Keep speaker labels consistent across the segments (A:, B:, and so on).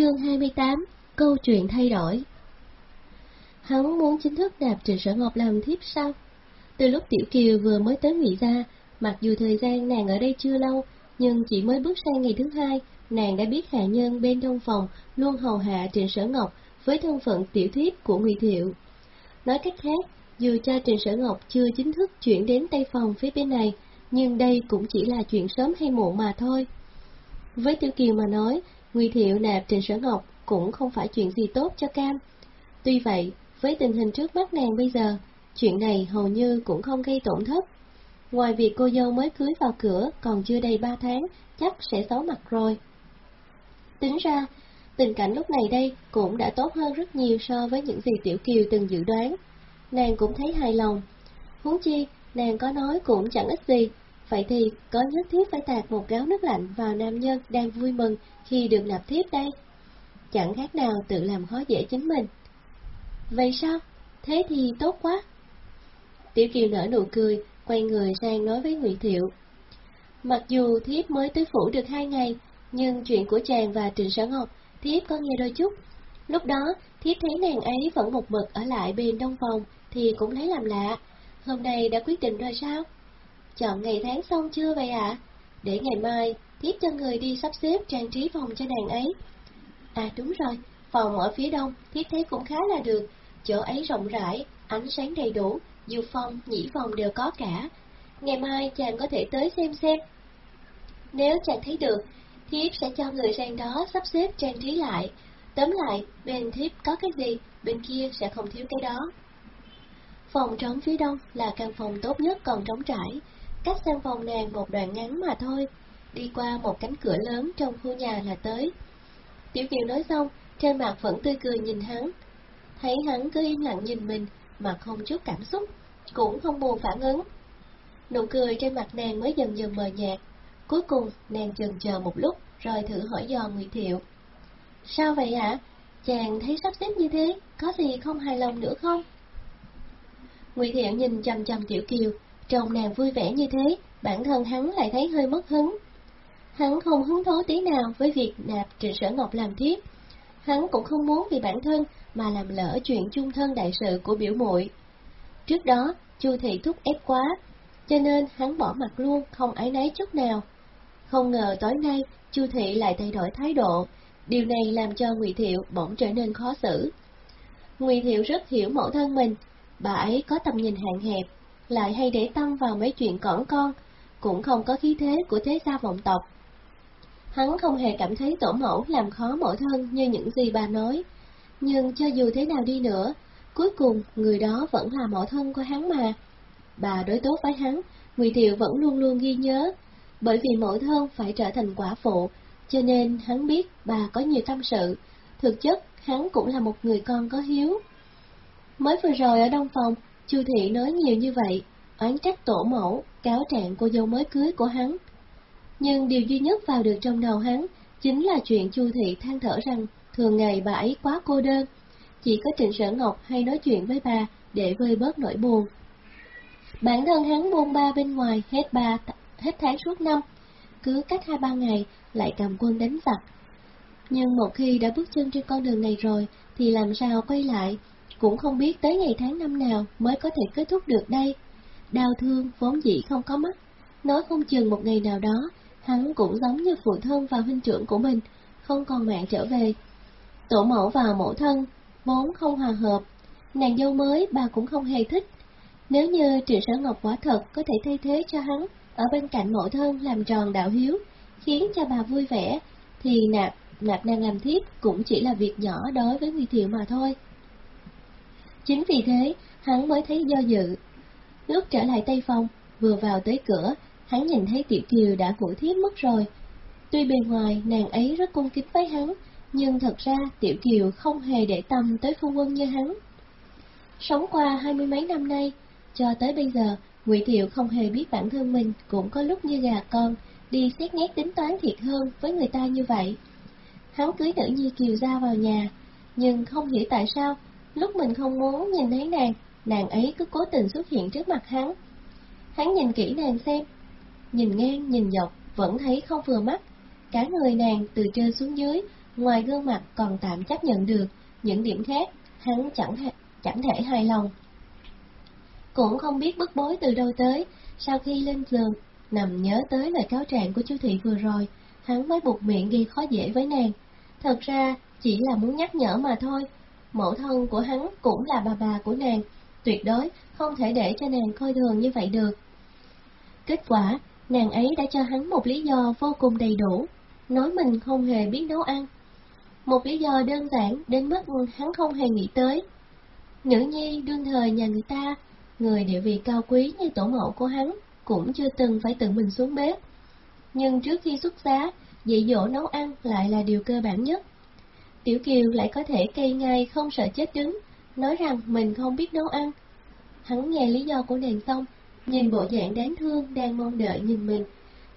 A: Chương 28 Câu chuyện thay đổi Hắn muốn chính thức đạp Trịnh Sở Ngọc làm thiếp sao? Từ lúc Tiểu Kiều vừa mới tới Ngụy Gia, mặc dù thời gian nàng ở đây chưa lâu, nhưng chỉ mới bước sang ngày thứ hai, nàng đã biết hạ nhân bên trong phòng luôn hầu hạ Trịnh Sở Ngọc với thân phận tiểu thiếp của Ngụy Thiệu. Nói cách khác, dù cha Trịnh Sở Ngọc chưa chính thức chuyển đến Tây Phòng phía bên này, nhưng đây cũng chỉ là chuyện sớm hay muộn mà thôi. Với Tiểu Kiều mà nói, Nguy Thiệu nạp Trình Sở Ngọc cũng không phải chuyện gì tốt cho Cam. Tuy vậy, với tình hình trước mắt nàng bây giờ, chuyện này hầu như cũng không gây tổn thất. Ngoài việc cô dâu mới cưới vào cửa còn chưa đầy ba tháng, chắc sẽ xấu mặt rồi. Tính ra, tình cảnh lúc này đây cũng đã tốt hơn rất nhiều so với những gì Tiểu Kiều từng dự đoán. Nàng cũng thấy hài lòng. Huống chi, nàng có nói cũng chẳng ích gì, vậy thì có nhất thiết phải tạt một gáo nước lạnh vào nam nhân đang vui mừng khi được nạp thiếp đây. Chẳng khác nào tự làm khó dễ chính mình. Vậy sao? Thế thì tốt quá. Tiểu Kiều nở nụ cười, quay người sang nói với Ngụy Thiệu. Mặc dù thiếp mới tới phủ được hai ngày, nhưng chuyện của chàng và Trịnh Sở Ngọc, thiếp có nghe đôi chút. Lúc đó, thiếp thấy nàng ấy vẫn một mực ở lại bên đông phòng, thì cũng thấy làm lạ. Hôm nay đã quyết định rồi sao? Chọn ngày tháng xong chưa vậy ạ? Để ngày mai, tiếp cho người đi sắp xếp trang trí phòng cho nàng ấy. À đúng rồi, phòng ở phía đông, thiếp thấy cũng khá là được. Chỗ ấy rộng rãi, ánh sáng đầy đủ, dù phòng, nhĩ phòng đều có cả. Ngày mai chàng có thể tới xem xem. Nếu chàng thấy được, thiếp sẽ cho người sang đó sắp xếp trang trí lại. Tóm lại, bên thiếp có cái gì, bên kia sẽ không thiếu cái đó. Phòng trống phía đông là căn phòng tốt nhất còn trống trải, cách sang phòng nàng một đoạn ngắn mà thôi, đi qua một cánh cửa lớn trong khu nhà là tới. Tiểu Kiều nói xong, trên mặt vẫn tươi cười nhìn hắn. Thấy hắn cứ im lặng nhìn mình, mà không chút cảm xúc, cũng không buồn phản ứng. Nụ cười trên mặt nàng mới dần dần mờ nhạt. Cuối cùng, nàng chần chờ một lúc, rồi thử hỏi dò Ngụy Thiệu. Sao vậy hả? Chàng thấy sắp xếp như thế, có gì không hài lòng nữa không? Ngụy Thiệu nhìn chầm chầm Tiểu Kiều, trông nàng vui vẻ như thế, bản thân hắn lại thấy hơi mất hứng. Hắn không hứng thú tí nào với việc nạp Trịnh Sở Ngọc làm thiếp. Hắn cũng không muốn vì bản thân mà làm lỡ chuyện chung thân đại sự của biểu muội. Trước đó, Chu thị thúc ép quá, cho nên hắn bỏ mặt luôn, không ái náy chút nào. Không ngờ tối nay, Chu thị lại thay đổi thái độ, điều này làm cho Ngụy Thiệu bỗng trở nên khó xử. Ngụy Thiệu rất hiểu mẫu thân mình, bà ấy có tầm nhìn hạn hẹp, lại hay để tâm vào mấy chuyện cỏn con, cũng không có khí thế của thế gia vọng tộc. Hắn không hề cảm thấy tổ mẫu làm khó mẫu thân như những gì bà nói, nhưng cho dù thế nào đi nữa, cuối cùng người đó vẫn là mẫu thân của hắn mà. Bà đối tốt với hắn, Ngụy Thiệu vẫn luôn luôn ghi nhớ, bởi vì mẫu thân phải trở thành quả phụ, cho nên hắn biết bà có nhiều tâm sự, thực chất hắn cũng là một người con có hiếu. Mới vừa rồi ở đông phòng, Chu Thị nói nhiều như vậy, oán trách tổ mẫu, cáo trạng cô dâu mới cưới của hắn. Nhưng điều duy nhất vào được trong đầu hắn chính là chuyện Chu Thị than thở rằng thường ngày bà ấy quá cô đơn, chỉ có Trịnh Sở Ngọc hay nói chuyện với bà để vơi bớt nỗi buồn. Bản thân hắn buôn ba bên ngoài hết ba hết tháng suốt năm, cứ cách hai ba ngày lại cầm quân đánh giặc. Nhưng một khi đã bước chân trên con đường này rồi thì làm sao quay lại, cũng không biết tới ngày tháng năm nào mới có thể kết thúc được đây. Đau thương vốn dĩ không có mắt, nói không chừng một ngày nào đó, hắn cũng giống như phụ thân và huynh trưởng của mình, không còn mạng trở về. Tổ mẫu và mẫu thân vốn không hòa hợp, nàng dâu mới bà cũng không hề thích. Nếu như Triệu Sở Ngọc quả thật có thể thay thế cho hắn ở bên cạnh mẫu thân làm tròn đạo hiếu, khiến cho bà vui vẻ, thì nạp nạp nàng làm thiếp cũng chỉ là việc nhỏ đối với Nguy Thiệu mà thôi. Chính vì thế, hắn mới thấy do dự. Lúc trở lại Tây Phong, vừa vào tới cửa, hắn nhìn thấy Tiểu Kiều đã phủ thiếp mất rồi. Tuy bề ngoài nàng ấy rất cung kính với hắn, nhưng thật ra Tiểu Kiều không hề để tâm tới phu quân như hắn. Sống qua hai mươi mấy năm nay, cho tới bây giờ, Ngụy tiểu không hề biết bản thân mình cũng có lúc như gà con, đi xét nét tính toán thiệt hơn với người ta như vậy. Hắn cưới nữ nhi Kiều ra vào nhà, nhưng không hiểu tại sao, lúc mình không muốn nhìn thấy nàng, nàng ấy cứ cố tình xuất hiện trước mặt hắn. Hắn nhìn kỹ nàng xem, nhìn ngang nhìn dọc, vẫn thấy không vừa mắt. Cả người nàng từ trên xuống dưới, ngoài gương mặt còn tạm chấp nhận được, những điểm khác hắn chẳng chẳng thể hài lòng. Cũng không biết bức bối từ đâu tới, sau khi lên giường, nằm nhớ tới lời cáo trạng của chú thị vừa rồi, hắn mới buộc miệng gây khó dễ với nàng. Thật ra, chỉ là muốn nhắc nhở mà thôi, mẫu thân của hắn cũng là bà bà của nàng, tuyệt đối không thể để cho nàng coi thường như vậy được. Kết quả, nàng ấy đã cho hắn một lý do vô cùng đầy đủ, nói mình không hề biết nấu ăn. Một lý do đơn giản đến mức hắn không hề nghĩ tới. Nữ nhi đương thời nhà người ta, người địa vị cao quý như tổ mẫu của hắn, cũng chưa từng phải tự mình xuống bếp. Nhưng trước khi xuất giá, dạy dỗ nấu ăn lại là điều cơ bản nhất. Tiểu Kiều lại có thể cây ngay không sợ chết đứng, nói rằng mình không biết nấu ăn. Hắn nghe lý do của nàng xong, nhìn bộ dạng đáng thương đang mong đợi nhìn mình.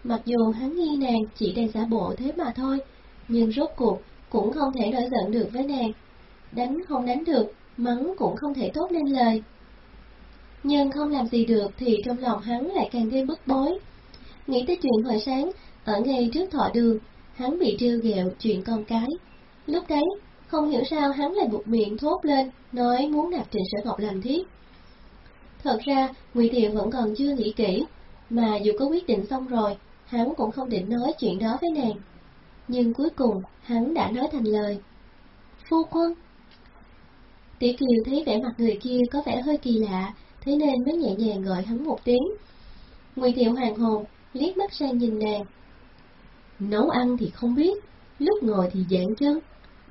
A: Mặc dù hắn nghi nàng chỉ đang giả bộ thế mà thôi, nhưng rốt cuộc cũng không thể nổi giận được với nàng. Đánh không đánh được, mắng cũng không thể tốt lên lời. Nhưng không làm gì được thì trong lòng hắn lại càng thêm bức bối. Nghĩ tới chuyện hồi sáng, ở ngay trước thọ đường, hắn bị trêu ghẹo chuyện con cái. Lúc đấy, không hiểu sao hắn lại buộc miệng thốt lên, nói muốn nạp Trịnh Sở Ngọc làm thiết. Thật ra, Ngụy Thiệu vẫn còn chưa nghĩ kỹ, mà dù có quyết định xong rồi, hắn cũng không định nói chuyện đó với nàng. Nhưng cuối cùng, hắn đã nói thành lời. Phu quân! tỷ Kiều thấy vẻ mặt người kia có vẻ hơi kỳ lạ, thế nên mới nhẹ nhàng gọi hắn một tiếng. Ngụy Thiệu hoàng hồn, liếc mắt sang nhìn nàng. Nấu ăn thì không biết, lúc ngồi thì dạng chân,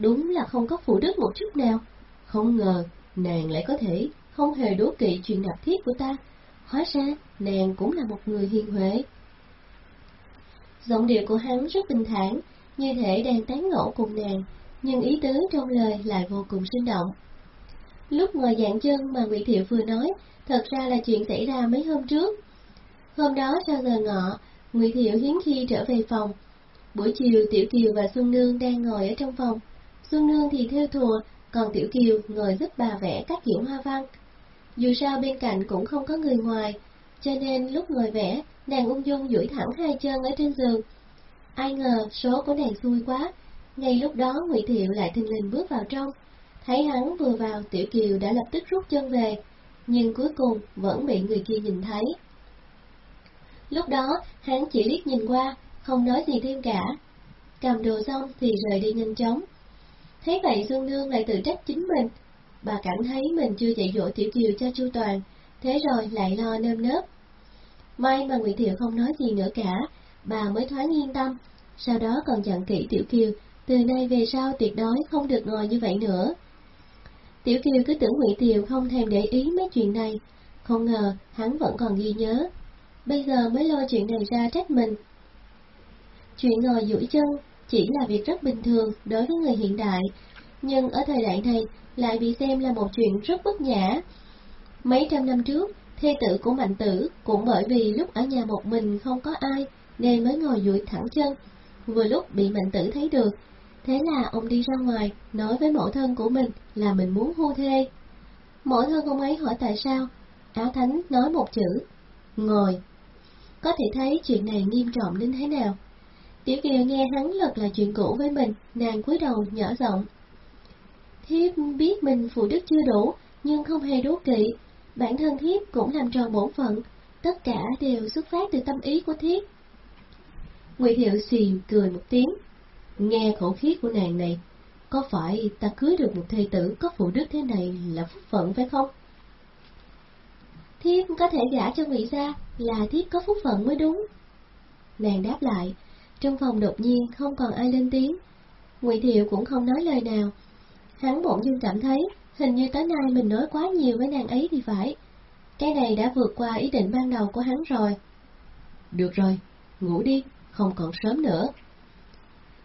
A: đúng là không có phụ đức một chút nào. Không ngờ, nàng lại có thể không hề đố kỵ chuyện nạp thiết của ta. Hóa ra, nàng cũng là một người hiền huệ. Giọng điệu của hắn rất bình thản, như thể đang tán ngẫu cùng nàng, nhưng ý tứ trong lời lại vô cùng sinh động. Lúc ngồi dạng chân mà Ngụy Thiệu vừa nói, thật ra là chuyện xảy ra mấy hôm trước. Hôm đó sau giờ ngọ, Ngụy Thiệu hiếm khi trở về phòng. Buổi chiều Tiểu Kiều và Xuân Nương đang ngồi ở trong phòng. Xuân Nương thì theo thùa, còn Tiểu Kiều ngồi giúp bà vẽ các kiểu hoa văn. Dù sao bên cạnh cũng không có người ngoài, cho nên lúc ngồi vẽ, nàng ung dung duỗi thẳng hai chân ở trên giường. Ai ngờ số của nàng xui quá, ngay lúc đó Ngụy Thiệu lại thình lình bước vào trong. Thấy hắn vừa vào, Tiểu Kiều đã lập tức rút chân về, nhưng cuối cùng vẫn bị người kia nhìn thấy. Lúc đó, hắn chỉ liếc nhìn qua, không nói gì thêm cả. Cầm đồ xong thì rời đi nhanh chóng. Thấy vậy Dương Nương lại tự trách chính mình. Bà cảm thấy mình chưa dạy dỗ Tiểu Kiều cho chu toàn, thế rồi lại lo nơm nớp. May mà Ngụy Thiệu không nói gì nữa cả, bà mới thoáng yên tâm, sau đó còn dặn kỹ Tiểu Kiều, từ nay về sau tuyệt đối không được ngồi như vậy nữa. Tiểu Kiều cứ tưởng Ngụy Thiệu không thèm để ý mấy chuyện này, không ngờ hắn vẫn còn ghi nhớ. Bây giờ mới lôi chuyện này ra trách mình. Chuyện ngồi duỗi chân chỉ là việc rất bình thường đối với người hiện đại, nhưng ở thời đại này lại bị xem là một chuyện rất bất nhã. Mấy trăm năm trước, thê tử của Mạnh Tử cũng bởi vì lúc ở nhà một mình không có ai nên mới ngồi duỗi thẳng chân. Vừa lúc bị Mạnh Tử thấy được, Thế là ông đi ra ngoài, nói với mẫu thân của mình là mình muốn hưu thê. Mẫu thân ông ấy hỏi tại sao, Áo Thánh nói một chữ, ngồi. Có thể thấy chuyện này nghiêm trọng đến thế nào. Tiểu Kiều nghe hắn lật lại chuyện cũ với mình, nàng cúi đầu nhỏ giọng. Thiếp biết mình phụ đức chưa đủ, nhưng không hề đố kỵ. Bản thân thiếp cũng làm tròn bổn phận, tất cả đều xuất phát từ tâm ý của thiếp. Ngụy Thiệu xì cười một tiếng, Nghe khẩu khí của nàng này, có phải ta cưới được một thê tử có phụ đức thế này là phúc phận phải không? Thiếp có thể gả cho Ngụy gia là thiếp có phúc phận mới đúng. Nàng đáp lại, trong phòng đột nhiên không còn ai lên tiếng. Ngụy Thiệu cũng không nói lời nào. Hắn bỗng dưng cảm thấy, hình như tới nay mình nói quá nhiều với nàng ấy thì phải. Cái này đã vượt qua ý định ban đầu của hắn rồi. Được rồi, ngủ đi, không còn sớm nữa.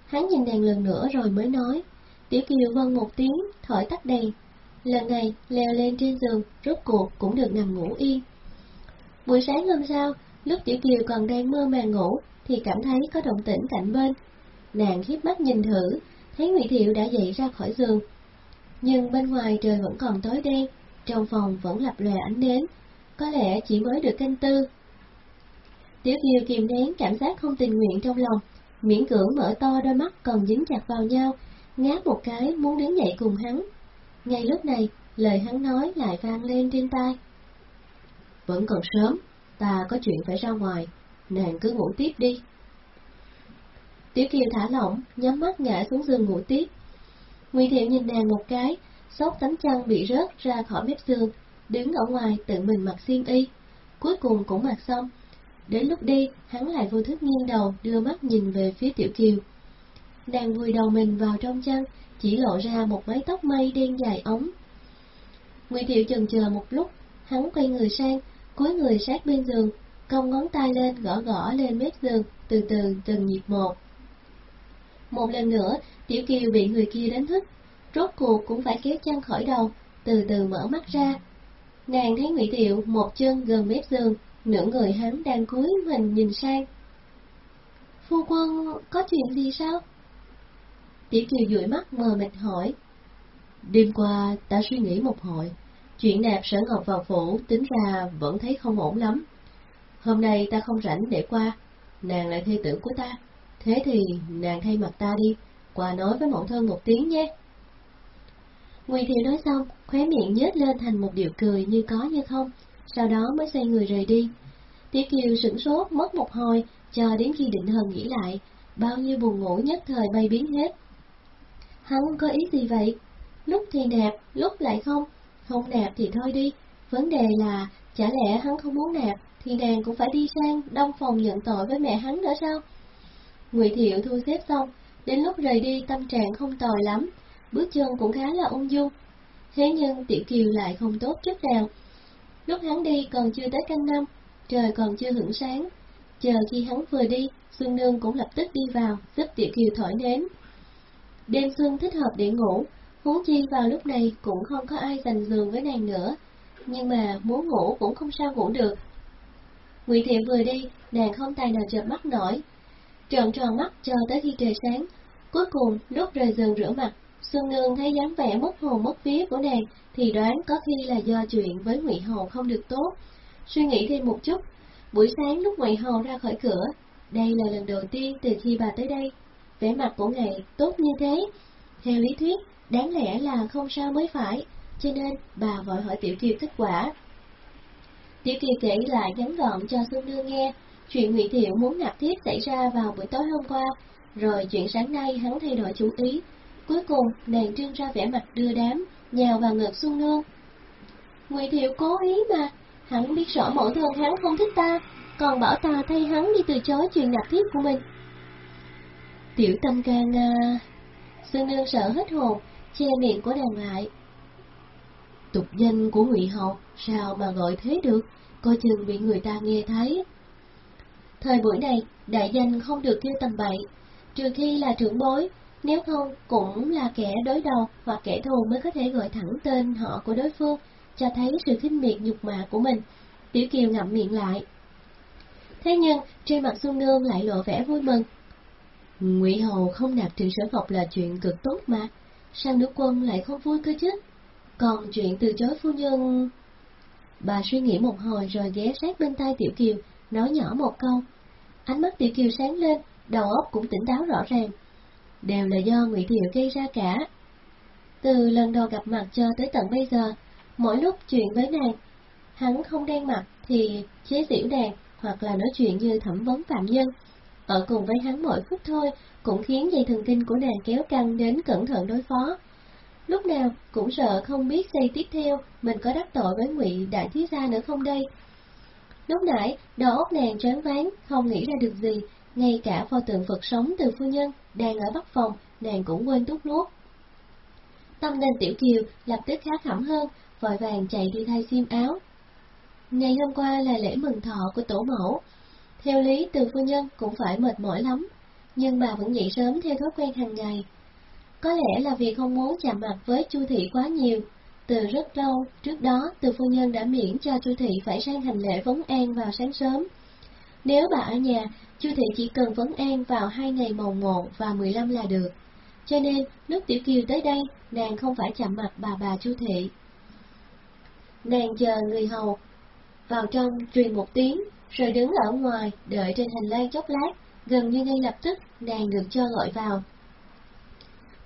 A: Hắn nhìn nàng lần nữa rồi mới nói. Tiểu Kiều vâng một tiếng, thổi tắt đèn. Lần này, leo lên trên giường, rốt cuộc cũng được nằm ngủ yên. Buổi sáng hôm sau, lúc Tiểu Kiều còn đang mơ màng ngủ, thì cảm thấy có động tĩnh cạnh bên. Nàng khiếp mắt nhìn thử, thấy Ngụy Thiệu đã dậy ra khỏi giường. Nhưng bên ngoài trời vẫn còn tối đen, trong phòng vẫn lập lòe ánh nến, có lẽ chỉ mới được canh tư. Tiểu Kiều kìm nén cảm giác không tình nguyện trong lòng, miễn cưỡng mở to đôi mắt còn dính chặt vào nhau, ngáp một cái muốn đứng dậy cùng hắn. Ngay lúc này, lời hắn nói lại vang lên trên tai. Vẫn còn sớm, ta có chuyện phải ra ngoài, nàng cứ ngủ tiếp đi. Tiểu Kiều thả lỏng, nhắm mắt ngã xuống giường ngủ tiếp. Ngụy Thiệu nhìn nàng một cái, sốc tấm chăn bị rớt ra khỏi mép giường, đứng ở ngoài tự mình mặc xiêm y. Cuối cùng cũng mặc xong. Đến lúc đi, hắn lại vô thức nghiêng đầu, đưa mắt nhìn về phía Tiểu Kiều. Nàng vùi đầu mình vào trong chăn, chỉ lộ ra một mái tóc mây đen dài ống. Ngụy Thiệu chần chờ một lúc, hắn quay người sang, cúi người sát bên giường, cong ngón tay lên gõ gõ lên mép giường, từ từ từng nhịp một. Một lần nữa, Tiểu Kiều bị người kia đánh thức, rốt cuộc cũng phải kéo chân khỏi đầu, từ từ mở mắt ra. Nàng thấy Ngụy Tiệu một chân gần mép giường, nửa người hắn đang cúi mình nhìn sang. Phu quân, có chuyện gì sao? Tiểu Kiều dụi mắt mờ mịt hỏi. Đêm qua, ta suy nghĩ một hồi, chuyện nạp sở ngọc vào phủ tính ra vẫn thấy không ổn lắm. Hôm nay ta không rảnh để qua, nàng là thi tử của ta, thế thì nàng thay mặt ta đi, qua nói với mẫu thân một tiếng nhé. Ngụy Thiệu nói xong, khóe miệng nhếch lên thành một điệu cười như có như không, sau đó mới xoay người rời đi. Tiểu Kiều sửng sốt mất một hồi, cho đến khi định thần nghĩ lại, bao nhiêu buồn ngủ nhất thời bay biến hết. Hắn có ý gì vậy? Lúc thì nạp, lúc lại không, không nạp thì thôi đi. Vấn đề là, chả lẽ hắn không muốn nạp, thì nàng cũng phải đi sang đông phòng nhận tội với mẹ hắn nữa sao? Ngụy Thiệu thu xếp xong, đến lúc rời đi tâm trạng không tồi lắm, bước chân cũng khá là ung dung. Thế nhưng Tiểu Kiều lại không tốt chút nào. Lúc hắn đi còn chưa tới canh năm, trời còn chưa hưởng sáng. Chờ khi hắn vừa đi, Xuân Nương cũng lập tức đi vào, giúp Tiểu Kiều thổi nến. Đêm xuân thích hợp để ngủ, huống chi vào lúc này cũng không có ai giành giường với nàng nữa. Nhưng mà muốn ngủ cũng không sao ngủ được. Ngụy Thiệm vừa đi, nàng không tài nào chợp mắt nổi. Trợn tròn mắt chờ tới khi trời sáng. Cuối cùng, lúc rời giường rửa mặt, Xuân Ngương thấy dáng vẻ mất hồn mất vía của nàng thì đoán có khi là do chuyện với Ngụy Hầu không được tốt. Suy nghĩ thêm một chút, buổi sáng lúc Ngụy Hầu ra khỏi cửa, đây là lần đầu tiên từ khi bà tới đây. Vẻ mặt của ngài tốt như thế. Theo lý thuyết, đáng lẽ là không sao mới phải, cho nên bà vội hỏi Tiểu Kiều kết quả. Tiểu Kỳ kể lại ngắn gọn cho Xuân Nương nghe, chuyện Ngụy Thiệu muốn nạp thiếp xảy ra vào buổi tối hôm qua, rồi chuyện sáng nay hắn thay đổi chủ ý, Cuối cùng, nàng trưng ra vẻ mặt đưa đám, nhào vào ngực Xuân Nương. Ngụy Thiệu cố ý mà, hắn biết rõ mẫu thân hắn không thích ta, còn bảo ta thay hắn đi từ chối chuyện nạp thiếp của mình. Tiểu tâm can à... Xuân Nương sợ hết hồn, che miệng của nàng lại. Tục danh của Ngụy Hậu, sao mà gọi thế được, coi chừng bị người ta nghe thấy. Thời buổi này, đại danh không được kêu tầm bậy, trừ khi là trưởng bối, nếu không, cũng là kẻ đối đầu hoặc kẻ thù mới có thể gọi thẳng tên họ của đối phương, cho thấy sự khinh miệt nhục mạ của mình. Tiểu Kiều ngậm miệng lại. Thế nhưng, trên mặt Xuân Nương lại lộ vẻ vui mừng. Ngụy Hầu không nạp trừ sở ngọc là chuyện cực tốt mà, sang nữ quân lại không vui cơ chứ? Còn chuyện từ chối phu nhân... Bà suy nghĩ một hồi rồi ghé sát bên tay Tiểu Kiều, nói nhỏ một câu. Ánh mắt Tiểu Kiều sáng lên, đầu óc cũng tỉnh táo rõ ràng đều là do Ngụy Thiệu gây ra cả. Từ lần đầu gặp mặt cho tới tận bây giờ, mỗi lúc chuyện với nàng, hắn không đen mặt thì chế giễu nàng hoặc là nói chuyện như thẩm vấn phạm nhân. Ở cùng với hắn mỗi phút thôi cũng khiến dây thần kinh của nàng kéo căng đến cẩn thận đối phó. Lúc nào cũng sợ không biết giây tiếp theo mình có đắc tội với ngụy đại thiếu gia nữa không đây. Lúc nãy, đầu óc nàng choáng váng, không nghĩ ra được gì, ngay cả pho tượng Phật sống từ phu nhân đang ở bắc phòng, nàng cũng quên tút nuốt. Tâm nên tiểu kiều lập tức khá khẩm hơn, vội vàng chạy đi thay xiêm áo. Ngày hôm qua là lễ mừng thọ của tổ mẫu. Theo lý từ phu nhân cũng phải mệt mỏi lắm, nhưng bà vẫn dậy sớm theo thói quen hàng ngày. Có lẽ là vì không muốn chạm mặt với Chu thị quá nhiều. Từ rất lâu trước đó, từ phu nhân đã miễn cho Chu thị phải sang hành lễ vấn an vào sáng sớm. Nếu bà ở nhà Chu thị chỉ cần vấn an vào hai ngày mồng 1 và 15 là được. Cho nên, lúc Tiểu Kiều tới đây, nàng không phải chạm mặt bà bà Chu thị. Nàng chờ người hầu vào trong truyền một tiếng, rồi đứng ở ngoài đợi trên hành lang chốc lát, gần như ngay lập tức nàng được cho gọi vào.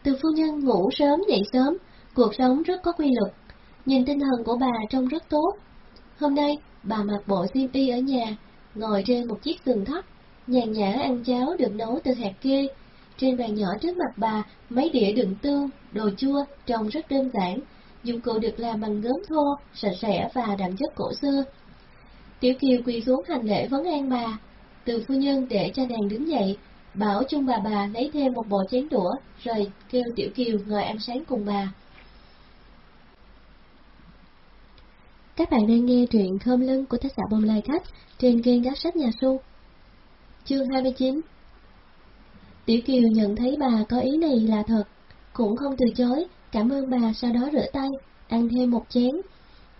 A: Từ phu nhân ngủ sớm dậy sớm, cuộc sống rất có quy luật, nhìn tinh thần của bà trông rất tốt. Hôm nay, bà mặc bộ xiêm y ở nhà, ngồi trên một chiếc giường thấp, nhàn nhã ăn cháo được nấu từ hạt kê. Trên bàn nhỏ trước mặt bà, mấy đĩa đựng tương, đồ chua, trông rất đơn giản, dụng cụ được làm bằng gốm thô, sạch sẽ và đậm chất cổ xưa. Tiểu Kiều quỳ xuống hành lễ vấn an bà, từ phu nhân để cho nàng đứng dậy, bảo chung bà bà lấy thêm một bộ chén đũa, rồi kêu Tiểu Kiều ngồi ăn sáng cùng bà. Các bạn đang nghe truyện Khơm Lưng của tác giả Bông Lai Khách trên kênh Gác Sách Nhà Su. Chương 29 Tiểu Kiều nhận thấy bà có ý này là thật, cũng không từ chối, cảm ơn bà sau đó rửa tay, ăn thêm một chén.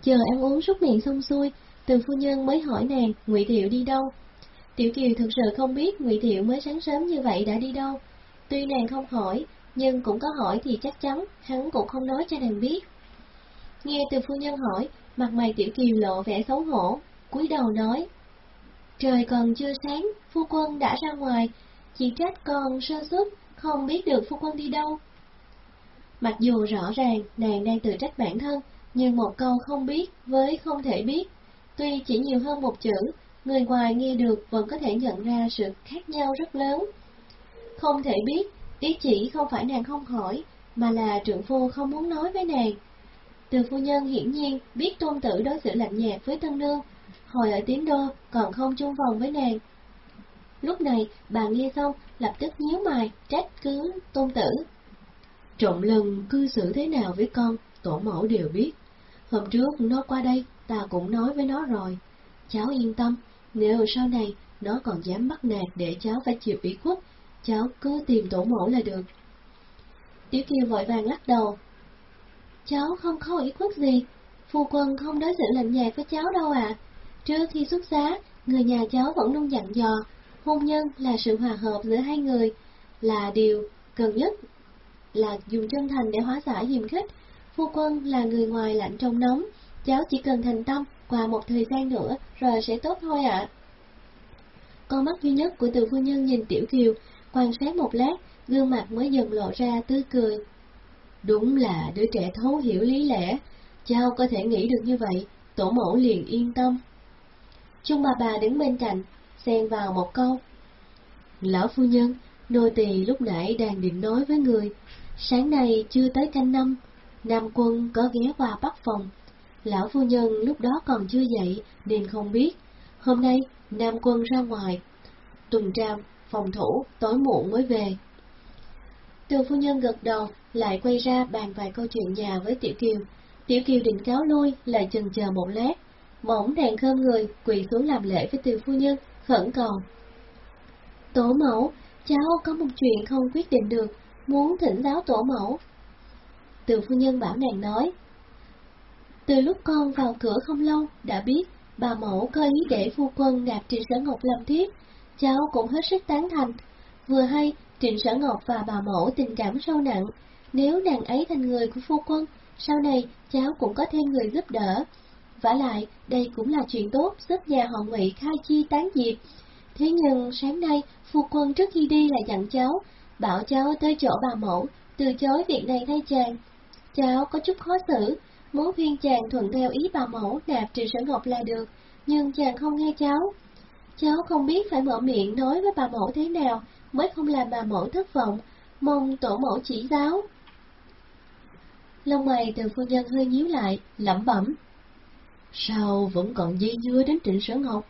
A: Chờ ăn uống rút miệng xong xuôi, từ phu nhân mới hỏi nàng Ngụy Thiệu đi đâu. Tiểu Kiều thực sự không biết Ngụy Thiệu mới sáng sớm như vậy đã đi đâu. Tuy nàng không hỏi, nhưng cũng có hỏi thì chắc chắn hắn cũng không nói cho nàng biết. Nghe từ phu nhân hỏi, mặt mày Tiểu Kiều lộ vẻ xấu hổ, cúi đầu nói: Trời còn chưa sáng, phu quân đã ra ngoài, chỉ trách còn sơ suất, không biết được phu quân đi đâu. Mặc dù rõ ràng nàng đang tự trách bản thân, nhưng một câu không biết với không thể biết, tuy chỉ nhiều hơn một chữ, người ngoài nghe được vẫn có thể nhận ra sự khác nhau rất lớn. Không thể biết, ý chỉ không phải nàng không hỏi, mà là trưởng phu không muốn nói với nàng. Từ phu nhân hiển nhiên biết tôn tử đối xử lạnh nhạt với tân nương, hồi ở tiến đô còn không chung vòng với nàng. Lúc này, bà nghe xong, lập tức nhíu mày, trách cứ tôn tử. Trọng lần cư xử thế nào với con, tổ mẫu đều biết. Hôm trước nó qua đây, ta cũng nói với nó rồi. Cháu yên tâm, nếu sau này nó còn dám bắt nạt để cháu phải chịu ủy khuất, cháu cứ tìm tổ mẫu là được. Tiểu Kiều vội vàng lắc đầu. Cháu không có ủy khuất gì, phu quân không đối xử lạnh nhạt với cháu đâu ạ. À. Trước khi xuất giá, người nhà cháu vẫn luôn dặn dò, hôn nhân là sự hòa hợp giữa hai người, là điều cần nhất là dùng chân thành để hóa giải hiềm khích. Phu quân là người ngoài lạnh trong nóng, cháu chỉ cần thành tâm, qua một thời gian nữa rồi sẽ tốt thôi ạ. Con mắt duy nhất của từ phu nhân nhìn Tiểu Kiều, quan sát một lát, gương mặt mới dần lộ ra tươi cười. Đúng là đứa trẻ thấu hiểu lý lẽ, cháu có thể nghĩ được như vậy, tổ mẫu liền yên tâm. Trung bà bà đứng bên cạnh, xen vào một câu. Lão phu nhân, nô tỳ lúc nãy đang định nói với người, sáng nay chưa tới canh năm, Nam quân có ghé qua bắc phòng. Lão phu nhân lúc đó còn chưa dậy nên không biết. Hôm nay Nam quân ra ngoài, tuần tra phòng thủ, tối muộn mới về. Từ phu nhân gật đầu, lại quay ra bàn vài câu chuyện nhà với Tiểu Kiều. Tiểu Kiều định cáo lui, lại chần chờ một lát, bỗng đèn khơm người, quỳ xuống làm lễ với từ phu nhân, khẩn cầu. Tổ mẫu, cháu có một chuyện không quyết định được, muốn thỉnh giáo tổ mẫu. Từ phu nhân bảo nàng nói. Từ lúc con vào cửa không lâu, đã biết bà mẫu có ý để phu quân nạp Trịnh Sở Ngọc làm thiếp, cháu cũng hết sức tán thành. Vừa hay, Trịnh Sở Ngọc và bà mẫu tình cảm sâu nặng, nếu nàng ấy thành người của phu quân, sau này cháu cũng có thêm người giúp đỡ, vả lại, đây cũng là chuyện tốt giúp nhà họ Ngụy khai chi tán diệt. Thế nhưng sáng nay, phu quân trước khi đi là dặn cháu, bảo cháu tới chỗ bà mẫu, từ chối việc này thay chàng. Cháu có chút khó xử, muốn khuyên chàng thuận theo ý bà mẫu nạp trịnh sở ngọc là được, nhưng chàng không nghe cháu. Cháu không biết phải mở miệng nói với bà mẫu thế nào mới không làm bà mẫu thất vọng, mong tổ mẫu chỉ giáo. Lông mày từ phu nhân hơi nhíu lại, lẩm bẩm. Sao vẫn còn dây dưa đến Trịnh Sở Ngọc?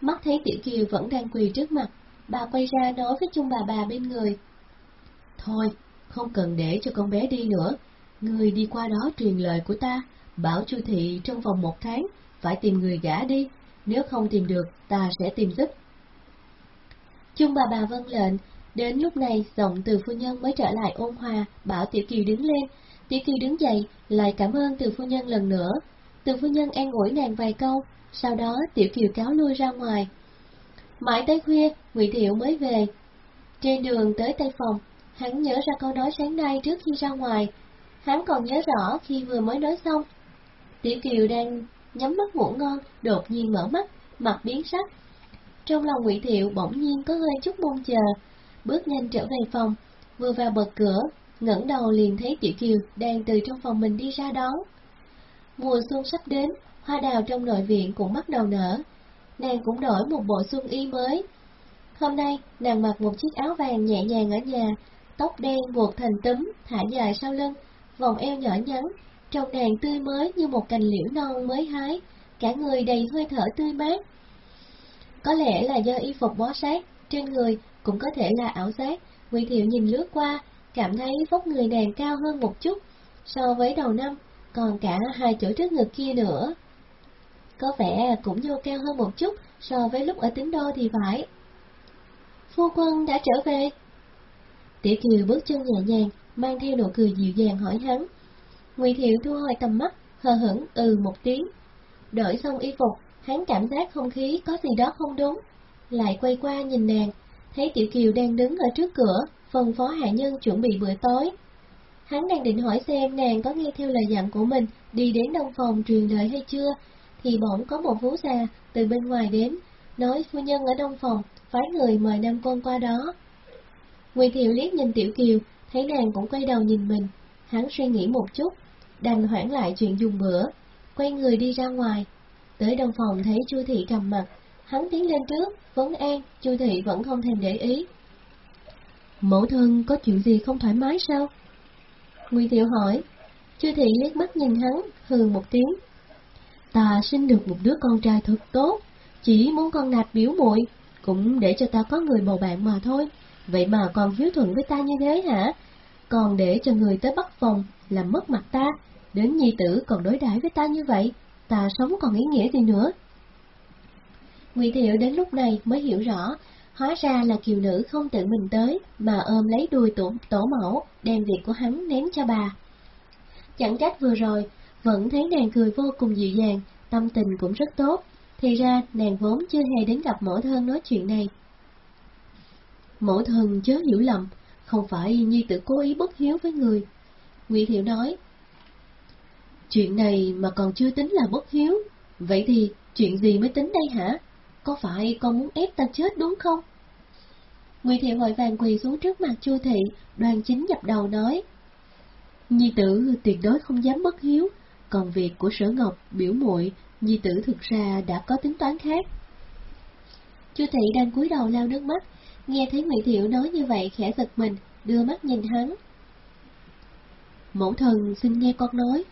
A: Mắt thấy Tiểu Kiều vẫn đang quỳ trước mặt, bà quay ra nói với chung bà bà bên người. Thôi, không cần để cho con bé đi nữa, người đi qua đó truyền lời của ta, bảo Chu Thị trong vòng một tháng phải tìm người gả đi, nếu không tìm được ta sẽ tìm giúp. Chung bà bà vâng lệnh, đến lúc này giọng từ phu nhân mới trở lại ôn hòa, bảo Tiểu Kiều đứng lên. Tiểu Kiều đứng dậy, lại cảm ơn từ phu nhân lần nữa, từ phu nhân an ủi nàng vài câu, sau đó Tiểu Kiều cáo lui ra ngoài. Mãi tới khuya, Ngụy Thiệu mới về. Trên đường tới Tây Phòng, hắn nhớ ra câu nói sáng nay trước khi ra ngoài. Hắn còn nhớ rõ khi vừa mới nói xong. Tiểu Kiều đang nhắm mắt ngủ ngon, đột nhiên mở mắt, mặt biến sắc. Trong lòng Ngụy Thiệu bỗng nhiên có hơi chút mong chờ, bước nhanh trở về phòng. vừa vào bật cửa, ngẩng đầu liền thấy Tiểu Kiều đang từ trong phòng mình đi ra đón. Mùa xuân sắp đến, hoa đào trong nội viện cũng bắt đầu nở. Nàng cũng đổi một bộ xuân y mới. Hôm nay, nàng mặc một chiếc áo vàng nhẹ nhàng ở nhà, tóc đen buộc thành túm, thả dài sau lưng, vòng eo nhỏ nhắn, trông nàng tươi mới như một cành liễu non mới hái, cả người đầy hơi thở tươi mát. Có lẽ là do y phục bó sát, trên người cũng có thể là ảo giác, Ngụy Thiệu nhìn lướt qua, cảm thấy vóc người nàng cao hơn một chút so với đầu năm, còn cả hai chỗ trước ngực kia nữa. Có vẻ cũng vô cao hơn một chút so với lúc ở tính đô thì phải. Phu quân đã trở về. Tiểu Kiều bước chân nhẹ nhàng, mang theo nụ cười dịu dàng hỏi hắn. Ngụy Thiệu thu hồi tầm mắt, hờ hững ừ một tiếng. Đổi xong y phục, hắn cảm giác không khí có gì đó không đúng. Lại quay qua nhìn nàng, thấy Tiểu Kiều đang đứng ở trước cửa, phân phó hạ nhân chuẩn bị bữa tối. Hắn đang định hỏi xem nàng có nghe theo lời dặn của mình đi đến đông phòng truyền lời hay chưa, thì bỗng có một vú già từ bên ngoài đến, nói phu nhân ở đông phòng, phái người mời Nam Quân qua đó. Ngụy Thiệu liếc nhìn Tiểu Kiều, thấy nàng cũng quay đầu nhìn mình, hắn suy nghĩ một chút, đành hoãn lại chuyện dùng bữa, quay người đi ra ngoài. Tới đông phòng thấy Chu Thị cầm mặt, hắn tiến lên trước, vấn an, Chu Thị vẫn không thèm để ý. Mẫu thân có chuyện gì không thoải mái sao? Ngụy Thiệu hỏi, Chu Thị liếc mắt nhìn hắn, hừ một tiếng. Ta sinh được một đứa con trai thật tốt, chỉ muốn con nạp biểu muội cũng để cho ta có người bầu bạn mà thôi. Vậy mà còn hiếu thuận với ta như thế hả? Còn để cho người tới bắt phòng, làm mất mặt ta, đến nhi tử còn đối đãi với ta như vậy, ta sống còn ý nghĩa gì nữa? Ngụy Thiệu đến lúc này mới hiểu rõ, hóa ra là kiều nữ không tự mình tới, mà ôm lấy đuôi tổ, tổ mẫu, đem việc của hắn ném cho bà. Chẳng trách vừa rồi, vẫn thấy nàng cười vô cùng dịu dàng, tâm tình cũng rất tốt, thì ra nàng vốn chưa hề đến gặp mẫu thân nói chuyện này. Mẫu thần chớ hiểu lầm, không phải nhi tử cố ý bất hiếu với người. Nguyễn Thiệu nói, chuyện này mà còn chưa tính là bất hiếu, vậy thì chuyện gì mới tính đây hả? Có phải con muốn ép ta chết đúng không? Nguyễn Thiệu vội vàng quỳ xuống trước mặt Chu Thị, đoàn chính dập đầu nói, Nhi tử tuyệt đối không dám bất hiếu, còn việc của sở ngọc, biểu muội Nhi tử thực ra đã có tính toán khác. Chu Thị đang cúi đầu lao nước mắt, nghe thấy Ngụy Thiệu nói như vậy khẽ giật mình, đưa mắt nhìn hắn. Mẫu thần xin nghe con nói.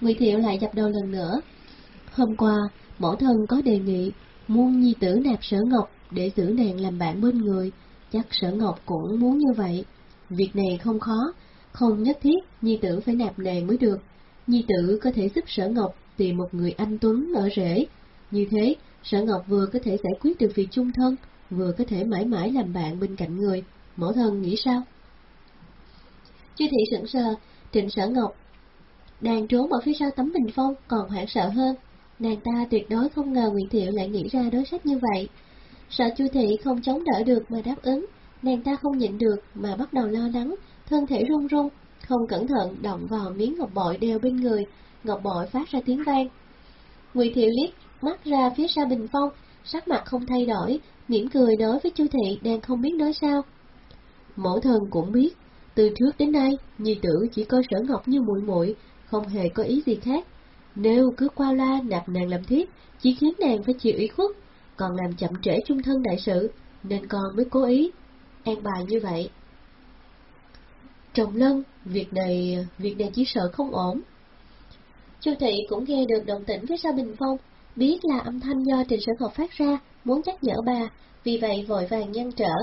A: Ngụy Thiệu lại dập đầu lần nữa. Hôm qua, mẫu thần có đề nghị muôn nhi tử nạp sở ngọc để giữ nàng làm bạn bên người, chắc sở ngọc cũng muốn như vậy. Việc này không khó, không nhất thiết nhi tử phải nạp nàng mới được. Nhi tử có thể giúp sở ngọc tìm một người anh Tuấn ở rễ. Như thế, sở ngọc vừa có thể giải quyết được việc chung thân, vừa có thể mãi mãi làm bạn bên cạnh người. Mẫu thân nghĩ sao? Chư thị sững sờ, trịnh sở ngọc đang trốn ở phía sau tấm bình phong còn hoảng sợ hơn. Nàng ta tuyệt đối không ngờ Nguyễn Thiệu lại nghĩ ra đối sách như vậy. Sợ Chu Thị không chống đỡ được mà đáp ứng, nàng ta không nhịn được mà bắt đầu lo lắng, thân thể run run, không cẩn thận động vào miếng ngọc bội đeo bên người, ngọc bội phát ra tiếng vang. Ngụy Thiệu liếc mắt ra phía sau bình phong, sắc mặt không thay đổi, mỉm cười nói với Chu Thị đang không biết nói sao. Mẫu thân cũng biết, từ trước đến nay, nhi tử chỉ coi sở ngọc như muội muội, không hề có ý gì khác. Nếu cứ qua la nạp nàng làm thiếp, chỉ khiến nàng phải chịu ủy khuất, còn làm chậm trễ trung thân đại sự, nên con mới cố ý, an bài như vậy. Trọng lân, việc này, việc này chỉ sợ không ổn. Chu thị cũng nghe được động tĩnh phía sau bình phong, biết là âm thanh do Trình Sở Ngọc phát ra, muốn nhắc nhở bà, vì vậy vội vàng ngăn trở.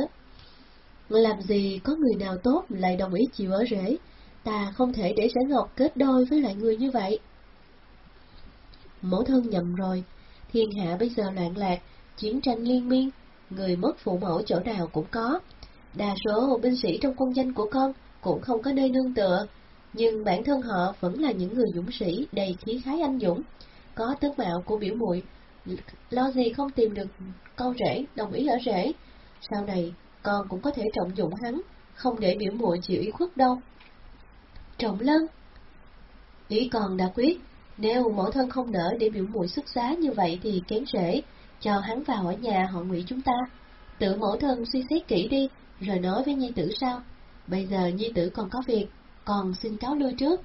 A: Làm gì có người nào tốt lại đồng ý chịu ở rễ, ta không thể để Sở Ngọc kết đôi với lại người như vậy. Mẫu thân nhầm rồi, thiên hạ bây giờ loạn lạc, chiến tranh liên miên, người mất phụ mẫu chỗ nào cũng có. Đa số binh sĩ trong quân danh của con cũng không có nơi nương tựa, nhưng bản thân họ vẫn là những người dũng sĩ đầy khí khái anh dũng, có tướng mạo của biểu muội lo gì không tìm được con rể đồng ý ở rể. Sau này con cũng có thể trọng dụng hắn, không để biểu muội chịu ý khuất đâu. Trọng lân Ý con đã quyết, nếu mẫu thân không nỡ để biểu muội xuất giá như vậy thì kén rễ, cho hắn vào ở nhà họ ngụy chúng ta. Tự mẫu thân suy xét kỹ đi, rồi nói với nhi tử sao. bây giờ nhi tử còn có việc, còn xin cáo lui trước.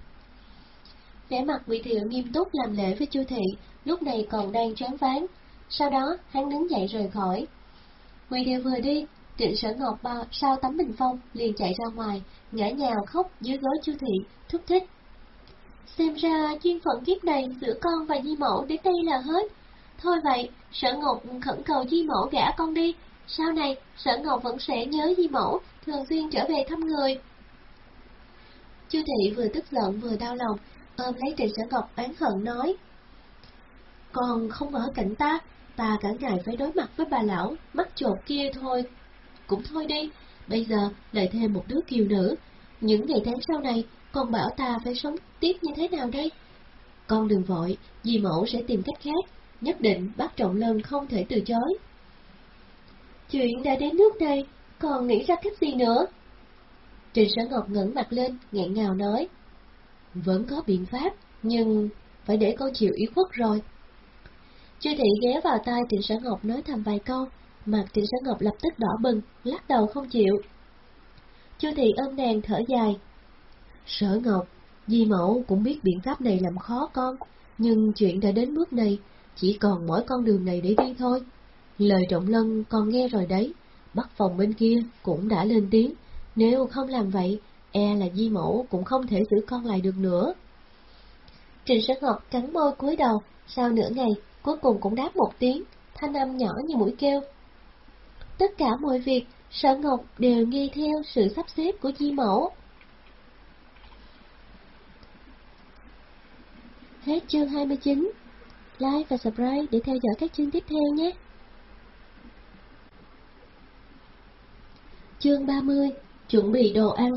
A: Vẻ mặt Ngụy Thiệu nghiêm túc làm lễ với Chu Thị, lúc này còn đang choáng váng. Sau đó, hắn đứng dậy rời khỏi. Ngụy Thiệu vừa đi, Trịnh Sở Ngọc bao sau tấm bình phong liền chạy ra ngoài, ngã nhào khóc dưới gối Chu Thị, thúc thích. Xem ra chuyên phận kiếp này giữa con và Di Mẫu đến đây là hết. Thôi vậy, Sở Ngọc khẩn cầu Di Mẫu gả con đi, sau này Sở Ngọc vẫn sẽ nhớ Di Mẫu, thường xuyên trở về thăm người. Chu Thị vừa tức giận vừa đau lòng, ôm lấy Trịnh Sở Ngọc oán hận nói. Còn không ở cạnh ta, ta cả ngày phải đối mặt với bà lão, mắt chột kia thôi. Cũng thôi đi, bây giờ lại thêm một đứa kiều nữ. Những ngày tháng sau này, con bảo ta phải sống tiếp như thế nào đây? Con đừng vội, dì mẫu sẽ tìm cách khác, nhất định bác trọng lân không thể từ chối. Chuyện đã đến nước này, còn nghĩ ra cách gì nữa? Trình Sở Ngọc ngẩng mặt lên, nghẹn ngào nói. Vẫn có biện pháp, nhưng phải để con chịu ý khuất rồi. Chư thị ghé vào tai Trịnh Sở Ngọc nói thầm vài câu, mặt Trịnh Sở Ngọc lập tức đỏ bừng, lắc đầu không chịu. Chu thị ôm nàng thở dài. Sở Ngọc, Di Mẫu cũng biết biện pháp này làm khó con, nhưng chuyện đã đến bước này, chỉ còn mỗi con đường này để đi thôi. Lời Trọng Lân con nghe rồi đấy, bắt phòng bên kia cũng đã lên tiếng, nếu không làm vậy, e là Di Mẫu cũng không thể giữ con lại được nữa. Trình Sơn Ngọc cắn môi cúi đầu, sau nửa ngày, cuối cùng cũng đáp một tiếng, thanh âm nhỏ như mũi kêu. Tất cả mọi việc, Sở Ngọc đều nghe theo sự sắp xếp của Di Mẫu. Hết chương 29. Like và subscribe để theo dõi các chương tiếp theo nhé. Chương 30. Chuẩn bị đồ ăn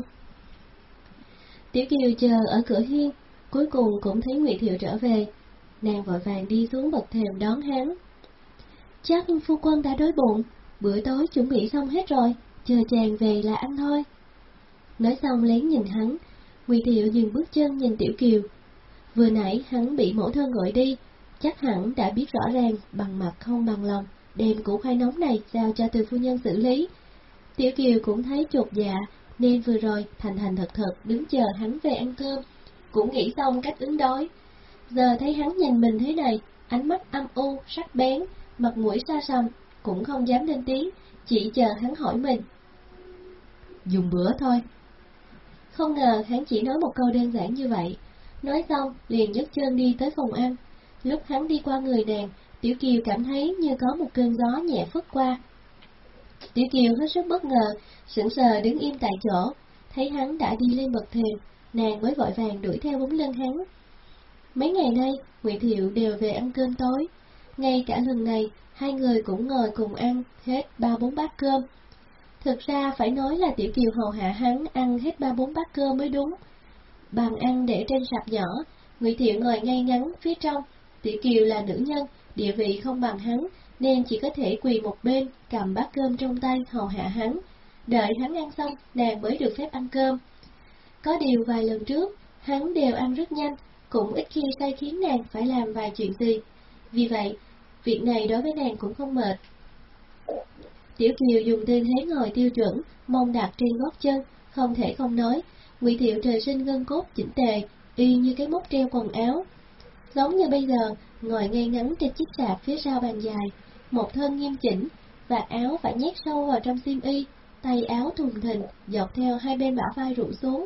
A: Tiểu Kiều chờ ở cửa hiên, cuối cùng cũng thấy Ngụy Thiệu trở về. Nàng vội vàng đi xuống bậc thềm đón hắn. Chắc phu quân đã đói bụng, bữa tối chuẩn bị xong hết rồi, chờ chàng về là ăn thôi. Nói xong lén nhìn hắn, Ngụy Thiệu dừng bước chân nhìn Tiểu Kiều. Vừa nãy hắn bị mẫu thân gọi đi, chắc hẳn đã biết rõ ràng bằng mặt không bằng lòng, đem củ khoai nóng này giao cho từ phu nhân xử lý. Tiểu Kiều cũng thấy chột dạ, nên vừa rồi thành thành thật thật đứng chờ hắn về ăn cơm, cũng nghĩ xong cách ứng đối. Giờ thấy hắn nhìn mình thế này, ánh mắt âm u, sắc bén, mặt mũi xa xăm, cũng không dám lên tiếng, chỉ chờ hắn hỏi mình. Dùng bữa thôi. Không ngờ hắn chỉ nói một câu đơn giản như vậy. Nói xong, liền nhấc chân đi tới phòng ăn. Lúc hắn đi qua người nàng, Tiểu Kiều cảm thấy như có một cơn gió nhẹ phất qua. Tiểu Kiều hết sức bất ngờ, sững sờ đứng im tại chỗ, thấy hắn đã đi lên bậc thềm, nàng mới vội vàng đuổi theo bóng lưng hắn. Mấy ngày nay, Ngụy Thiệu đều về ăn cơm tối, ngay cả lần này, hai người cũng ngồi cùng ăn hết ba bốn bát cơm. Thực ra phải nói là Tiểu Kiều hầu hạ hắn ăn hết ba bốn bát cơm mới đúng. Bàn ăn để trên sạp nhỏ, Ngụy Thiệu ngồi ngay ngắn phía trong. Tiểu Kiều là nữ nhân, địa vị không bằng hắn, nên chỉ có thể quỳ một bên, cầm bát cơm trong tay hầu hạ hắn. Đợi hắn ăn xong, nàng mới được phép ăn cơm. Có điều vài lần trước, hắn đều ăn rất nhanh, cũng ít khi sai khiến nàng phải làm vài chuyện gì. Vì vậy, việc này đối với nàng cũng không mệt. Tiểu Kiều dùng tư thế ngồi tiêu chuẩn, mông đặt trên gót chân, không thể không nói, Ngụy Thiệu trời sinh gân cốt chỉnh tề, y như cái móc treo quần áo. Giống như bây giờ, ngồi ngay ngắn trên chiếc sạp phía sau bàn dài, một thân nghiêm chỉnh, và áo phải nhét sâu vào trong xiêm y, tay áo thùng thình, dọc theo hai bên bả vai rủ xuống,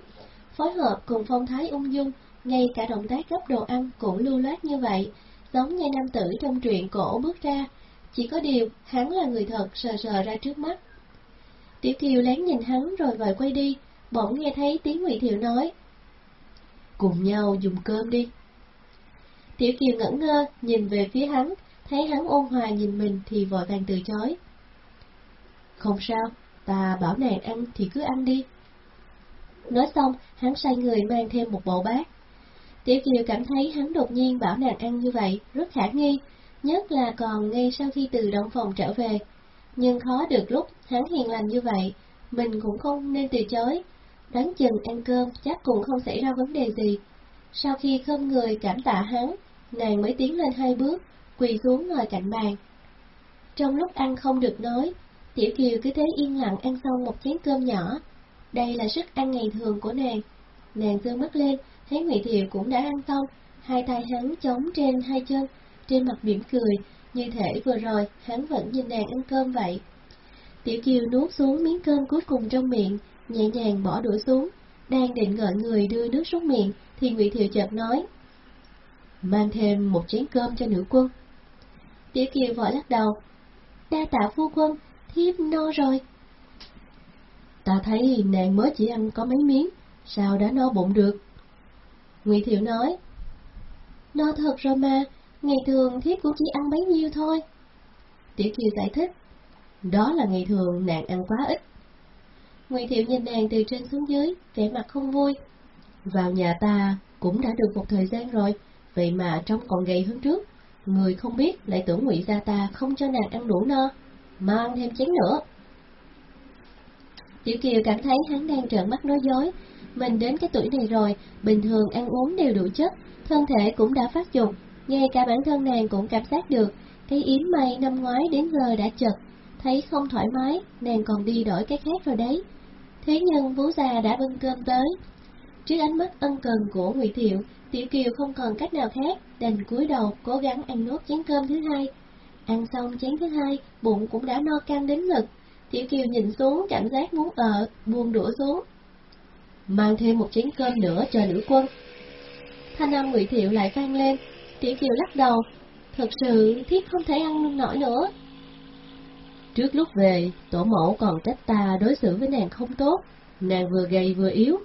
A: phối hợp cùng phong thái ung dung, ngay cả động tác gấp đồ ăn cũng lưu loát như vậy, giống như nam tử trong truyện cổ bước ra, chỉ có điều hắn là người thật sờ sờ ra trước mắt. Tiểu Kiều lén nhìn hắn rồi vội quay đi, bỗng nghe thấy tiếng Ngụy Thiệu nói. Cùng nhau dùng cơm đi. Tiểu Kiều ngẩn ngơ, nhìn về phía hắn, thấy hắn ôn hòa nhìn mình thì vội vàng từ chối. Không sao, ta bảo nàng ăn thì cứ ăn đi. Nói xong, hắn sai người mang thêm một bộ bát. Tiểu Kiều cảm thấy hắn đột nhiên bảo nàng ăn như vậy, rất khả nghi, nhất là còn ngay sau khi từ động phòng trở về. Nhưng khó được lúc hắn hiền lành như vậy, mình cũng không nên từ chối. Đoán chừng ăn cơm chắc cũng không xảy ra vấn đề gì. Sau khi không người cảm tạ hắn, nàng mới tiến lên hai bước, quỳ xuống ngồi cạnh bàn. Trong lúc ăn không được nói, Tiểu Kiều cứ thế yên lặng ăn xong một chén cơm nhỏ. đây là sức ăn ngày thường của nàng. Nàng dương mắt lên, thấy Ngụy Thiệu cũng đã ăn xong, hai tay hắn chống trên hai chân, trên mặt mỉm cười, như thể vừa rồi hắn vẫn nhìn nàng ăn cơm vậy. Tiểu Kiều nuốt xuống miếng cơm cuối cùng trong miệng, nhẹ nhàng bỏ đũa xuống, đang định gọi người đưa nước xuống miệng, thì Ngụy Thiệu chợt nói: "Mang thêm một chén cơm cho nữ quân." Tiểu Kiều vội lắc đầu: "Đa tạ phu quân, thiếp no rồi." Ta thấy nàng mới chỉ ăn có mấy miếng, sao đã no bụng được? Ngụy Thiệu nói: "No thật rồi mà, ngày thường thiếp cũng chỉ ăn bấy nhiêu thôi." Tiểu Kiều giải thích: "Đó là ngày thường nàng ăn quá ít." Ngụy Thiệu nhìn nàng từ trên xuống dưới, vẻ mặt không vui. Vào nhà ta cũng đã được một thời gian rồi, vậy mà trông còn gầy hơn trước. Người không biết lại tưởng Ngụy gia ta không cho nàng ăn đủ no, mang thêm chén nữa. Tiểu Kiều cảm thấy hắn đang trợn mắt nói dối. Mình đến cái tuổi này rồi, bình thường ăn uống đều đủ chất, thân thể cũng đã phát dục, ngay cả bản thân nàng cũng cảm giác được, cái yếm mây năm ngoái đến giờ đã chật, thấy không thoải mái, nàng còn đi đổi cái khác rồi đấy. Thế nhưng Vũ già đã bưng cơm tới. Trước ánh mắt ân cần của Ngụy Thiệu, Tiểu Kiều không còn cách nào khác, đành cúi đầu cố gắng ăn nốt chén cơm thứ hai. Ăn xong chén thứ hai, bụng cũng đã no căng đến ngực. Tiểu Kiều nhìn xuống cảm giác muốn ở, buông đũa xuống. Mang thêm một chén cơm nữa cho nữ quân. Thanh âm Ngụy Thiệu lại vang lên, Tiểu Kiều lắc đầu, thật sự thiếp không thể ăn nổi nữa. Trước lúc về, tổ mẫu còn trách ta đối xử với nàng không tốt, nàng vừa gầy vừa yếu,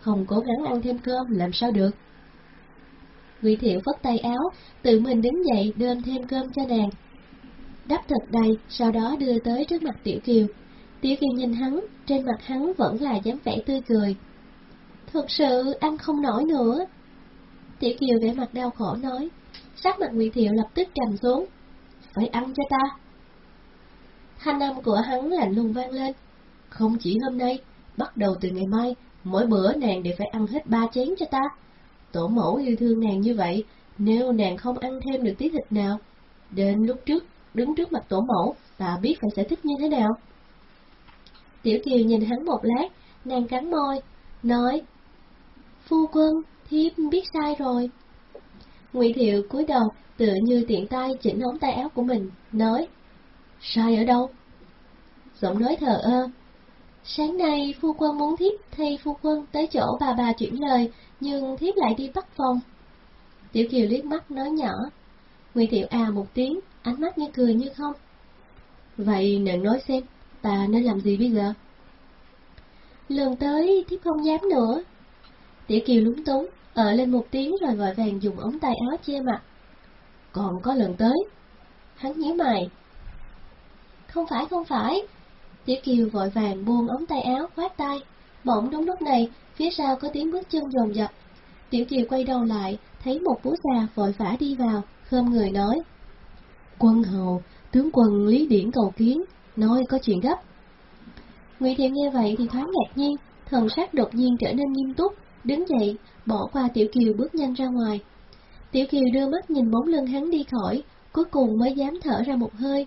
A: không cố gắng ăn thêm cơm làm sao được. Ngụy Thiệu vất tay áo, tự mình đứng dậy đơm thêm cơm cho nàng. Đắp thật đầy, sau đó đưa tới trước mặt Tiểu Kiều. Tiểu Kiều nhìn hắn, trên mặt hắn vẫn là dáng vẻ tươi cười. Thật sự ăn không nổi nữa. Tiểu Kiều vẻ mặt đau khổ nói, sắc mặt Ngụy Thiệu lập tức trầm xuống. Phải ăn cho ta. Thanh âm của hắn lạnh lùng vang lên. Không chỉ hôm nay, bắt đầu từ ngày mai, mỗi bữa nàng đều phải ăn hết ba chén cho ta. Tổ mẫu yêu thương nàng như vậy, nếu nàng không ăn thêm được tí thịt nào, đến lúc trước, đứng trước mặt tổ mẫu, ta biết phải sẽ thích như thế nào. Tiểu Kiều nhìn hắn một lát, nàng cắn môi, nói, Phu quân, thiếp biết sai rồi. Ngụy Thiệu cúi đầu, tựa như tiện tay chỉnh ống tay áo của mình, nói, Sai ở đâu? Giọng nói thờ ơ. Sáng nay phu quân muốn thiếp thay phu quân tới chỗ bà bà chuyển lời, nhưng thiếp lại đi bắt phong Tiểu Kiều liếc mắt nói nhỏ. Ngụy Thiệu à một tiếng, ánh mắt như cười như không. Vậy nàng nói xem, ta nên làm gì bây giờ? Lần tới thiếp không dám nữa. Tiểu Kiều lúng túng, ở lên một tiếng rồi vội vàng dùng ống tay áo che mặt. Còn có lần tới. Hắn nhíu mày, không phải không phải. Tiểu Kiều vội vàng buông ống tay áo khoát tay. Bỗng đúng lúc này, phía sau có tiếng bước chân dồn dập. Tiểu Kiều quay đầu lại, thấy một bố già vội vã đi vào, khom người nói. Quân hầu, tướng quân Lý Điển cầu kiến, nói có chuyện gấp. Ngụy Thiệu nghe vậy thì thoáng ngạc nhiên, thần sắc đột nhiên trở nên nghiêm túc, đứng dậy, bỏ qua Tiểu Kiều bước nhanh ra ngoài. Tiểu Kiều đưa mắt nhìn bóng lưng hắn đi khỏi, cuối cùng mới dám thở ra một hơi,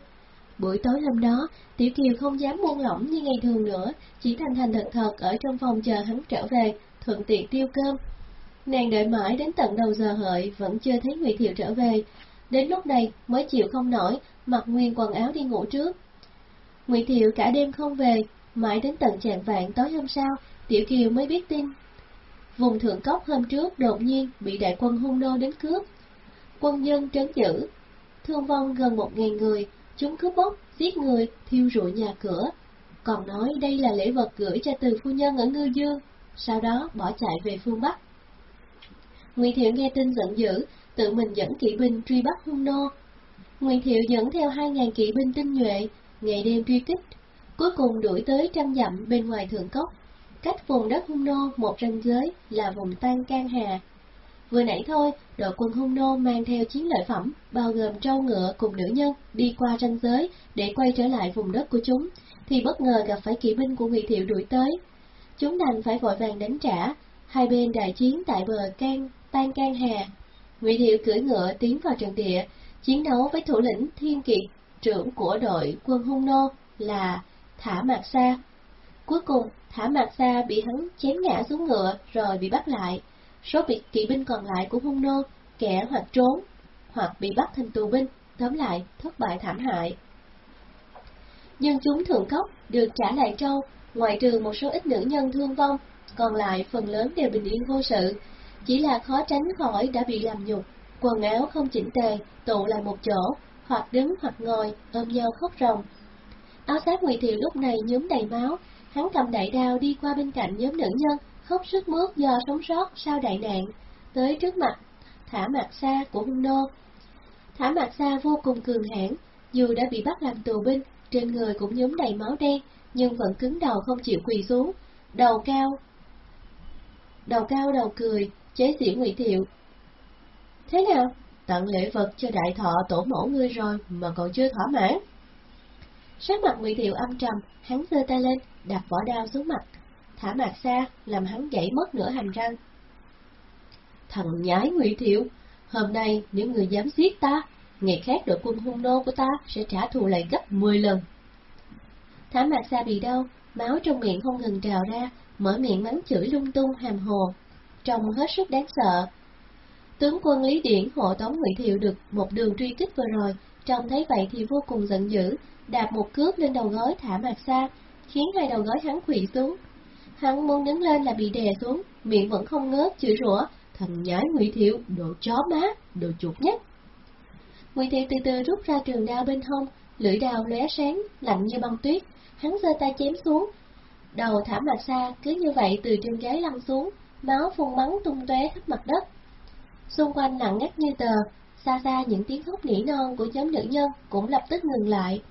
A: Buổi tối hôm đó, Tiểu Kiều không dám buông lỏng như ngày thường nữa, chỉ thành thành thật thật ở trong phòng chờ hắn trở về, thuận tiện tiêu cơm. Nàng đợi mãi đến tận đầu giờ hợi vẫn chưa thấy Ngụy Thiệu trở về, đến lúc này mới chịu không nổi, mặc nguyên quần áo đi ngủ trước. Ngụy Thiệu cả đêm không về, mãi đến tận trạng vạn tối hôm sau, Tiểu Kiều mới biết tin. Vùng thượng cốc hôm trước đột nhiên bị đại quân hung nô đến cướp. Quân dân trấn giữ, thương vong gần một ngàn người, Chúng cướp bóc, giết người, thiêu rụi nhà cửa, còn nói đây là lễ vật gửi cho từ phu nhân ở Ngư Dương, sau đó bỏ chạy về phương Bắc. Ngụy Thiệu nghe tin giận dữ, tự mình dẫn kỵ binh truy bắt hung nô. Ngụy Thiệu dẫn theo hai ngàn kỵ binh tinh nhuệ, ngày đêm truy kích, cuối cùng đuổi tới trăm dặm bên ngoài thượng cốc. Cách vùng đất hung nô một ranh giới là vùng Tan Can Hà, Vừa nãy thôi, đội quân hung nô mang theo chiến lợi phẩm, bao gồm trâu ngựa cùng nữ nhân, đi qua ranh giới để quay trở lại vùng đất của chúng, thì bất ngờ gặp phải kỵ binh của Ngụy Thiệu đuổi tới. Chúng đành phải vội vàng đánh trả, hai bên đại chiến tại bờ can, tan can hà. Ngụy Thiệu cưỡi ngựa tiến vào trận địa, chiến đấu với thủ lĩnh Thiên Kiệt, trưởng của đội quân hung nô là Thả Mạc Sa. Cuối cùng, Thả Mạc Sa bị hắn chém ngã xuống ngựa rồi bị bắt lại. Số bị kỵ binh còn lại của hung nô, kẻ hoặc trốn, hoặc bị bắt thành tù binh, tóm lại thất bại thảm hại. Dân chúng thượng cốc được trả lại trâu, ngoại trừ một số ít nữ nhân thương vong, còn lại phần lớn đều bình yên vô sự, chỉ là khó tránh khỏi đã bị làm nhục, quần áo không chỉnh tề, tụ lại một chỗ, hoặc đứng hoặc ngồi, ôm nhau khóc ròng. Áo sát Ngụy Thiệu lúc này nhúm đầy máu, hắn cầm đại đao đi qua bên cạnh nhóm nữ nhân, hốc sức mướt do sống sót sau đại nạn, tới trước mặt thả mặt xa của hung nô. Thả mặt xa vô cùng cường hãn, dù đã bị bắt làm tù binh, trên người cũng nhúm đầy máu đen, nhưng vẫn cứng đầu không chịu quỳ xuống, đầu cao. Đầu cao đầu cười, chế giễu Ngụy Thiệu. Thế nào? Tặng lễ vật cho đại thọ tổ mẫu ngươi rồi mà còn chưa thỏa mãn. Sắc mặt Ngụy Thiệu âm trầm, hắn giơ tay lên, đạp vỏ đao xuống mặt, thả mạc xa, làm hắn gãy mất nửa hàm răng. Thằng nhái Ngụy Thiệu, hôm nay những người dám giết ta, ngày khác đội quân hung nô của ta sẽ trả thù lại gấp 10 lần. Thả mạc xa bị đau, máu trong miệng không ngừng trào ra, mở miệng mắng chửi lung tung hàm hồ, trông hết sức đáng sợ. Tướng quân Lý Điển hộ tống Ngụy Thiệu được một đường truy kích vừa rồi, trông thấy vậy thì vô cùng giận dữ, đạp một cước lên đầu gối thả mạc xa, khiến hai đầu gối hắn quỵ xuống. Hắn muốn đứng lên là bị đè xuống, miệng vẫn không ngớt chửi rủa, thằng nhái Ngụy Thiệu, đồ chó má, đồ chuột nhất. Ngụy Thiệu từ từ rút ra trường đao bên hông, lưỡi đao lóe sáng, lạnh như băng tuyết, hắn giơ tay chém xuống. Đầu thả mặt xa cứ như vậy từ trên ghế lăn xuống, máu phun bắn tung tóe khắp mặt đất. Xung quanh lặng ngắt như tờ, xa xa những tiếng khóc nỉ non của nhóm nữ nhân cũng lập tức ngừng lại.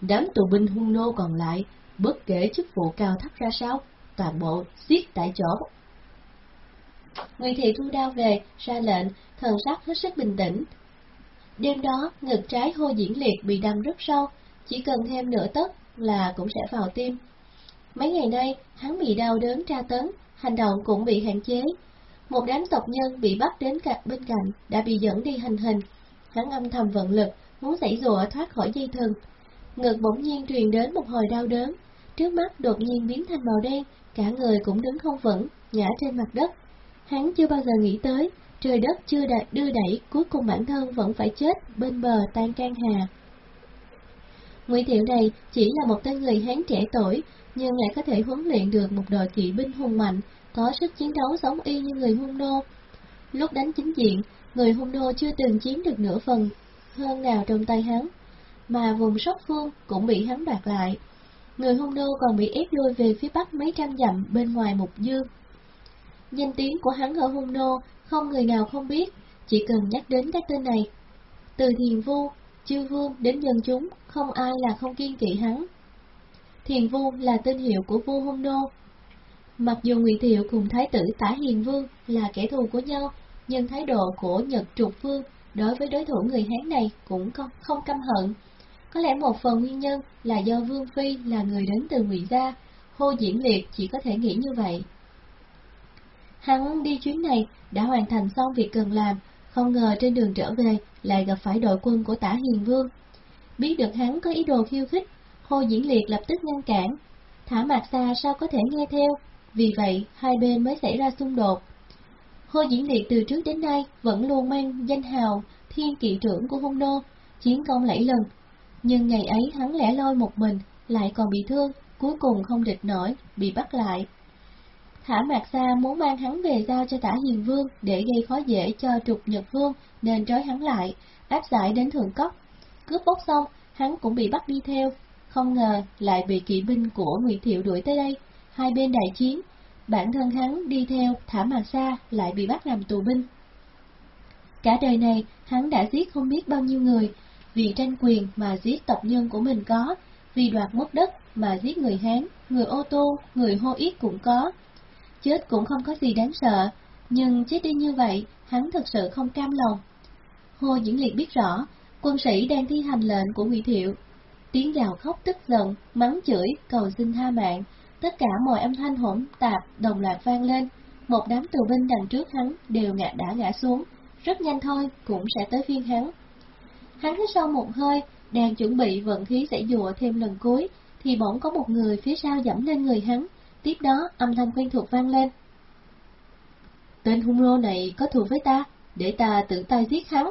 A: Đám tù binh hung nô còn lại, bất kể chức vụ cao thấp ra sao, toàn bộ giết tại chỗ. Ngụy Thị thu đao về, ra lệnh, thần sắc hết sức bình tĩnh. Đêm đó, ngực trái hô diễn liệt bị đâm rất sâu, chỉ cần thêm nửa tấc là cũng sẽ vào tim. Mấy ngày nay, hắn bị đau đớn tra tấn, hành động cũng bị hạn chế. Một đám tộc nhân bị bắt đến cạnh bên cạnh đã bị dẫn đi hành hình. Hắn âm thầm vận lực, muốn giải rùa thoát khỏi dây thừng. Ngực bỗng nhiên truyền đến một hồi đau đớn, trước mắt đột nhiên biến thành màu đen, cả người cũng đứng không vững, ngã trên mặt đất. Hắn chưa bao giờ nghĩ tới, trời đất chưa đạt đưa đẩy, cuối cùng bản thân vẫn phải chết bên bờ tan can hà. Ngụy Thiệu này chỉ là một tên người Hán trẻ tuổi, nhưng lại có thể huấn luyện được một đội kỵ binh hùng mạnh, có sức chiến đấu giống y như người hung nô. Lúc đánh chính diện, người hung nô chưa từng chiếm được nửa phần hơn nào trong tay hắn, mà vùng sóc phương cũng bị hắn đoạt lại. Người hung nô còn bị ép lui về phía bắc mấy trăm dặm bên ngoài Mục Dương. Danh tiếng của hắn ở hung nô không người nào không biết, chỉ cần nhắc đến cái tên này. Từ thiền vu, chư vương đến dân chúng, không ai là không kiên kỵ hắn. Thiền vu là tên hiệu của vua hung nô. Mặc dù Ngụy Thiệu cùng Thái tử Tả Hiền Vương là kẻ thù của nhau, nhưng thái độ của Nhật Trục Vương đối với đối thủ người Hán này cũng không, không căm hận. Có lẽ một phần nguyên nhân là do Vương Phi là người đến từ Ngụy Gia, hô diễn liệt chỉ có thể nghĩ như vậy. Hắn đi chuyến này đã hoàn thành xong việc cần làm, không ngờ trên đường trở về lại gặp phải đội quân của tả hiền vương. Biết được hắn có ý đồ khiêu khích, hô diễn liệt lập tức ngăn cản. Thả mạc xa sao có thể nghe theo, vì vậy hai bên mới xảy ra xung đột. Hô diễn liệt từ trước đến nay vẫn luôn mang danh hào thiên kỵ trưởng của hung nô, chiến công lẫy lừng. Nhưng ngày ấy hắn lẻ loi một mình, lại còn bị thương, cuối cùng không địch nổi, bị bắt lại. Thả Mạc Sa muốn mang hắn về giao cho Tả Hiền Vương để gây khó dễ cho trục Nhật Vương nên trói hắn lại, áp giải đến Thượng Cốc. Cướp bốc xong, hắn cũng bị bắt đi theo, không ngờ lại bị kỵ binh của Ngụy Thiệu đuổi tới đây, hai bên đại chiến, bản thân hắn đi theo Thả Mạc Sa lại bị bắt làm tù binh. Cả đời này, hắn đã giết không biết bao nhiêu người, vì tranh quyền mà giết tộc nhân của mình có, vì đoạt mất đất mà giết người Hán, người ô tô, người hô yết cũng có, chết cũng không có gì đáng sợ, nhưng chết đi như vậy, hắn thật sự không cam lòng. Hồ Diễn Liệt biết rõ, quân sĩ đang thi hành lệnh của Ngụy Thiệu. Tiếng gào khóc tức giận, mắng chửi, cầu xin tha mạng, tất cả mọi âm thanh hỗn tạp đồng loạt vang lên. Một đám tù binh đằng trước hắn đều ngã đã ngã xuống, rất nhanh thôi cũng sẽ tới phiên hắn. Hắn hít sâu một hơi, đang chuẩn bị vận khí sẽ dùa thêm lần cuối, thì bỗng có một người phía sau dẫm lên người hắn, tiếp đó âm thanh quen thuộc vang lên. Tên hung lô này có thù với ta, để ta tự tay giết hắn.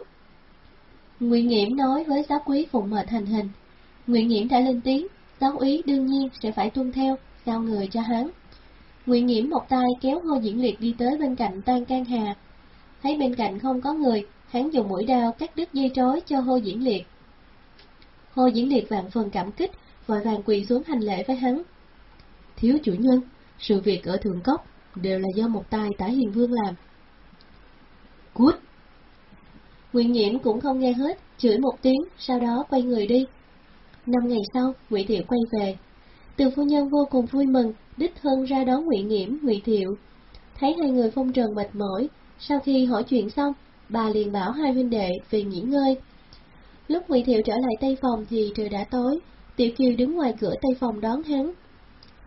A: Nguyễn Nghiễm nói với giáo quý phụng mệt thành hình. Nguyễn Nghiễm đã lên tiếng, giáo úy đương nhiên sẽ phải tuân theo, giao người cho hắn. Nguyễn Nghiễm một tay kéo Ngô Diễn Liệt đi tới bên cạnh Tan Can Hà. Thấy bên cạnh không có người, hắn dùng mũi đao cắt đứt dây trói cho hô Diễn Liệt. hô Diễn Liệt vạn phần cảm kích, vội vàng quỳ xuống hành lễ với hắn. Thiếu chủ nhân, sự việc ở Thượng Cốc đều là do một tay tả hiền vương làm. Cút! Nguyễn Nhiễm cũng không nghe hết, chửi một tiếng, sau đó quay người đi. Năm ngày sau, Ngụy Thiệu quay về. Từ phu nhân vô cùng vui mừng, đích thân ra đón Ngụy Nhiễm, Ngụy Thiệu. Thấy hai người phong trần mệt mỏi, sau khi hỏi chuyện xong, bà liền bảo hai huynh đệ về nghỉ ngơi. Lúc Ngụy Thiệu trở lại tây phòng thì trời đã tối, Tiểu Kiều đứng ngoài cửa tây phòng đón hắn.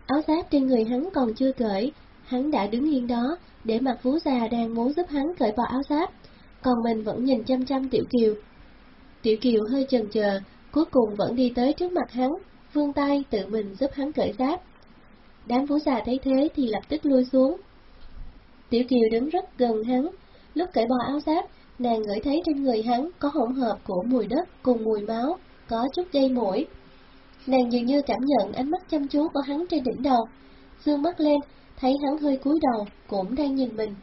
A: Áo giáp trên người hắn còn chưa cởi, hắn đã đứng yên đó, để mặt vú già đang muốn giúp hắn cởi bỏ áo giáp, còn mình vẫn nhìn chăm chăm Tiểu Kiều. Tiểu Kiều hơi chần chờ, cuối cùng vẫn đi tới trước mặt hắn, vươn tay tự mình giúp hắn cởi giáp. Đám vú già thấy thế thì lập tức lui xuống. Tiểu Kiều đứng rất gần hắn, lúc cởi bỏ áo giáp, nàng ngửi thấy trên người hắn có hỗn hợp của mùi đất cùng mùi máu, có chút dây mũi. Nàng dường như cảm nhận ánh mắt chăm chú của hắn trên đỉnh đầu, dương mắt lên, thấy hắn hơi cúi đầu, cũng đang nhìn mình.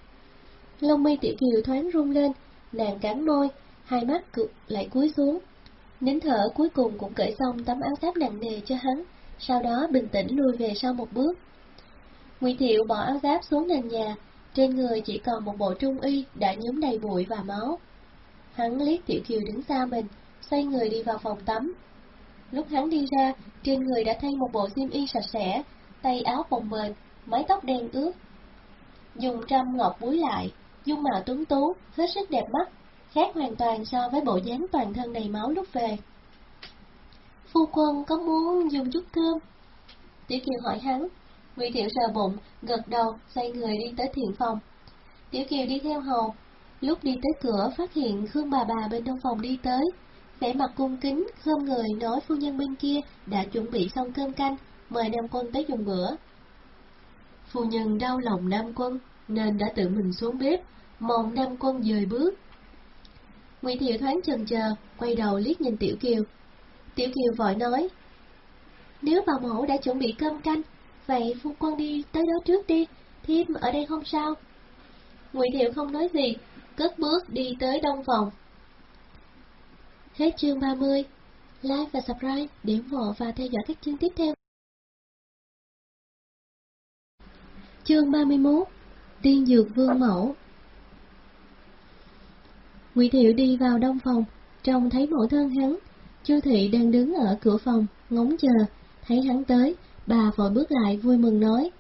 A: Lông mi tiểu kiều thoáng rung lên, nàng cắn môi, hai mắt cực lại cúi xuống. Nín thở cuối cùng cũng cởi xong tấm áo giáp nặng nề cho hắn, sau đó bình tĩnh lùi về sau một bước. Ngụy Thiệu bỏ áo giáp xuống nền nhà, trên người chỉ còn một bộ trung y đã nhúm đầy bụi và máu. Hắn liếc Tiểu Kiều đứng xa mình, xoay người đi vào phòng tắm. Lúc hắn đi ra, trên người đã thay một bộ xiêm y sạch sẽ, tay áo phồng mềm, mái tóc đen ướt. Dùng trăm ngọc búi lại, dung mạo tuấn tú, hết sức đẹp mắt, khác hoàn toàn so với bộ dáng toàn thân đầy máu lúc về. Phu quân có muốn dùng chút cơm? Tiểu Kiều hỏi hắn, Ngụy Thiệu sờ bụng, gật đầu, xoay người đi tới thiện phòng. Tiểu Kiều đi theo hầu, lúc đi tới cửa phát hiện Khương bà bà bên trong phòng đi tới, vẻ mặt cung kính, khom người nói phu nhân bên kia đã chuẩn bị xong cơm canh, mời Nam Quân tới dùng bữa. Phu nhân đau lòng Nam Quân, nên đã tự mình xuống bếp, mong Nam Quân dời bước. Ngụy Thiệu thoáng chần chờ, quay đầu liếc nhìn Tiểu Kiều. Tiểu Kiều vội nói, nếu bà mẫu đã chuẩn bị cơm canh, vậy phu quân đi tới đó trước đi, thiếp ở đây không sao. Ngụy Thiệu không nói gì, cất bước đi tới đông phòng. Hết chương 30, like và subscribe để ủng hộ và theo dõi các chương tiếp theo. Chương 31 Tiên Dược Vương Mẫu Ngụy Thiệu đi vào đông phòng, trông thấy mẫu thân hắn. Chu Thị đang đứng ở cửa phòng, ngóng chờ, thấy hắn tới, bà vội bước lại vui mừng nói.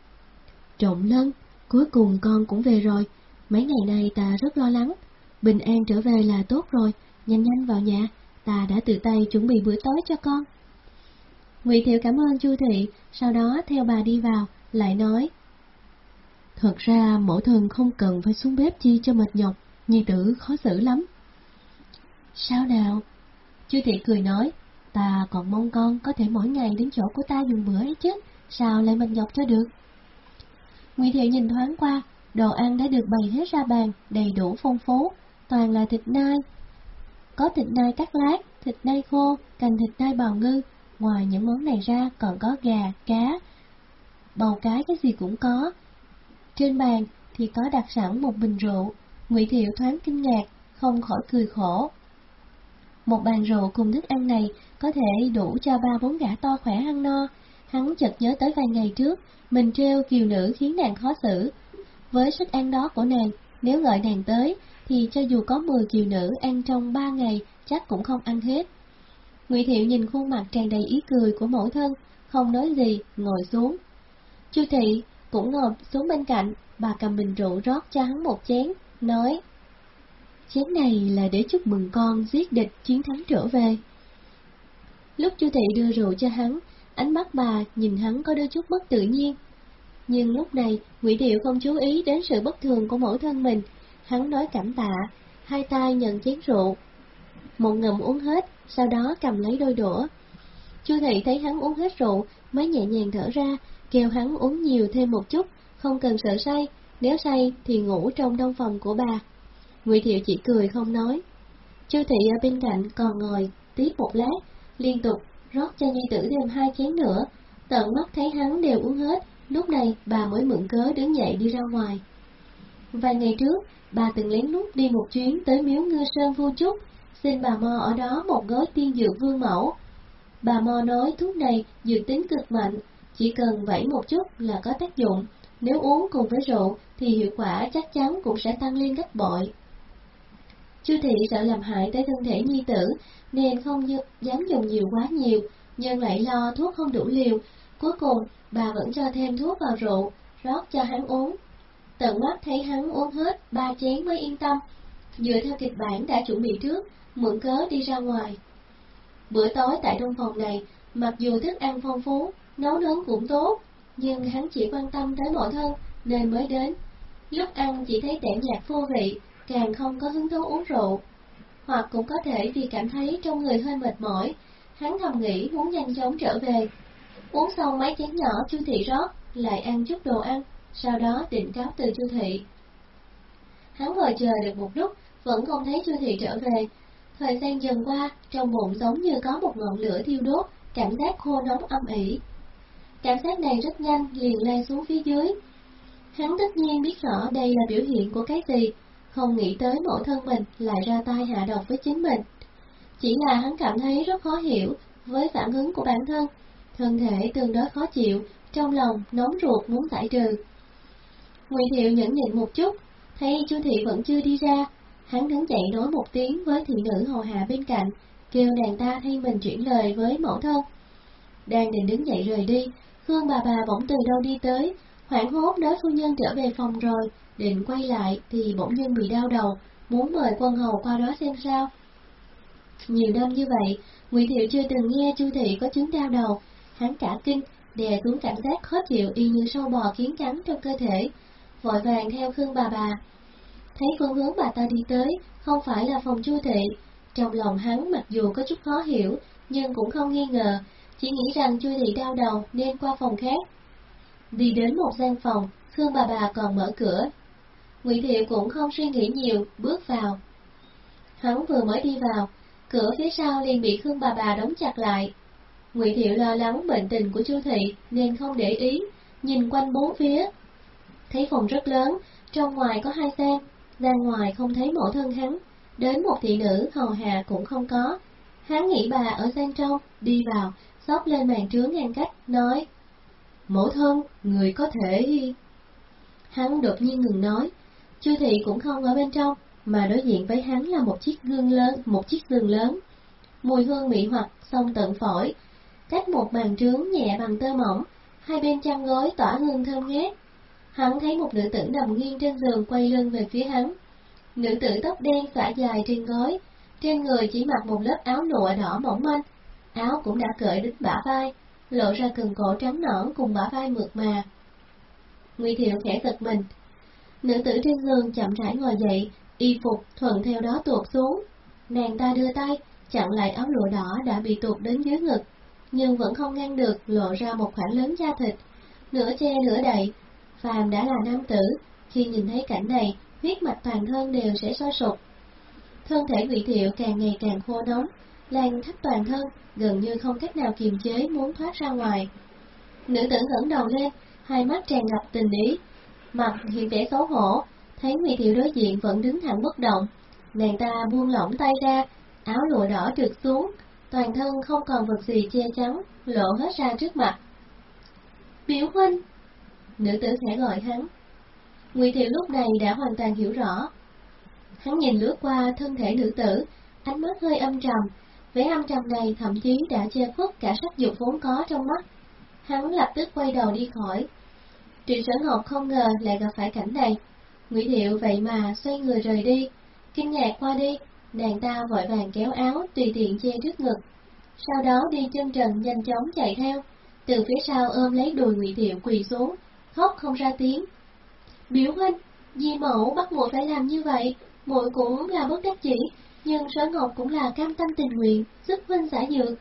A: Trọng lân, cuối cùng con cũng về rồi, mấy ngày nay ta rất lo lắng, bình an trở về là tốt rồi, nhanh nhanh vào nhà, ta đã tự tay chuẩn bị bữa tối cho con. Ngụy Thiệu cảm ơn Chu Thị, sau đó theo bà đi vào, lại nói. Thật ra mẫu thân không cần phải xuống bếp chi cho mệt nhọc, nhi tử khó xử lắm. Sao nào? Chu thị cười nói, ta còn mong con có thể mỗi ngày đến chỗ của ta dùng bữa ấy chứ, sao lại mình nhọc cho được? Ngụy Thiệu nhìn thoáng qua, đồ ăn đã được bày hết ra bàn, đầy đủ phong phú, toàn là thịt nai. Có thịt nai cắt lát, thịt nai khô, cành thịt nai bào ngư, ngoài những món này ra còn có gà, cá, bầu cái cái gì cũng có. Trên bàn thì có đặt sẵn một bình rượu, Ngụy Thiệu thoáng kinh ngạc, không khỏi cười khổ. Một bàn rượu cùng thức ăn này có thể đủ cho ba bốn gã to khỏe ăn no. Hắn chợt nhớ tới vài ngày trước, mình treo kiều nữ khiến nàng khó xử. Với sức ăn đó của nàng, nếu gọi nàng tới, thì cho dù có 10 kiều nữ ăn trong ba ngày, chắc cũng không ăn hết. Ngụy Thiệu nhìn khuôn mặt tràn đầy ý cười của mẫu thân, không nói gì, ngồi xuống. Chu Thị cũng ngồi xuống bên cạnh, bà cầm bình rượu rót cho hắn một chén, nói Chén này là để chúc mừng con giết địch chiến thắng trở về. Lúc chu thị đưa rượu cho hắn, ánh mắt bà nhìn hắn có đôi chút bất tự nhiên. Nhưng lúc này, Ngụy Điệu không chú ý đến sự bất thường của mẫu thân mình, hắn nói cảm tạ, hai tay nhận chén rượu. Một ngầm uống hết, sau đó cầm lấy đôi đũa. Chu Thị thấy hắn uống hết rượu, mới nhẹ nhàng thở ra, kêu hắn uống nhiều thêm một chút, không cần sợ say, nếu say thì ngủ trong đông phòng của bà. Ngụy Thiệu chỉ cười không nói. Chu Thị ở bên cạnh còn ngồi, tiếp một lát, liên tục rót cho nhi tử thêm hai chén nữa, tận mắt thấy hắn đều uống hết, lúc này bà mới mượn cớ đứng dậy đi ra ngoài. Vài ngày trước, bà từng lén lút đi một chuyến tới miếu ngư sơn vu trúc, xin bà Mo ở đó một gói tiên dược vương mẫu. Bà Mo nói thuốc này dược tính cực mạnh, chỉ cần vẩy một chút là có tác dụng, nếu uống cùng với rượu thì hiệu quả chắc chắn cũng sẽ tăng lên gấp bội. Chu thị sợ làm hại tới thân thể nhi tử, nên không dám dùng nhiều quá nhiều, nhưng lại lo thuốc không đủ liều. Cuối cùng, bà vẫn cho thêm thuốc vào rượu, rót cho hắn uống. Tận mắt thấy hắn uống hết ba chén mới yên tâm, dựa theo kịch bản đã chuẩn bị trước, mượn cớ đi ra ngoài. Bữa tối tại trong phòng này, mặc dù thức ăn phong phú, nấu nướng cũng tốt, nhưng hắn chỉ quan tâm tới mộ thân nên mới đến. Lúc ăn chỉ thấy tẻ nhạt vô vị, càng không có hứng thú uống rượu. Hoặc cũng có thể vì cảm thấy trong người hơi mệt mỏi, hắn thầm nghĩ muốn nhanh chóng trở về. Uống xong mấy chén nhỏ chu thị rót, lại ăn chút đồ ăn, sau đó định cáo từ chu thị. Hắn ngồi chờ được một lúc, vẫn không thấy chu thị trở về. Thời gian dần qua, trong bụng giống như có một ngọn lửa thiêu đốt, cảm giác khô nóng âm ỉ. Cảm giác này rất nhanh liền lan xuống phía dưới. Hắn tất nhiên biết rõ đây là biểu hiện của cái gì, không nghĩ tới mẫu thân mình lại ra tay hạ độc với chính mình. Chỉ là hắn cảm thấy rất khó hiểu với phản ứng của bản thân, thân thể tương đối khó chịu, trong lòng nóng ruột muốn giải trừ. Ngụy Thiệu nhẫn nhịn một chút, thấy Chu Thị vẫn chưa đi ra, hắn đứng dậy nói một tiếng với thị nữ hầu hạ bên cạnh, kêu nàng ta thay mình chuyển lời với mẫu thân. Đang định đứng dậy rời đi, Khương bà bà bỗng từ đâu đi tới, hoảng hốt nói phu nhân trở về phòng rồi, định quay lại thì bỗng nhiên bị đau đầu, muốn mời quân hầu qua đó xem sao. Nhiều năm như vậy, Ngụy Thiệu chưa từng nghe Chu thị có chứng đau đầu, hắn cả kinh, đè xuống cảm giác khó chịu y như sâu bò kiến cắn trong cơ thể, vội vàng theo Khương bà bà. Thấy phương hướng bà ta đi tới, không phải là phòng Chu thị, trong lòng hắn mặc dù có chút khó hiểu, nhưng cũng không nghi ngờ, chỉ nghĩ rằng Chu thị đau đầu nên qua phòng khác. Đi đến một gian phòng, Khương bà bà còn mở cửa. Ngụy Thiệu cũng không suy nghĩ nhiều, bước vào. Hắn vừa mới đi vào, cửa phía sau liền bị Khương bà bà đóng chặt lại. Ngụy Thiệu lo lắng bệnh tình của Chu thị nên không để ý, nhìn quanh bốn phía. Thấy phòng rất lớn, trong ngoài có hai gian, ra ngoài không thấy mẫu thân hắn, đến một thị nữ hầu hạ cũng không có. Hắn nghĩ bà ở gian trong, đi vào, xốc lên màn trướng ngăn cách, nói Mẫu thân, người có thể... Hắn đột nhiên ngừng nói, Chu thị cũng không ở bên trong, mà đối diện với hắn là một chiếc gương lớn, một chiếc giường lớn. Mùi hương mị hoặc xông tận phổi, cách một bàn trướng nhẹ bằng tơ mỏng, hai bên chăn gối tỏa hương thơm ngát. Hắn thấy một nữ tử nằm nghiêng trên giường quay lưng về phía hắn. Nữ tử tóc đen xõa dài trên gối, trên người chỉ mặc một lớp áo lụa đỏ mỏng manh, áo cũng đã cởi đến bả vai, lộ ra cần cổ trắng nõn cùng bả vai mượt mà. Ngụy Thiệu khẽ giật mình. Nữ tử trên giường chậm rãi ngồi dậy, y phục thuận theo đó tuột xuống. Nàng ta đưa tay, chặn lại áo lụa đỏ đã bị tuột đến dưới ngực, nhưng vẫn không ngăn được lộ ra một khoảng lớn da thịt, nửa che nửa đậy. Phàm đã là nam tử, khi nhìn thấy cảnh này, huyết mạch toàn thân đều sẽ sôi sụp. Thân thể Ngụy Thiệu càng ngày càng khô nóng, lan khắp toàn thân, gần như không cách nào kiềm chế muốn thoát ra ngoài. Nữ tử ngẩng đầu lên, hai mắt tràn ngập tình ý, mặt hiện vẻ xấu hổ, thấy Ngụy Thiệu đối diện vẫn đứng thẳng bất động, nàng ta buông lỏng tay ra, áo lụa đỏ trượt xuống, toàn thân không còn vật gì che chắn, lộ hết ra trước mặt. Biểu huynh! Nữ tử khẽ gọi hắn. Ngụy Thiệu lúc này đã hoàn toàn hiểu rõ. Hắn nhìn lướt qua thân thể nữ tử, ánh mắt hơi âm trầm, vẻ âm trầm này thậm chí đã che khuất cả sắc dục vốn có trong mắt. Hắn lập tức quay đầu đi khỏi. Trịnh Sở Ngọc không ngờ lại gặp phải cảnh này. Nguyễn Thiệu vậy mà xoay người rời đi, kinh ngạc qua đi, nàng ta vội vàng kéo áo tùy tiện che trước ngực. Sau đó đi chân trần nhanh chóng chạy theo, từ phía sau ôm lấy đùi Nguyễn Thiệu quỳ xuống, khóc không ra tiếng. Biểu huynh, Di mẫu bắt muội phải làm như vậy, muội cũng là bất đắc chỉ, nhưng Sở Ngọc cũng là cam tâm tình nguyện, giúp huynh giả dược.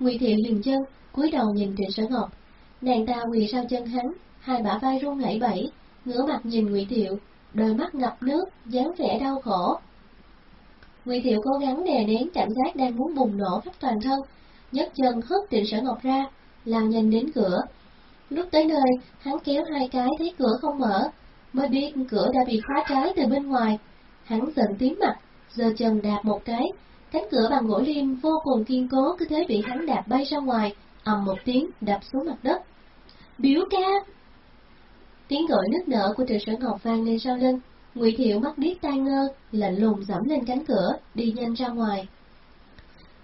A: Ngụy Thiệu dừng chân, cúi đầu nhìn Trịnh Sở Ngọc. Nàng ta quỳ sau chân hắn, hai bả vai run lẩy bẩy, ngửa mặt nhìn Ngụy Thiệu, đôi mắt ngập nước, dáng vẻ đau khổ. Ngụy Thiệu cố gắng đè nén cảm giác đang muốn bùng nổ khắp toàn thân, nhấc chân hất Trịnh Sở Ngọc ra, lao nhanh đến cửa. Lúc tới nơi, hắn kéo hai cái thấy cửa không mở, mới biết cửa đã bị khóa trái từ bên ngoài. Hắn giận tím mặt, giơ chân đạp một cái, cánh cửa bằng gỗ lim vô cùng kiên cố cứ thế bị hắn đạp bay ra ngoài, ầm một tiếng đập xuống mặt đất. Biểu ca! Tiếng gọi nức nở của Trịnh Sở Ngọc vang lên sau lưng, Ngụy Thiệu mắt điếc tai ngơ, lạnh lùng dẫm lên cánh cửa, đi nhanh ra ngoài.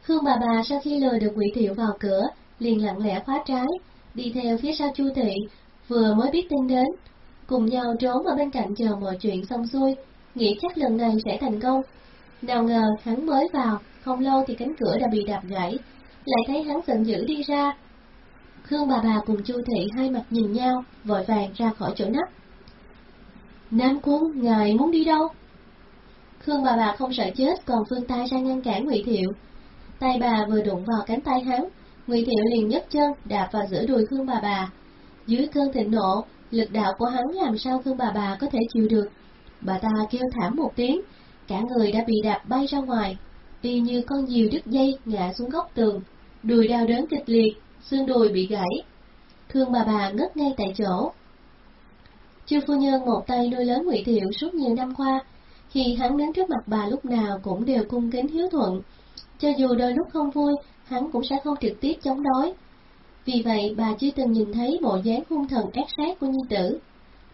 A: Khương bà bà sau khi lừa được Ngụy Thiệu vào cửa, liền lặng lẽ khóa trái, đi theo phía sau Chu Thị, vừa mới biết tin đến, cùng nhau trốn ở bên cạnh chờ mọi chuyện xong xuôi, nghĩ chắc lần này sẽ thành công. Nào ngờ hắn mới vào, không lâu thì cánh cửa đã bị đạp gãy, lại thấy hắn giận dữ đi ra. Khương bà bà cùng Chu Thị hai mặt nhìn nhau, vội vàng ra khỏi chỗ nấp. Nam Quân, ngài muốn đi đâu? Khương bà bà không sợ chết, còn phương tay ra ngăn cản Ngụy Thiệu. Tay bà vừa đụng vào cánh tay hắn, Ngụy Thiệu liền nhấc chân đạp vào giữa đùi Khương bà bà. Dưới cơn thịnh nộ, lực đạo của hắn làm sao Khương bà bà có thể chịu được. Bà ta kêu thảm một tiếng, cả người đã bị đạp bay ra ngoài, y như con diều đứt dây ngã xuống góc tường, đùi đau đớn kịch liệt, xương đùi bị gãy. thương bà bà ngất ngay tại chỗ. Chư phu nhân một tay nuôi lớn Ngụy Thiệu suốt nhiều năm qua, khi hắn đến trước mặt bà lúc nào cũng đều cung kính hiếu thuận. Cho dù đôi lúc không vui, hắn cũng sẽ không trực tiếp chống đối. Vì vậy bà chưa từng nhìn thấy bộ dáng hung thần ác sát của nhi tử.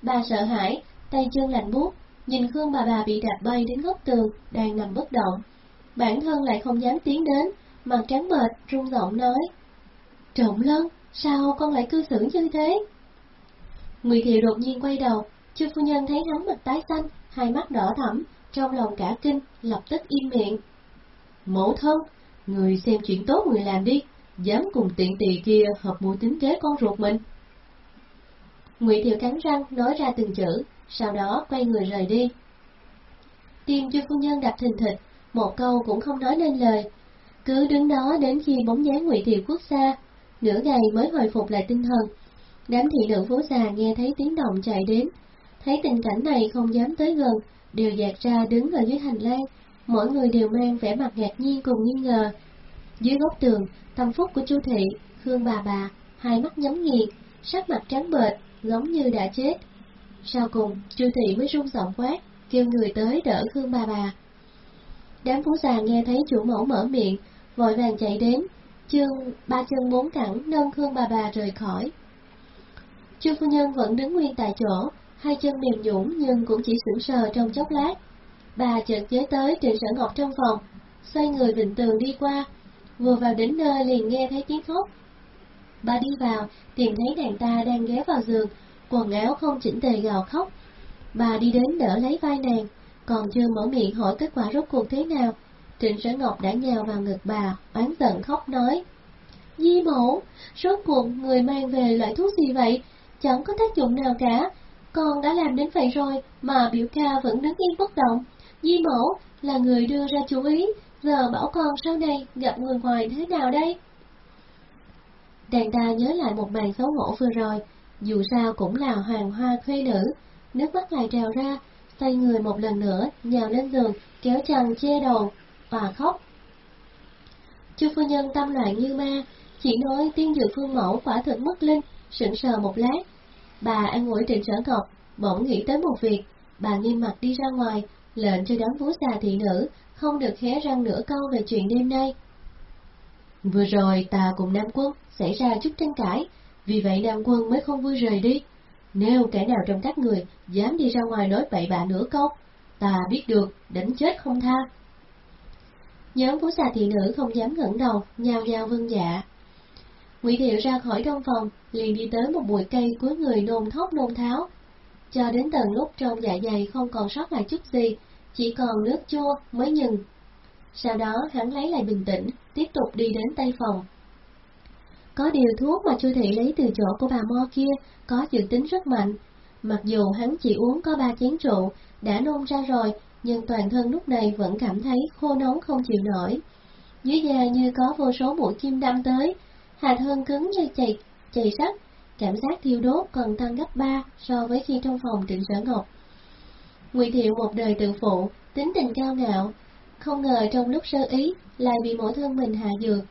A: Bà sợ hãi, tay chân lạnh buốt, nhìn Khương bà bà bị đạp bay đến góc tường, đang nằm bất động. Bản thân lại không dám tiến đến, mặt trắng bệch, run giọng nói. Trọng lân, sao con lại cư xử như thế? Ngụy Thiệu đột nhiên quay đầu, chư phu nhân thấy hắn mặt tái xanh, hai mắt đỏ thẫm, trong lòng cả kinh, lập tức im miệng. Mẫu thân, người xem chuyện tốt người làm đi, dám cùng tiện tỳ kia hợp mưu tính kế con ruột mình. Ngụy Thiệu cắn răng nói ra từng chữ, sau đó quay người rời đi. Tim chư phu nhân đập thình thịch, một câu cũng không nói nên lời, cứ đứng đó đến khi bóng dáng Ngụy Thiệu quốc xa, nửa ngày mới hồi phục lại tinh thần. Đám thị nữ phố già nghe thấy tiếng động chạy đến, thấy tình cảnh này không dám tới gần, đều dạt ra đứng ở dưới hành lang, mỗi người đều mang vẻ mặt ngạc nhiên cùng nghi ngờ. Dưới góc tường, tâm phúc của Chu thị, Khương bà bà, hai mắt nhắm nghiền, sắc mặt trắng bệch, giống như đã chết. Sau cùng, Chu thị mới run giọng quát, kêu người tới đỡ Khương bà bà. Đám phú già nghe thấy chủ mẫu mở miệng, vội vàng chạy đến, chương ba chân bốn cẳng nâng Khương bà bà rời khỏi. Chu phu nhân vẫn đứng nguyên tại chỗ, hai chân mềm nhũn nhưng cũng chỉ sững sờ trong chốc lát. Bà chợt nhớ tới Trịnh Sở Ngọc trong phòng, xoay người bình tường đi qua, vừa vào đến nơi liền nghe thấy tiếng khóc. Bà đi vào, tìm thấy nàng ta đang ghé vào giường, quần áo không chỉnh tề gào khóc. Bà đi đến đỡ lấy vai nàng, còn chưa mở miệng hỏi kết quả rốt cuộc thế nào. Trịnh Sở Ngọc đã nhào vào ngực bà, oán giận khóc nói. Di mẫu, rốt cuộc người mang về loại thuốc gì vậy? Chẳng có tác dụng nào cả. Con đã làm đến vậy rồi mà biểu ca vẫn đứng yên bất động. Di mẫu là người đưa ra chú ý, giờ bảo con sau này gặp người ngoài thế nào đây? Đàn ta nhớ lại một màn xấu hổ vừa rồi, dù sao cũng là hoàng hoa khuê nữ, nước mắt lại trào ra, xoay người một lần nữa, nhào lên giường, kéo chàng che đầu, và khóc. Chu phu nhân tâm loạn như ma, chỉ nói tiên dược phương mẫu quả thực mất linh, sững sờ một lát. Bà ăn ủi trịnh sở ngọc, bỗng nghĩ tới một việc, bà nghiêm mặt đi ra ngoài, lệnh cho đám vú già thị nữ, không được hé răng nửa câu về chuyện đêm nay. Vừa rồi ta cùng Nam Quân xảy ra chút tranh cãi, vì vậy Nam Quân mới không vui rời đi. Nếu kẻ nào trong các người dám đi ra ngoài nói bậy bạ nửa câu, ta biết được, đánh chết không tha. Nhóm phú xà thị nữ không dám ngẩng đầu, nhao nhao vâng dạ. Ngụy Thiệu ra khỏi trong phòng, liền đi tới một bụi cây cuối người nôn thốc nôn tháo. Cho đến tận lúc trong dạ dày không còn sót lại chút gì, chỉ còn nước chua mới nhừng. Sau đó hắn lấy lại bình tĩnh, tiếp tục đi đến tây phòng. Có điều thuốc mà Chu Thị lấy từ chỗ của bà Mo kia có dự tính rất mạnh. Mặc dù hắn chỉ uống có ba chén rượu, đã nôn ra rồi, nhưng toàn thân lúc này vẫn cảm thấy khô nóng không chịu nổi. dưới da như có vô số mũi kim đâm tới, hạt hơn cứng như chày, chày sắt, cảm giác thiêu đốt còn tăng gấp ba so với khi trong phòng trịnh sở ngọc. Ngụy Thiệu một đời tự phụ, tính tình cao ngạo, không ngờ trong lúc sơ ý lại bị mỗi thân mình hạ dược.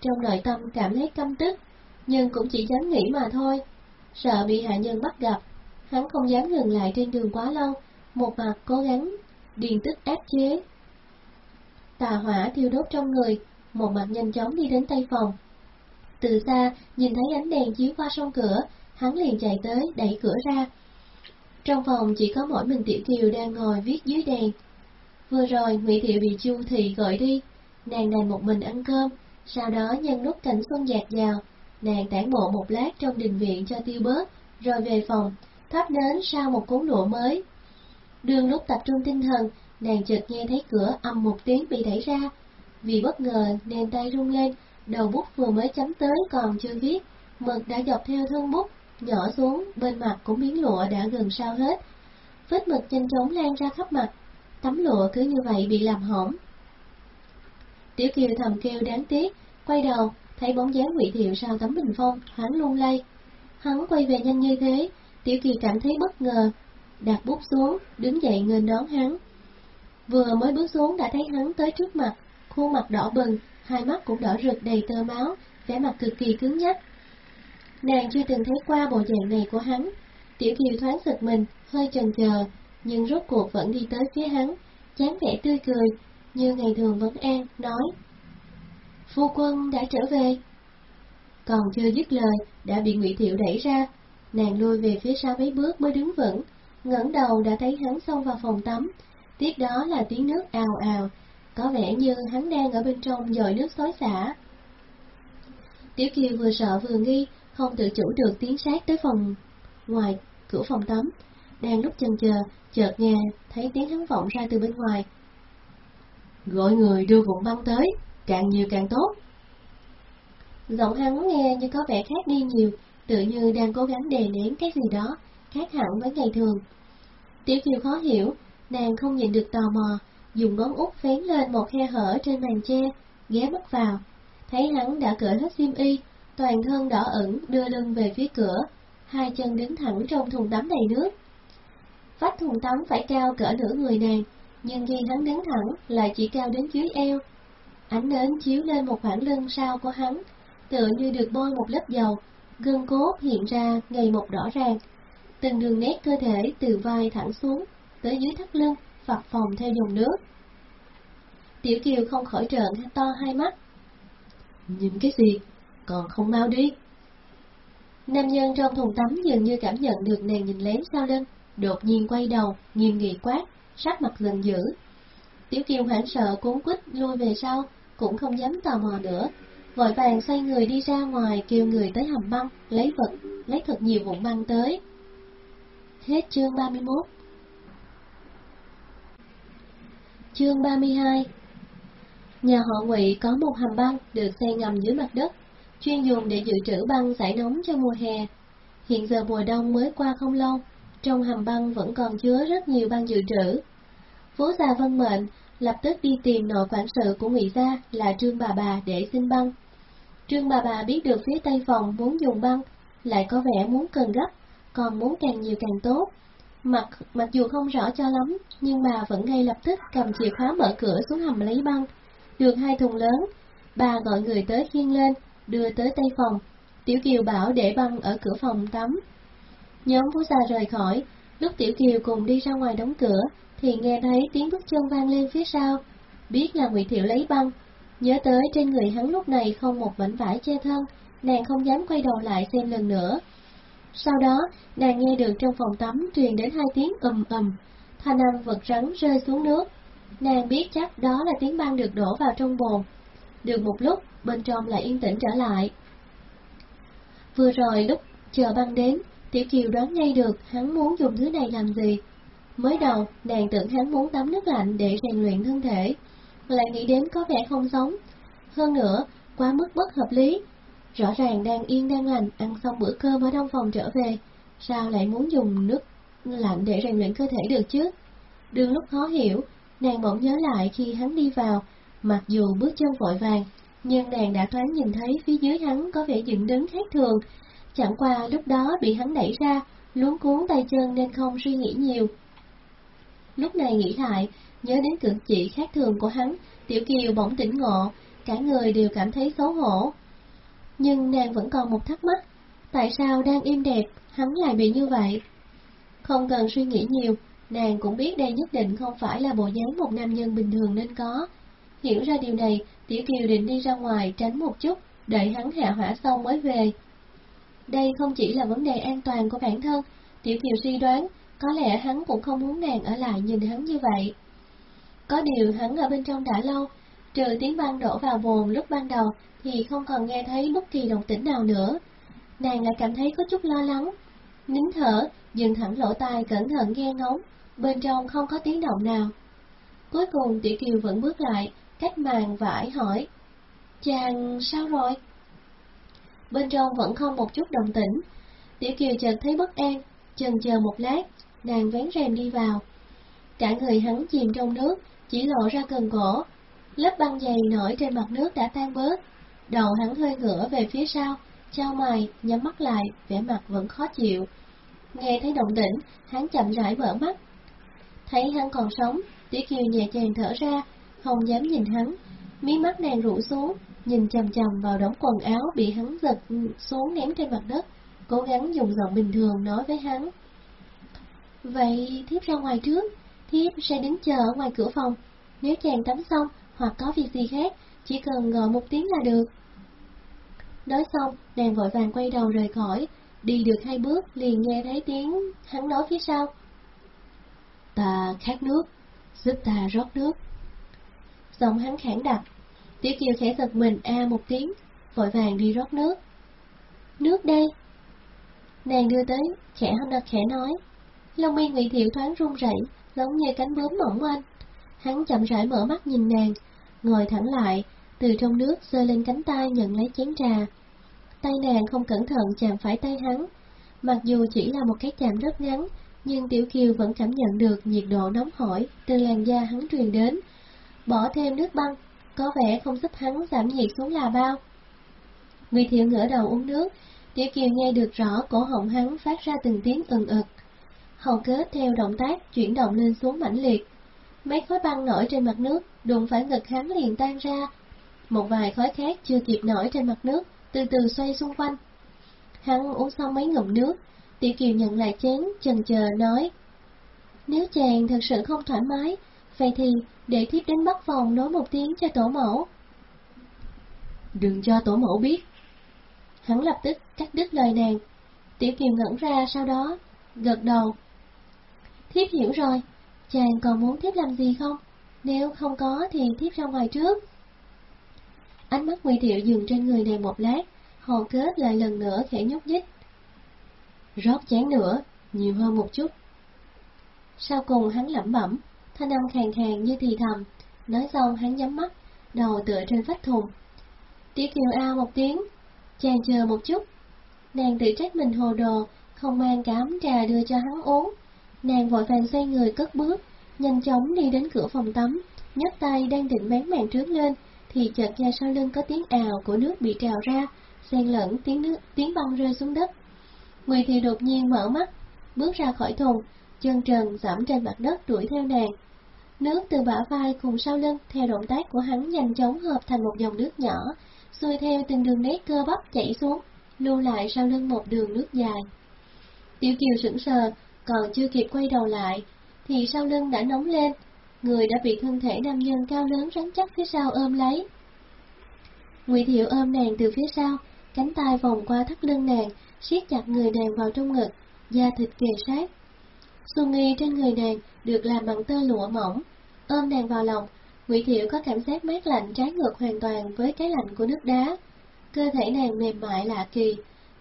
A: Trong nội tâm cảm thấy căm tức, nhưng cũng chỉ dám nghĩ mà thôi. Sợ bị hạ nhân bắt gặp, hắn không dám ngừng lại trên đường quá lâu, một mặt cố gắng điền tức áp chế. Tà hỏa thiêu đốt trong người, một mặt nhanh chóng đi đến tây phòng. Từ xa, nhìn thấy ánh đèn chiếu qua sông cửa, hắn liền chạy tới, đẩy cửa ra. Trong phòng chỉ có mỗi mình Tiểu Kiều đang ngồi viết dưới đèn. Vừa rồi, Ngụy Thiệu bị Chu Thị gọi đi, nàng đành một mình ăn cơm, sau đó nhân lúc cảnh xuân dạt vào, nàng tản bộ một lát trong đình viện cho tiêu bớt, rồi về phòng, thắp nến sau một cuốn lụa mới. Đường lúc tập trung tinh thần, nàng chợt nghe thấy cửa âm một tiếng bị đẩy ra. Vì bất ngờ nên tay rung lên, đầu bút vừa mới chấm tới còn chưa viết, mực đã dọc theo thân bút, nhỏ xuống, bên mặt cũng miếng lụa đã gần sao hết. Vết mực nhanh chóng lan ra khắp mặt, tấm lụa cứ như vậy bị làm hỏng. Tiểu Kiều thầm kêu đáng tiếc, quay đầu, thấy bóng dáng Ngụy Thiệu sau tấm bình phong, hắn lung lay. Hắn quay về nhanh như thế, Tiểu Kiều cảm thấy bất ngờ, đặt bút xuống, đứng dậy nghênh đón hắn. Vừa mới bước xuống đã thấy hắn tới trước mặt, khuôn mặt đỏ bừng, hai mắt cũng đỏ rực đầy tơ máu, vẻ mặt cực kỳ cứng nhắc. Nàng chưa từng thấy qua bộ dạng này của hắn, Tiểu Kiều thoáng giật mình, hơi chần chờ, nhưng rốt cuộc vẫn đi tới phía hắn, chán vẻ tươi cười, như ngày thường vẫn an, nói Phu quân đã trở về. Còn chưa dứt lời, đã bị Ngụy Thiệu đẩy ra, nàng lui về phía sau mấy bước mới đứng vững, ngẩng đầu đã thấy hắn xông vào phòng tắm, tiếp đó là tiếng nước ào ào, có vẻ như hắn đang ở bên trong dội nước xối xả. Tiểu Kiều vừa sợ vừa nghi, không tự chủ được tiến sát tới phòng ngoài cửa phòng tắm. Đang lúc chần chờ, chợt nghe thấy tiếng hắn vọng ra từ bên ngoài. Gọi người đưa vụn băng tới, càng nhiều càng tốt. Giọng hắn nghe như có vẻ khác đi nhiều, tự như đang cố gắng đè nén cái gì đó, khác hẳn với ngày thường. Tiểu Kiều khó hiểu, nàng không nhìn được tò mò, dùng ngón út phén lên một khe hở trên màn che, ghé mắt vào, thấy hắn đã cởi hết xiêm y, toàn thân đỏ ửng đưa lưng về phía cửa, hai chân đứng thẳng trong thùng tắm đầy nước. Vách thùng tắm phải cao cỡ nửa người nàng, nhưng khi hắn đứng thẳng lại chỉ cao đến dưới eo. Ánh nến chiếu lên một khoảng lưng sau của hắn, tựa như được bôi một lớp dầu, gân cốt hiện ra ngày một rõ ràng. Từng đường nét cơ thể từ vai thẳng xuống, tới dưới thắt lưng, phập phòng theo dòng nước. Tiểu Kiều không khỏi trợn to hai mắt. Nhìn cái gì? Còn không mau đi. Nam nhân trong thùng tắm dường như cảm nhận được nàng nhìn lén sau lưng, đột nhiên quay đầu, nghiêm nghị quát, sắc mặt giận dữ. Tiểu Kiều hoảng sợ cuốn quýt lui về sau, cũng không dám tò mò nữa, vội vàng xoay người đi ra ngoài kêu người tới hầm băng, lấy vật, lấy thật nhiều vụn băng tới. Hết chương 31 Chương 32 Nhà họ Ngụy có một hầm băng được xây ngầm dưới mặt đất, chuyên dùng để dự trữ băng giải nóng cho mùa hè. Hiện giờ mùa đông mới qua không lâu, trong hầm băng vẫn còn chứa rất nhiều băng dự trữ. Phú già vân mệnh lập tức đi tìm nội quản sự của Ngụy gia là Trương bà bà để xin băng. Trương bà bà biết được phía tây phòng muốn dùng băng, lại có vẻ muốn cần gấp, còn muốn càng nhiều càng tốt. Mặc mặc dù không rõ cho lắm, nhưng bà vẫn ngay lập tức cầm chìa khóa mở cửa xuống hầm lấy băng. Được hai thùng lớn, bà gọi người tới khiêng lên, đưa tới tây phòng. Tiểu Kiều bảo để băng ở cửa phòng tắm. Nhóm Phú Gia rời khỏi, lúc Tiểu Kiều cùng đi ra ngoài đóng cửa, thì nghe thấy tiếng bước chân vang lên phía sau. Biết là Ngụy Thiệu lấy băng, nhớ tới trên người hắn lúc này không một mảnh vải che thân, nàng không dám quay đầu lại xem lần nữa. Sau đó, nàng nghe được trong phòng tắm truyền đến hai tiếng ầm ầm, thanh âm vật rắn rơi xuống nước. Nàng biết chắc đó là tiếng băng được đổ vào trong bồn. Được một lúc, bên trong lại yên tĩnh trở lại. Vừa rồi lúc chờ băng đến, Tiểu Kiều đoán ngay được hắn muốn dùng thứ này làm gì. Mới đầu, nàng tưởng hắn muốn tắm nước lạnh để rèn luyện thân thể, lại nghĩ đến có vẻ không giống. Hơn nữa, quá mức bất hợp lý. Rõ ràng đang yên đang lành, ăn xong bữa cơm ở trong phòng trở về, sao lại muốn dùng nước lạnh để rèn luyện cơ thể được chứ? Đường lúc khó hiểu, nàng bỗng nhớ lại khi hắn đi vào, Mặc dù bước chân vội vàng, nhưng nàng đã thoáng nhìn thấy phía dưới hắn có vẻ dựng đứng khác thường. Chẳng qua lúc đó bị hắn đẩy ra, luống cuốn tay chân nên không suy nghĩ nhiều. Lúc này nghĩ lại, nhớ đến cử chỉ khác thường của hắn, Tiểu Kiều bỗng tỉnh ngộ, cả người đều cảm thấy xấu hổ. Nhưng nàng vẫn còn một thắc mắc, tại sao đang im đẹp, hắn lại bị như vậy? Không cần suy nghĩ nhiều, nàng cũng biết đây nhất định không phải là bộ dáng một nam nhân bình thường nên có. Hiểu ra điều này, Tiểu Kiều định đi ra ngoài tránh một chút, đợi hắn hạ hỏa xong mới về. Đây không chỉ là vấn đề an toàn của bản thân, Tiểu Kiều suy đoán, có lẽ hắn cũng không muốn nàng ở lại nhìn hắn như vậy. Có điều hắn ở bên trong đã lâu, trừ tiếng băng đổ vào bồn lúc ban đầu thì không còn nghe thấy bất kỳ động tĩnh nào nữa. Nàng lại cảm thấy có chút lo lắng, nín thở, dừng thẳng lỗ tai cẩn thận nghe ngóng, bên trong không có tiếng động nào. Cuối cùng Tiểu Kiều vẫn bước lại, cách màn vải hỏi, chàng sao rồi? Bên trong vẫn không một chút đồng tĩnh, Tiểu Kiều chợt thấy bất an, chần chờ một lát, nàng vén rèm đi vào. Cả người hắn chìm trong nước, chỉ lộ ra cần cổ, lớp băng dày nổi trên mặt nước đã tan bớt, đầu hắn hơi ngửa về phía sau, trao mày, nhắm mắt lại, vẻ mặt vẫn khó chịu. Nghe thấy động tĩnh, hắn chậm rãi mở mắt. Thấy hắn còn sống, Tiểu Kiều nhẹ nhàng thở ra, không dám nhìn hắn, mí mắt nàng rũ xuống, nhìn chằm chằm vào đống quần áo bị hắn giật xuống ném trên mặt đất, cố gắng dùng giọng bình thường nói với hắn. Vậy thiếp ra ngoài trước, thiếp sẽ đứng chờ ở ngoài cửa phòng, nếu chàng tắm xong hoặc có việc gì khác, chỉ cần gọi một tiếng là được. Nói xong, nàng vội vàng quay đầu rời khỏi, đi được hai bước liền nghe thấy tiếng hắn nói phía sau. Ta khát nước, giúp ta rót nước. Giọng hắn khản đặc, Tiểu Kiều khẽ giật mình a một tiếng, vội vàng đi rót nước. Nước đây. Nàng đưa tới, khẽ đặt khẽ nói. Long mi ngụy thiệu thoáng run rẩy, giống như cánh bướm mỏng manh. Hắn chậm rãi mở mắt nhìn nàng, ngồi thẳng lại, từ trong nước giơ lên cánh tay nhận lấy chén trà. Tay nàng không cẩn thận chạm phải tay hắn, mặc dù chỉ là một cái chạm rất ngắn, nhưng Tiểu Kiều vẫn cảm nhận được nhiệt độ nóng hổi từ làn da hắn truyền đến. Bỏ thêm nước băng, có vẻ không giúp hắn giảm nhiệt xuống là bao. Ngụy Thiệu ngửa đầu uống nước, Tiểu Kiều nghe được rõ cổ họng hắn phát ra từng tiếng ừng ực. Hầu kết theo động tác chuyển động lên xuống mãnh liệt. Mấy khối băng nổi trên mặt nước, đụng phải ngực hắn liền tan ra. Một vài khói khác chưa kịp nổi trên mặt nước, từ từ xoay xung quanh. Hắn uống xong mấy ngụm nước, Tiểu Kiều nhận lại chén, chần chờ nói. Nếu chàng thật sự không thoải mái, vậy thì để thiếp đến bắc phòng nói một tiếng cho tổ mẫu. Đừng cho tổ mẫu biết. Hắn lập tức cắt đứt lời nàng. Tiểu Kiều ngẩn ra sau đó, gật đầu. Thiếp hiểu rồi, chàng còn muốn thiếp làm gì không? Nếu không có thì thiếp ra ngoài trước. Ánh mắt Nguy Thiệu dừng trên người nàng một lát, hồ kết lại lần nữa khẽ nhúc nhích. Rót chén nữa, nhiều hơn một chút. Sau cùng hắn lẩm bẩm, thanh âm khàn khàn như thì thầm, nói xong hắn nhắm mắt, đầu tựa trên vách thùng. Tía kiều ao một tiếng, chàng chờ một chút. Nàng tự trách mình hồ đồ, không mang cám trà đưa cho hắn uống. Nàng vội vàng xoay người cất bước, nhanh chóng đi đến cửa phòng tắm, nhấc tay đang định bén màn trướng lên, thì chợt nghe sau lưng có tiếng ào của nước bị trào ra, xen lẫn tiếng nước tiếng băng rơi xuống đất. Ngụy thì đột nhiên mở mắt, bước ra khỏi thùng, chân trần giảm trên mặt đất đuổi theo nàng. Nước từ bả vai cùng sau lưng theo động tác của hắn nhanh chóng hợp thành một dòng nước nhỏ, xuôi theo từng đường nét cơ bắp chảy xuống, lưu lại sau lưng một đường nước dài. Tiểu Kiều sững sờ, còn chưa kịp quay đầu lại, thì sau lưng đã nóng lên, người đã bị thân thể nam nhân cao lớn rắn chắc phía sau ôm lấy. Ngụy Thiệu ôm nàng từ phía sau, cánh tay vòng qua thắt lưng nàng, siết chặt người nàng vào trong ngực, da thịt kề sát. Xuân nghi trên người nàng được làm bằng tơ lụa mỏng, ôm nàng vào lòng, Ngụy Thiệu có cảm giác mát lạnh trái ngược hoàn toàn với cái lạnh của nước đá. Cơ thể nàng mềm mại lạ kỳ,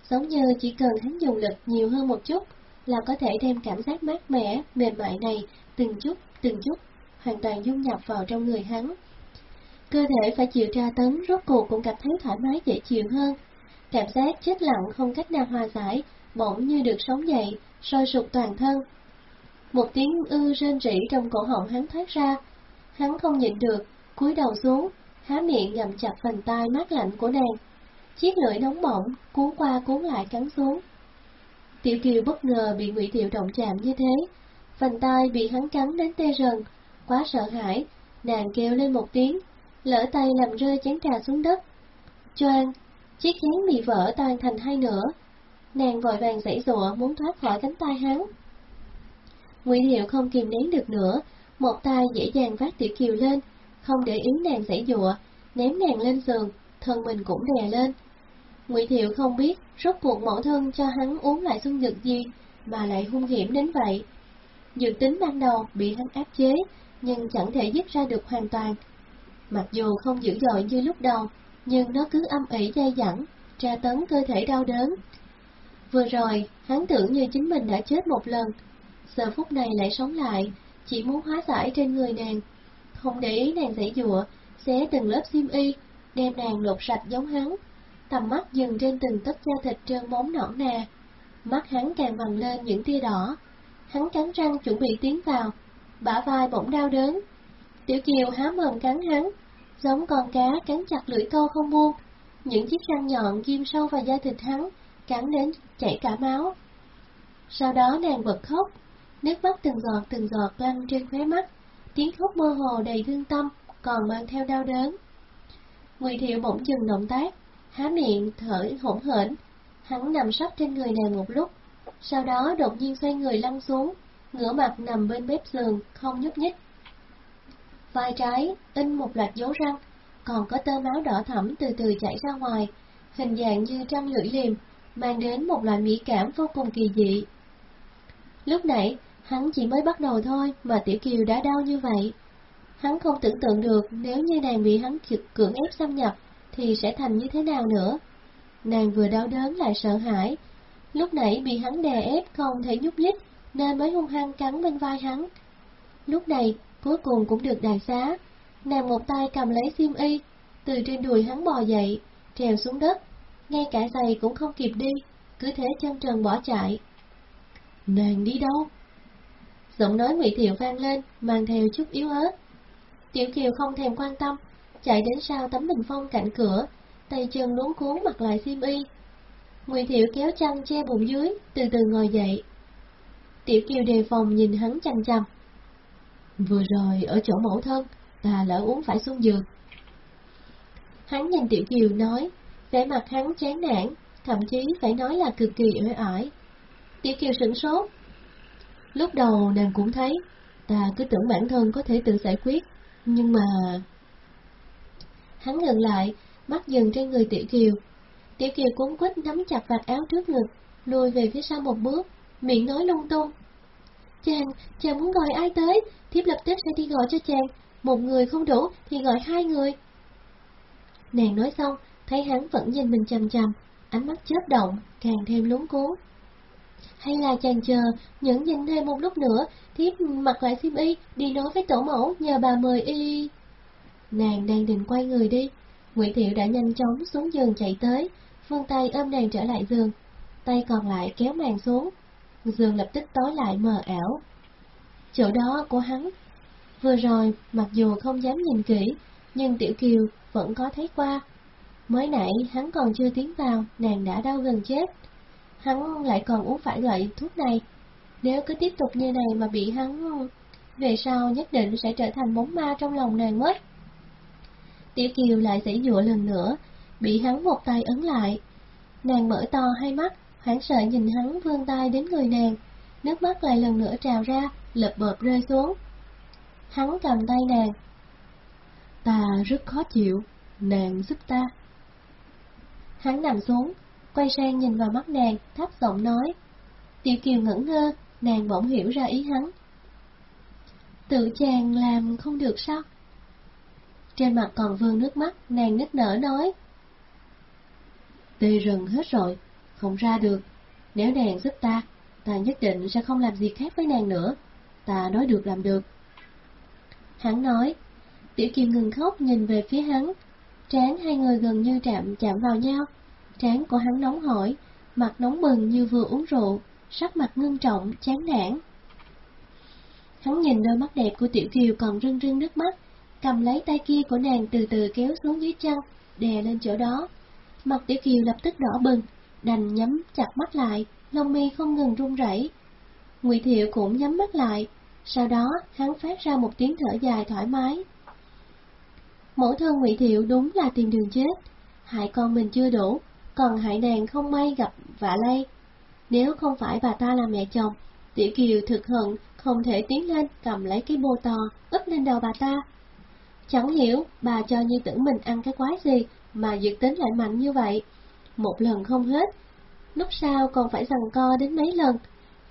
A: giống như chỉ cần hắn dùng lực nhiều hơn một chút là có thể đem cảm giác mát mẻ, mềm mại này từng chút, từng chút hoàn toàn dung nhập vào trong người hắn. Cơ thể phải chịu tra tấn rốt cuộc cũng cảm thấy thoải mái dễ chịu hơn. Cảm giác chết lặng không cách nào hòa giải, bỗng như được sống dậy, sôi sục toàn thân. Một tiếng ư rên rỉ trong cổ họng hắn thoát ra, hắn không nhịn được, cúi đầu xuống, há miệng ngậm chặt phần tai mát lạnh của nàng. Chiếc lưỡi nóng bỏng, cuốn qua cuốn lại cắn xuống. Tiểu Kiều bất ngờ bị Ngụy Thiệu động chạm như thế, phần tai bị hắn cắn đến tê rần, quá sợ hãi, nàng kêu lên một tiếng, lỡ tay làm rơi chén trà xuống đất. Choang, chiếc chén bị vỡ tan thành hai nửa, nàng vội vàng giãy giụa muốn thoát khỏi cánh tay hắn. Ngụy Thiệu không kìm nén được nữa, một tay dễ dàng vác Tiểu Kiều lên, không để ý nàng giãy dụa, ném nàng lên giường, thân mình cũng đè lên. Ngụy Thiệu không biết rốt cuộc mẫu thân cho hắn uống lại xuân dược gì mà lại hung hiểm đến vậy. Dược tính ban đầu bị hắn áp chế, nhưng chẳng thể dứt ra được hoàn toàn. Mặc dù không dữ dội như lúc đầu, nhưng nó cứ âm ỉ dai dẳng, tra tấn cơ thể đau đớn. Vừa rồi, hắn tưởng như chính mình đã chết một lần, giờ phút này lại sống lại, chỉ muốn hóa giải trên người nàng. Không để ý nàng dễ dụa, xé từng lớp xiêm y, đem nàng lột sạch giống hắn. Tầm mắt dừng trên từng tấc da thịt trơn bóng nõn nà. Mắt hắn càng vằn lên những tia đỏ. Hắn cắn răng chuẩn bị tiến vào, bả vai bỗng đau đớn. Tiểu Kiều há mồm cắn hắn, giống con cá cắn chặt lưỡi câu không buông. Những chiếc răng nhọn ghim sâu vào da thịt hắn, cắn đến chảy cả máu. Sau đó nàng bật khóc, nước mắt từng giọt từng giọt lăn trên khóe mắt, tiếng khóc mơ hồ đầy thương tâm, còn mang theo đau đớn. Ngụy Thiệu bỗng dừng động tác, há miệng thở hỗn hển, hắn nằm sấp trên người nàng một lúc, sau đó đột nhiên xoay người lăn xuống, ngửa mặt nằm bên bếp giường, không nhúc nhích. Vai trái in một loạt dấu răng, còn có tơ máu đỏ thẫm từ từ chảy ra ngoài, hình dạng như trăng lưỡi liềm, mang đến một loại mỹ cảm vô cùng kỳ dị. Lúc nãy, hắn chỉ mới bắt đầu thôi mà Tiểu Kiều đã đau như vậy. Hắn không tưởng tượng được nếu như nàng bị hắn cưỡng ép xâm nhập thì sẽ thành như thế nào nữa. Nàng vừa đau đớn lại sợ hãi, lúc nãy bị hắn đè ép không thể nhúc nhích nên mới hung hăng cắn bên vai hắn. Lúc này, cuối cùng cũng được đại xá, nàng một tay cầm lấy xiêm y, từ trên đùi hắn bò dậy, trèo xuống đất, ngay cả giày cũng không kịp đi, cứ thế chân trần bỏ chạy. Nàng đi đâu? Giọng nói Ngụy Thiệu vang lên, mang theo chút yếu ớt. Tiểu Kiều không thèm quan tâm, chạy đến sau tấm bình phong cạnh cửa, tay chân luống cuốn mặc lại xiêm y. Ngụy Thiệu kéo chăn che bụng dưới, từ từ ngồi dậy. Tiểu Kiều đề phòng nhìn hắn chăm chăm. Vừa rồi ở chỗ mẫu thân, ta lỡ uống phải xuân dược. Hắn nhìn Tiểu Kiều nói, vẻ mặt hắn chán nản, thậm chí phải nói là cực kỳ uể oải. Dạ Tiểu Kiều sửng sốt. Lúc đầu nàng cũng thấy, ta cứ tưởng bản thân có thể tự giải quyết, nhưng mà... Hắn ngừng lại, mắt dừng trên người Tiểu Kiều. Tiểu Kiều cuốn quýt nắm chặt vạt áo trước ngực, lùi về phía sau một bước, miệng nói lung tung. Chàng, chàng muốn gọi ai tới, thiếp lập tức sẽ đi gọi cho chàng, một người không đủ thì gọi hai người. Nàng nói xong, thấy hắn vẫn nhìn mình chằm chằm, ánh mắt chớp động, càng thêm lúng cuốn. Hay là chàng chờ, nhẫn nhìn thêm một lúc nữa, thiếp mặc lại xiêm y, đi nói với tổ mẫu, nhờ bà mời y. Nàng đang định quay người đi, Nguyễn Thiệu đã nhanh chóng xuống giường chạy tới, phương tay ôm nàng trở lại giường, tay còn lại kéo màn xuống, giường lập tức tối lại mờ ảo. Chỗ đó của hắn, vừa rồi mặc dù không dám nhìn kỹ, nhưng Tiểu Kiều vẫn có thấy qua. Mới nãy hắn còn chưa tiến vào, nàng đã đau gần chết. Hắn lại còn uống phải loại thuốc này. Nếu cứ tiếp tục như này mà bị hắn... Về sau nhất định sẽ trở thành bóng ma trong lòng nàng mất. Tiểu Kiều lại dãy dụa lần nữa, bị hắn một tay ấn lại. Nàng mở to hai mắt, hoảng sợ nhìn hắn vươn tay đến người nàng, nước mắt lại lần nữa trào ra, lập bợp rơi xuống. Hắn cầm tay nàng. Ta rất khó chịu, nàng giúp ta. Hắn nằm xuống, quay sang nhìn vào mắt nàng, thấp giọng nói. Tiểu Kiều ngẩn ngơ, nàng bỗng hiểu ra ý hắn. Tự chàng làm không được sao? Trên mặt còn vương nước mắt, nàng nức nở nói. Tê rừng hết rồi, không ra được. Nếu nàng giúp ta, ta nhất định sẽ không làm gì khác với nàng nữa. Ta nói được làm được. Hắn nói, Tiểu Kiều ngừng khóc nhìn về phía hắn. Trán hai người gần như chạm chạm vào nhau. Trán của hắn nóng hổi, mặt nóng bừng như vừa uống rượu, sắc mặt ngưng trọng, chán nản. Hắn nhìn đôi mắt đẹp của Tiểu Kiều còn rưng rưng nước mắt, cầm lấy tay kia của nàng từ từ kéo xuống dưới chân, đè lên chỗ đó. Mặt Tiểu Kiều lập tức đỏ bừng, đành nhắm chặt mắt lại, lông mi không ngừng run rẩy. Ngụy Thiệu cũng nhắm mắt lại, sau đó hắn phát ra một tiếng thở dài thoải mái. Mẫu thân Ngụy Thiệu đúng là tìm đường chết, hại con mình chưa đủ, còn hại nàng không may gặp vạ lây. Nếu không phải bà ta là mẹ chồng, Tiểu Kiều thực hận không thể tiến lên cầm lấy cái bô to úp lên đầu bà ta. Chẳng hiểu bà cho như tưởng mình ăn cái quái gì mà dược tính lại mạnh như vậy. Một lần không hết, lúc sau còn phải rằng co đến mấy lần,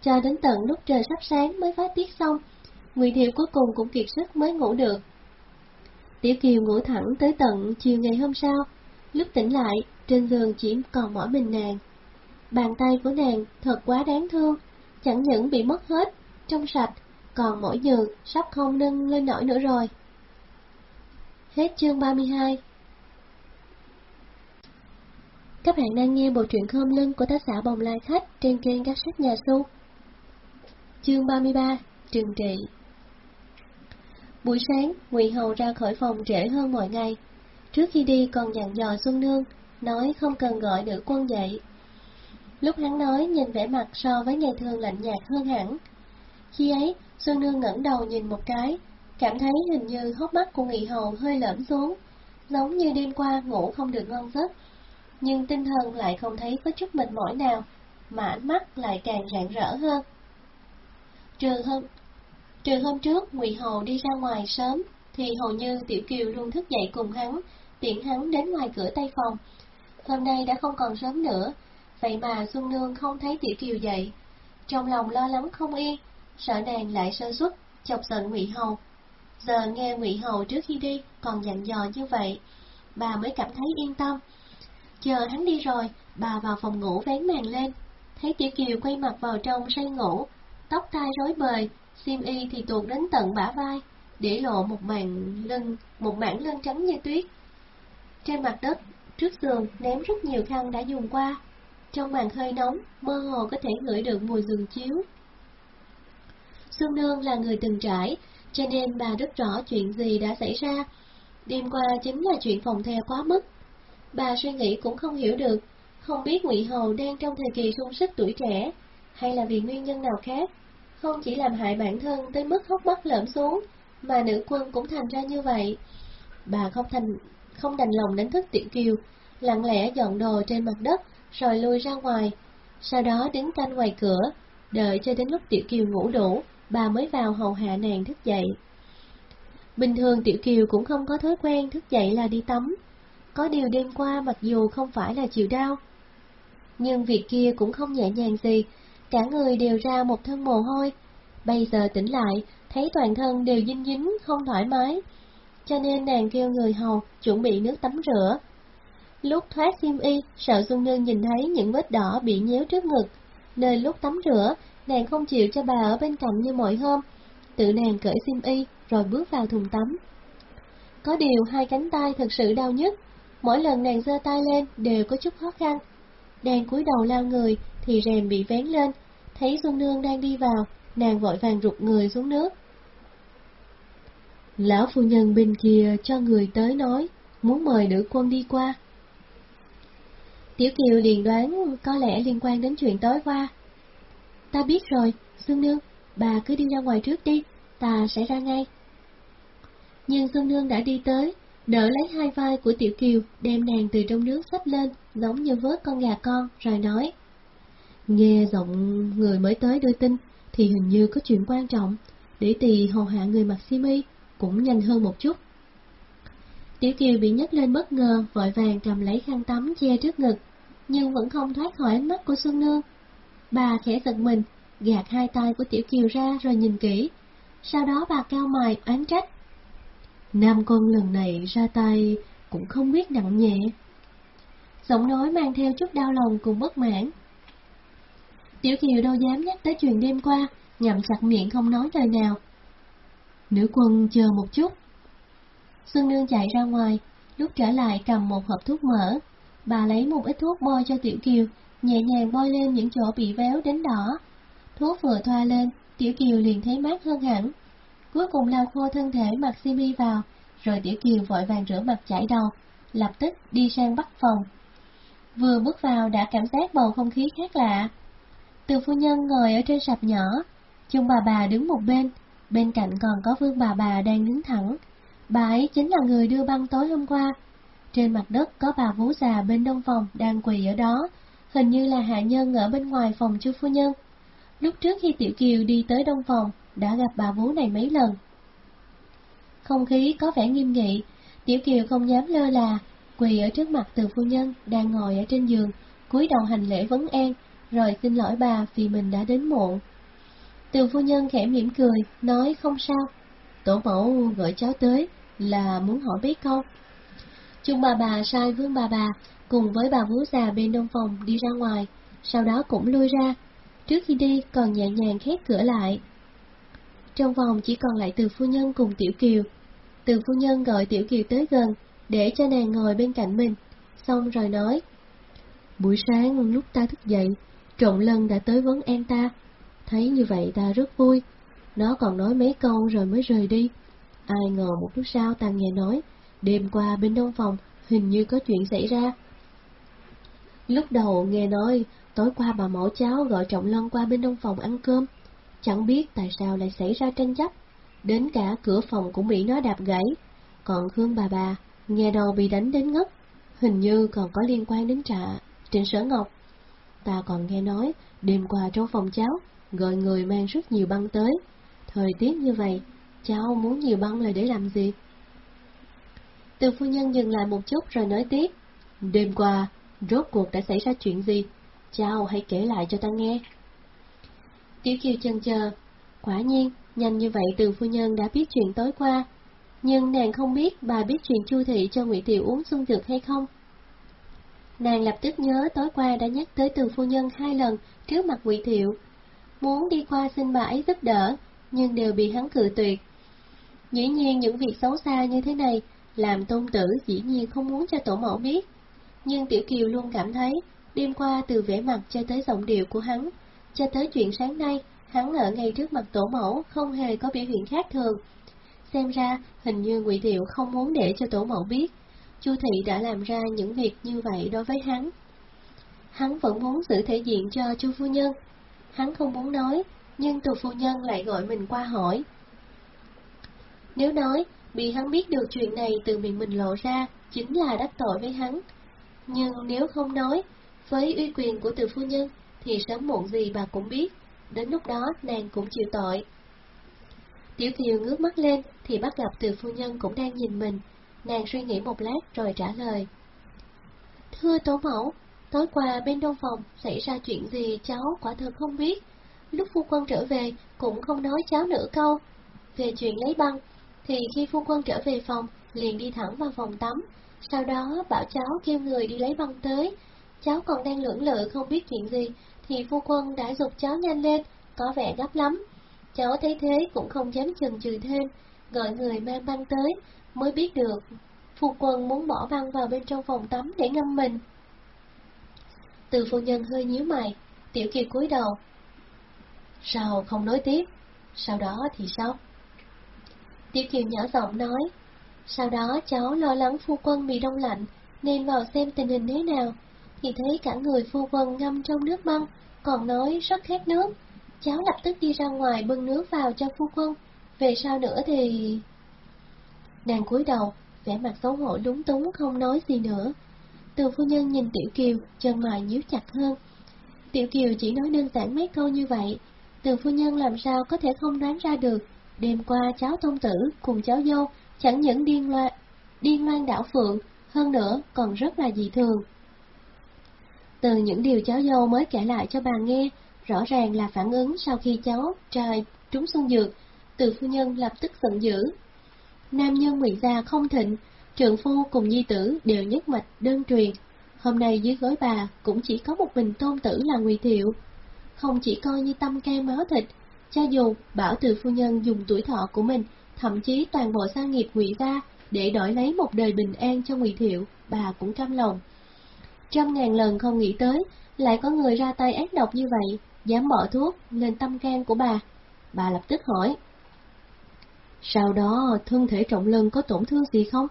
A: cho đến tận lúc trời sắp sáng mới phát tiết xong. Nguyễn Thiệu cuối cùng cũng kiệt sức mới ngủ được. Tiểu Kiều ngủ thẳng tới tận chiều ngày hôm sau, lúc tỉnh lại, trên giường chỉ còn mỗi mình nàng. Bàn tay của nàng thật quá đáng thương, chẳng những bị mất hết, trong sạch, còn mỗi giường sắp không nâng lên nổi nữa rồi. Hết chương 32 Các bạn đang nghe bộ truyện khơm lưng của tác giả Bồng Lai Khách trên kênh các sách nhà su. Chương 33 Trừng trị Buổi sáng, Ngụy Hầu ra khỏi phòng trễ hơn mọi ngày. Trước khi đi còn dặn dò Xuân Nương, nói không cần gọi nữ quân dậy. Lúc hắn nói nhìn vẻ mặt so với ngày thường lạnh nhạt hơn hẳn. Khi ấy, Xuân Nương ngẩng đầu nhìn một cái, cảm thấy hình như hốc mắt của Nghị Hầu hơi lõm xuống, giống như đêm qua ngủ không được ngon giấc. Nhưng tinh thần lại không thấy có chút mệt mỏi nào, mà ánh mắt lại càng rạng rỡ hơn. Trừ hôm, trừ hôm trước Ngụy Hầu đi ra ngoài sớm, thì hầu như Tiểu Kiều luôn thức dậy cùng hắn, tiện hắn đến ngoài cửa tây phòng. Hôm nay đã không còn sớm nữa, vậy mà Xuân Nương không thấy Tiểu Kiều dậy. Trong lòng lo lắng không yên, sợ nàng lại sơ suất, chọc giận Ngụy Hầu. Giờ nghe Ngụy Hầu trước khi đi còn dặn dò như vậy, bà mới cảm thấy yên tâm. Chờ hắn đi rồi, bà vào phòng ngủ vén màn lên, thấy Tiểu Kiều quay mặt vào trong say ngủ, tóc tai rối bời, xiêm y thì tuột đến tận bả vai, để lộ một màn lưng, một mảng lưng trắng như tuyết. Trên mặt đất, trước giường ném rất nhiều khăn đã dùng qua, trong màn hơi nóng, mơ hồ có thể ngửi được mùi giường chiếu. Xuân Nương là người từng trải, cho nên bà rất rõ chuyện gì đã xảy ra. Đêm qua chính là chuyện phòng the quá mức. Bà suy nghĩ cũng không hiểu được, không biết Ngụy Hầu đang trong thời kỳ sung sức tuổi trẻ, hay là vì nguyên nhân nào khác, không chỉ làm hại bản thân tới mức hốc mắt lõm xuống, mà nữ quân cũng thành ra như vậy. Bà không thành không đành lòng đánh thức Tiểu Kiều, lặng lẽ dọn đồ trên mặt đất, rồi lui ra ngoài, sau đó đứng canh ngoài cửa, đợi cho đến lúc Tiểu Kiều ngủ đủ, bà mới vào hầu hạ nàng thức dậy. Bình thường Tiểu Kiều cũng không có thói quen thức dậy là đi tắm, có điều đêm qua mặc dù không phải là chịu đau, nhưng việc kia cũng không nhẹ nhàng gì, cả người đều ra một thân mồ hôi. Bây giờ tỉnh lại, thấy toàn thân đều dinh dính, không thoải mái, cho nên nàng kêu người hầu chuẩn bị nước tắm rửa. Lúc thoát xiêm y, sợ Xuân Nương nhìn thấy những vết đỏ bị nhéo trước ngực, nên lúc tắm rửa, nàng không chịu cho bà ở bên cạnh như mọi hôm, tự nàng cởi xiêm y rồi bước vào thùng tắm. Có điều hai cánh tay thật sự đau nhất, mỗi lần nàng giơ tay lên đều có chút khó khăn. Đang cúi đầu lao người thì rèm bị vén lên, thấy Xuân Nương đang đi vào, nàng vội vàng rụt người xuống nước. Lão phu nhân bên kia cho người tới nói, muốn mời nữ quân đi qua. Tiểu Kiều liền đoán có lẽ liên quan đến chuyện tối qua. Ta biết rồi, Xuân Nương, bà cứ đi ra ngoài trước đi, ta sẽ ra ngay. Nhưng Xuân Nương đã đi tới, đỡ lấy hai vai của Tiểu Kiều, đem nàng từ trong nước sắp lên, giống như vớt con gà con, rồi nói. Nghe giọng người mới tới đưa tin, thì hình như có chuyện quan trọng, để tỳ hầu hạ người mặc xi mi cũng nhanh hơn một chút. Tiểu Kiều bị nhấc lên bất ngờ, vội vàng cầm lấy khăn tắm che trước ngực, nhưng vẫn không thoát khỏi ánh mắt của Xuân Nương. Bà khẽ giật mình, gạt hai tay của Tiểu Kiều ra rồi nhìn kỹ. Sau đó bà cao mày oán trách. Nam con lần này ra tay cũng không biết nặng nhẹ. Giọng nói mang theo chút đau lòng cùng bất mãn. Tiểu Kiều đâu dám nhắc tới chuyện đêm qua, nhậm chặt miệng không nói lời nào. Nữ quân chờ một chút. Xuân Nương chạy ra ngoài, lúc trở lại cầm một hộp thuốc mỡ. Bà lấy một ít thuốc bôi cho Tiểu Kiều, nhẹ nhàng bôi lên những chỗ bị véo đến đỏ. Thuốc vừa thoa lên, Tiểu Kiều liền thấy mát hơn hẳn. Cuối cùng lau khô thân thể mặc simi vào, rồi Tiểu Kiều vội vàng rửa mặt chải đầu, lập tức đi sang bắt phòng. Vừa bước vào đã cảm giác bầu không khí khác lạ. Từ phu nhân ngồi ở trên sạp nhỏ, chung bà bà đứng một bên, bên cạnh còn có vương bà bà đang đứng thẳng. Bà ấy chính là người đưa băng tối hôm qua. Trên mặt đất có bà vú già bên đông phòng đang quỳ ở đó, hình như là hạ nhân ở bên ngoài phòng chu phu nhân. Lúc trước khi Tiểu Kiều đi tới đông phòng, đã gặp bà vú này mấy lần. Không khí có vẻ nghiêm nghị, Tiểu Kiều không dám lơ là, quỳ ở trước mặt từ phu nhân đang ngồi ở trên giường, cúi đầu hành lễ vấn an, rồi xin lỗi bà vì mình đã đến muộn. Từ phu nhân khẽ mỉm cười, nói không sao. Tổ mẫu gọi cháu tới là muốn hỏi biết không Chung bà bà sai vương bà bà cùng với bà vú già bên đông phòng đi ra ngoài, sau đó cũng lui ra. Trước khi đi còn nhẹ nhàng khép cửa lại. Trong phòng chỉ còn lại từ phu nhân cùng Tiểu Kiều. Từ phu nhân gọi Tiểu Kiều tới gần, để cho nàng ngồi bên cạnh mình, xong rồi nói. Buổi sáng lúc ta thức dậy, trộn lân đã tới vấn an ta. Thấy như vậy ta rất vui. Nó còn nói mấy câu rồi mới rời đi. Ai ngờ một lúc sau ta nghe nói, đêm qua bên đông phòng hình như có chuyện xảy ra. Lúc đầu nghe nói, tối qua bà mẫu cháu gọi Trọng Lân qua bên đông phòng ăn cơm. Chẳng biết tại sao lại xảy ra tranh chấp, đến cả cửa phòng cũng bị nó đạp gãy. Còn Khương bà bà, nghe đầu bị đánh đến ngất, hình như còn có liên quan đến trà Trịnh Sở Ngọc. Ta còn nghe nói, đêm qua trong phòng cháu, gọi người mang rất nhiều băng tới. Thời tiết như vậy, cháu muốn nhiều băng là để làm gì? Từ phu nhân dừng lại một chút rồi nói tiếp. Đêm qua, rốt cuộc đã xảy ra chuyện gì? Cháu hãy kể lại cho ta nghe. Tiểu Kiều chần chờ. Quả nhiên, nhanh như vậy từ phu nhân đã biết chuyện tối qua. Nhưng nàng không biết bà biết chuyện chu thị cho Ngụy Tiểu uống xuân dược hay không. Nàng lập tức nhớ tối qua đã nhắc tới từ phu nhân hai lần trước mặt Ngụy Thiệu, muốn đi qua xin bà ấy giúp đỡ, nhưng đều bị hắn cự tuyệt. Dĩ nhiên những việc xấu xa như thế này, làm tôn tử dĩ nhiên không muốn cho tổ mẫu biết. Nhưng Tiểu Kiều luôn cảm thấy, đêm qua từ vẻ mặt cho tới giọng điệu của hắn, cho tới chuyện sáng nay, hắn ở ngay trước mặt tổ mẫu không hề có biểu hiện khác thường. Xem ra, hình như Ngụy Thiệu không muốn để cho tổ mẫu biết, Chu Thị đã làm ra những việc như vậy đối với hắn. Hắn vẫn muốn giữ thể diện cho Chu Phu Nhân. Hắn không muốn nói, nhưng Từ Phu Nhân lại gọi mình qua hỏi. Nếu nói, bị hắn biết được chuyện này từ miệng mình lộ ra, chính là đắc tội với hắn. Nhưng nếu không nói, với uy quyền của Từ Phu Nhân, thì sớm muộn gì bà cũng biết, đến lúc đó nàng cũng chịu tội. Tiểu Kiều ngước mắt lên thì bắt gặp Từ Phu Nhân cũng đang nhìn mình, Nàng suy nghĩ một lát rồi trả lời. Thưa tổ mẫu, tối qua bên đông phòng xảy ra chuyện gì cháu quả thật không biết. Lúc phu quân trở về cũng không nói cháu nửa câu. Về chuyện lấy băng, thì khi phu quân trở về phòng liền đi thẳng vào phòng tắm. Sau đó bảo cháu kêu người đi lấy băng tới. Cháu còn đang lưỡng lự không biết chuyện gì, thì phu quân đã dục cháu nhanh lên, có vẻ gấp lắm. Cháu thấy thế cũng không dám chần chừ thêm, gọi người mang băng tới, mới biết được phu quân muốn bỏ băng vào bên trong phòng tắm để ngâm mình. Từ phu nhân hơi nhíu mày, tiểu kiều cúi đầu. Sao không nói tiếp? Sau đó thì sao? Tiểu kiều nhỏ giọng nói, sau đó cháu lo lắng phu quân bị đông lạnh, nên vào xem tình hình thế nào, thì thấy cả người phu quân ngâm trong nước băng, còn nói rất khát nước. Cháu lập tức đi ra ngoài bưng nước vào cho phu quân, về sau nữa thì... Nàng cúi đầu, vẻ mặt xấu hổ lúng túng không nói gì nữa. Từ phu nhân nhìn Tiểu Kiều, chân mày nhíu chặt hơn. Tiểu Kiều chỉ nói đơn giản mấy câu như vậy, từ phu nhân làm sao có thể không đoán ra được. Đêm qua cháu thông tử cùng cháu dâu chẳng những điên loạn, điên loan đảo phượng, hơn nữa còn rất là dị thường. Từ những điều cháu dâu mới kể lại cho bà nghe, rõ ràng là phản ứng sau khi cháu trai trúng xuân dược, từ phu nhân lập tức giận dữ, nam nhân ngụy gia không thịnh, trượng phu cùng nhi tử đều nhất mạch đơn truyền. Hôm nay dưới gối bà cũng chỉ có một mình tôn tử là ngụy thiệu. Không chỉ coi như tâm can máu thịt, cho dù bảo từ phu nhân dùng tuổi thọ của mình, thậm chí toàn bộ sang nghiệp ngụy gia để đổi lấy một đời bình an cho ngụy thiệu, bà cũng cam lòng. Trăm ngàn lần không nghĩ tới, lại có người ra tay ác độc như vậy, dám bỏ thuốc lên tâm can của bà. Bà lập tức hỏi, Sau đó thân thể trọng lân có tổn thương gì không?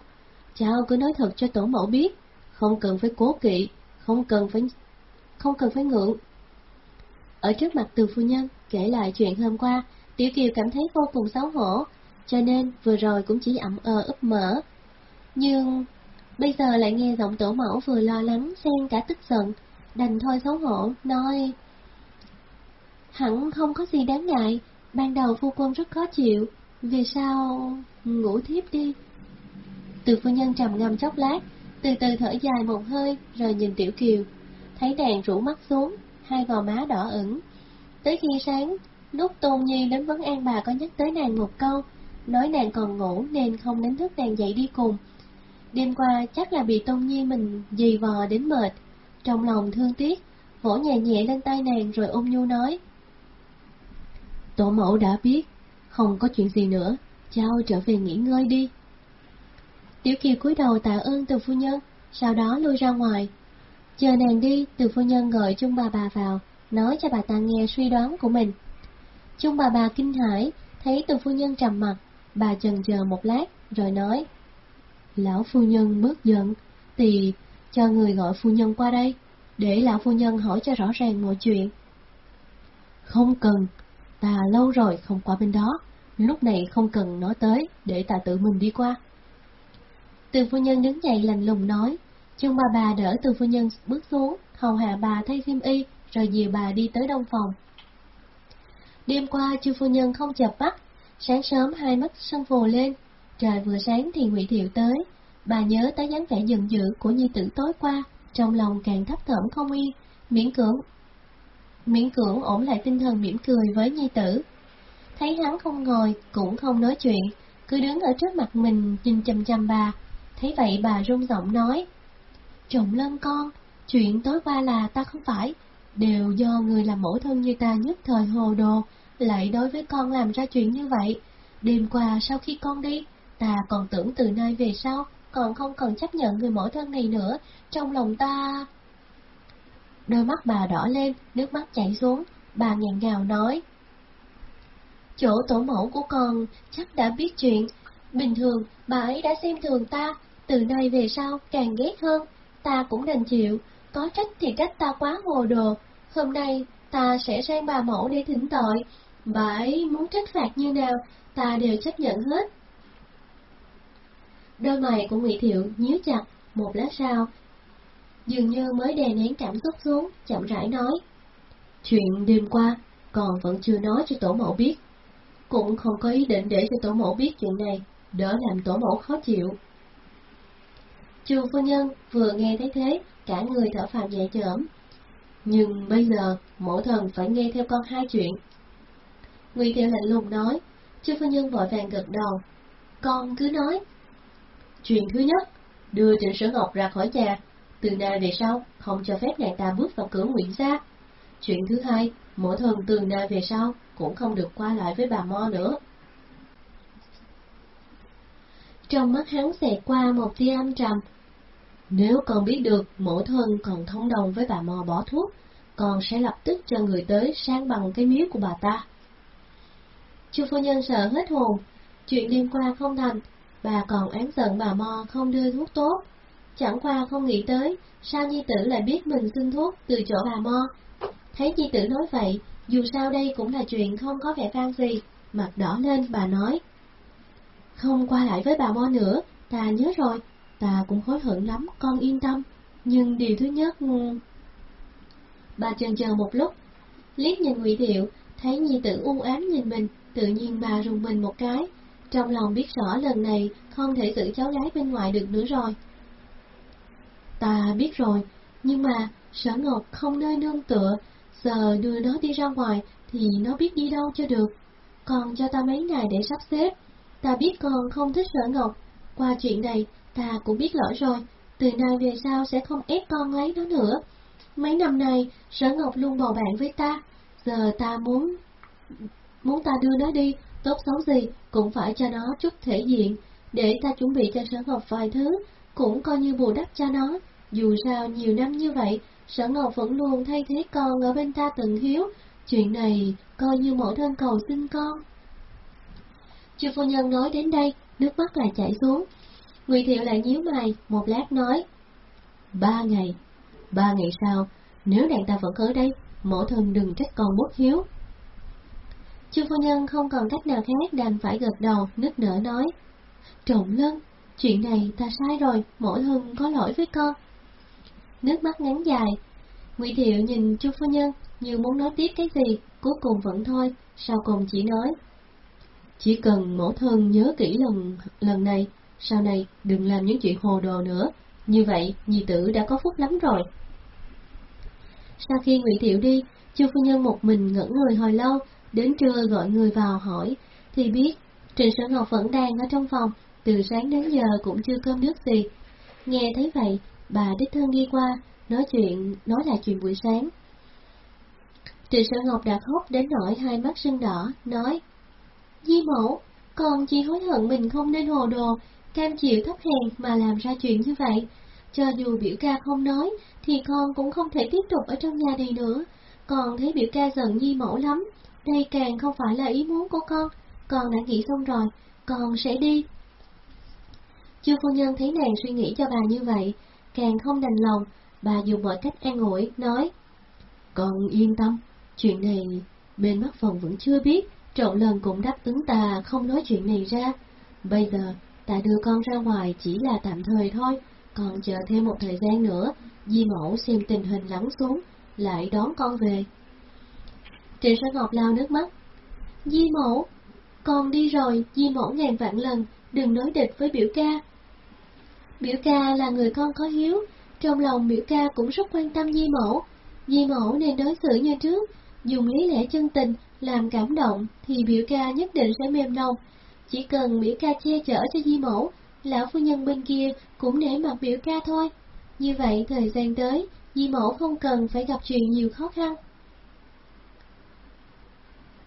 A: Cháu cứ nói thật cho tổ mẫu biết, không cần phải cố kỵ, không cần phải không cần phải ngượng. Ở trước mặt từ phu nhân, kể lại chuyện hôm qua, Tiểu Kiều cảm thấy vô cùng xấu hổ, cho nên vừa rồi cũng chỉ ậm ờ úp mở. Nhưng bây giờ lại nghe giọng tổ mẫu vừa lo lắng xen cả tức giận, đành thôi xấu hổ, nói Hẳn không có gì đáng ngại, ban đầu phu quân rất khó chịu, vì sao ngủ thiếp đi. Từ phu nhân trầm ngâm chốc lát, từ từ thở dài một hơi rồi nhìn Tiểu Kiều, thấy nàng rủ mắt xuống, hai gò má đỏ ửng. Tới khi sáng, lúc Tôn Nhi đến vấn an bà có nhắc tới nàng một câu, nói nàng còn ngủ nên không đánh thức nàng dậy đi cùng. Đêm qua chắc là bị Tôn Nhi mình dì vò đến mệt, trong lòng thương tiếc, vỗ nhẹ nhẹ lên tay nàng rồi ôm nhu nói. Tổ mẫu đã biết, không có chuyện gì nữa, cháu trở về nghỉ ngơi đi. Tiểu Kiều cúi đầu tạ ơn từ phu nhân, sau đó lui ra ngoài. Chờ nàng đi, từ phu nhân gọi chung bà bà vào, nói cho bà ta nghe suy đoán của mình. Chung bà bà kinh hãi, thấy từ phu nhân trầm mặt, bà chần chờ một lát, rồi nói. Lão phu nhân bớt giận, thì cho người gọi phu nhân qua đây, để lão phu nhân hỏi cho rõ ràng mọi chuyện. Không cần, ta lâu rồi không qua bên đó, lúc này không cần nói tới, để ta tự mình đi qua. Từ phu nhân đứng dậy lạnh lùng nói, chung bà bà đỡ từ phu nhân bước xuống, hầu hạ bà thay xiêm y, rồi dìu bà đi tới đông phòng. Đêm qua chư phu nhân không chập mắt, sáng sớm hai mắt sân phù lên, trời vừa sáng thì Ngụy Thiệu tới, bà nhớ tới dáng vẻ giận dữ của nhi tử tối qua, trong lòng càng thấp thỏm không yên, miễn cưỡng miễn cưỡng ổn lại tinh thần mỉm cười với nhi tử. Thấy hắn không ngồi, cũng không nói chuyện, cứ đứng ở trước mặt mình nhìn chầm chầm bà. Thấy vậy bà run giọng nói, Trọng lân con, chuyện tối qua là ta không phải, đều do người làm mẫu thân như ta nhất thời hồ đồ, lại đối với con làm ra chuyện như vậy. Đêm qua sau khi con đi, ta còn tưởng từ nay về sau, còn không cần chấp nhận người mẫu thân này nữa, trong lòng ta... Đôi mắt bà đỏ lên, nước mắt chảy xuống, bà nghẹn ngào nói. Chỗ tổ mẫu của con chắc đã biết chuyện, bình thường bà ấy đã xem thường ta, từ nay về sau càng ghét hơn, ta cũng đành chịu, có trách thì trách ta quá hồ đồ, hôm nay ta sẽ sang bà mẫu để thỉnh tội, bà ấy muốn trách phạt như nào, ta đều chấp nhận hết. Đôi mày của Ngụy Thiệu nhíu chặt, một lát sau, dường như mới đè nén cảm xúc xuống, chậm rãi nói. Chuyện đêm qua, còn vẫn chưa nói cho tổ mẫu biết. Cũng không có ý định để cho tổ mẫu biết chuyện này, đỡ làm tổ mẫu khó chịu. Chu phu nhân vừa nghe thấy thế, cả người thở phào nhẹ nhõm. Nhưng bây giờ, mẫu thần phải nghe theo con hai chuyện. Ngụy Thiệu lạnh lùng nói, Chu phu nhân vội vàng gật đầu. Con cứ nói. Chuyện thứ nhất, đưa Trịnh Sở Ngọc ra khỏi nhà, từ nay về sau không cho phép nàng ta bước vào cửa Nguyễn gia. Chuyện thứ hai, mẫu thần từ nay về sau cũng không được qua lại với bà Mo nữa. Trong mắt hắn xẹt qua một tia âm trầm. Nếu con biết được mẫu thân còn thông đồng với bà Mo bỏ thuốc, con sẽ lập tức cho người tới sang bằng cái miếu của bà ta. Chu phu nhân sợ hết hồn, chuyện đêm qua không thành, bà còn án giận bà Mo không đưa thuốc tốt. Chẳng qua không nghĩ tới, sao nhi tử lại biết mình xin thuốc từ chỗ bà Mo. Thấy nhi tử nói vậy, dù sao đây cũng là chuyện không có vẻ vang gì, mặt đỏ lên bà nói. Không qua lại với bà Mo nữa, ta nhớ rồi, ta cũng hối hận lắm, con yên tâm. Nhưng điều thứ nhất... Ừ. Bà chần chờ một lúc, liếc nhìn Ngụy Thiệu, thấy nhi tử u ám nhìn mình, tự nhiên bà rùng mình một cái, trong lòng biết rõ lần này không thể giữ cháu gái bên ngoài được nữa rồi. Ta biết rồi, nhưng mà sở ngọc không nơi nương tựa, giờ đưa nó đi ra ngoài thì nó biết đi đâu cho được. Còn cho ta mấy ngày để sắp xếp. Ta biết con không thích sở ngọc, qua chuyện này ta cũng biết lỗi rồi, từ nay về sau sẽ không ép con lấy nó nữa. Mấy năm nay, sở ngọc luôn bầu bạn với ta, giờ ta muốn muốn ta đưa nó đi, tốt xấu gì cũng phải cho nó chút thể diện, để ta chuẩn bị cho sở ngọc vài thứ, cũng coi như bù đắp cho nó. Dù sao nhiều năm như vậy, sở ngọc vẫn luôn thay thế con ở bên ta từng hiếu, chuyện này coi như mẫu thân cầu xin con. Chu phu nhân nói đến đây, nước mắt lại chảy xuống. Ngụy Thiệu lại nhíu mày, một lát nói. Ba ngày, ba ngày sau, nếu nàng ta vẫn ở đây, mẫu thân đừng trách con bất hiếu. Chu phu nhân không còn cách nào khác đành phải gật đầu, nức nở nói. Trọng lân, chuyện này ta sai rồi, mẫu thân có lỗi với con. Nước mắt ngắn dài, Ngụy Thiệu nhìn Chu phu nhân như muốn nói tiếp cái gì, cuối cùng vẫn thôi, sau cùng chỉ nói. Chỉ cần mẫu thân nhớ kỹ lần lần này, sau này đừng làm những chuyện hồ đồ nữa, như vậy nhi tử đã có phúc lắm rồi. Sau khi Ngụy Thiệu đi, Chu phu nhân một mình ngẩn người hồi lâu, đến trưa gọi người vào hỏi, thì biết Trịnh Sở Ngọc vẫn đang ở trong phòng, từ sáng đến giờ cũng chưa cơm nước gì. Nghe thấy vậy, bà đích thân đi qua, nói chuyện, nói là chuyện buổi sáng. Trịnh Sở Ngọc đã khóc đến nỗi hai mắt sưng đỏ, nói, Di mẫu, con chỉ hối hận mình không nên hồ đồ, cam chịu thấp hèn mà làm ra chuyện như vậy. Cho dù biểu ca không nói, thì con cũng không thể tiếp tục ở trong nhà này nữa. Con thấy biểu ca giận Di mẫu lắm, đây càng không phải là ý muốn của con. Con đã nghĩ xong rồi, con sẽ đi. Chu phu nhân thấy nàng suy nghĩ cho bà như vậy, càng không đành lòng, bà dùng mọi cách an ủi, nói Con yên tâm, chuyện này bên mắt phòng vẫn chưa biết, trộn lần cũng đáp ứng ta không nói chuyện này ra. Bây giờ, ta đưa con ra ngoài chỉ là tạm thời thôi, còn chờ thêm một thời gian nữa, Di mẫu xem tình hình lắng xuống, lại đón con về. Trịnh Sở Ngọc lao nước mắt. Di mẫu, con đi rồi, Di mẫu ngàn vạn lần, đừng nói địch với biểu ca. Biểu ca là người con có hiếu, trong lòng biểu ca cũng rất quan tâm Di mẫu. Di mẫu nên đối xử như trước, dùng lý lẽ chân tình, làm cảm động, thì biểu ca nhất định sẽ mềm lòng. Chỉ cần biểu ca che chở cho Di mẫu, lão phu nhân bên kia cũng để mặt biểu ca thôi. Như vậy thời gian tới, Di mẫu không cần phải gặp chuyện nhiều khó khăn.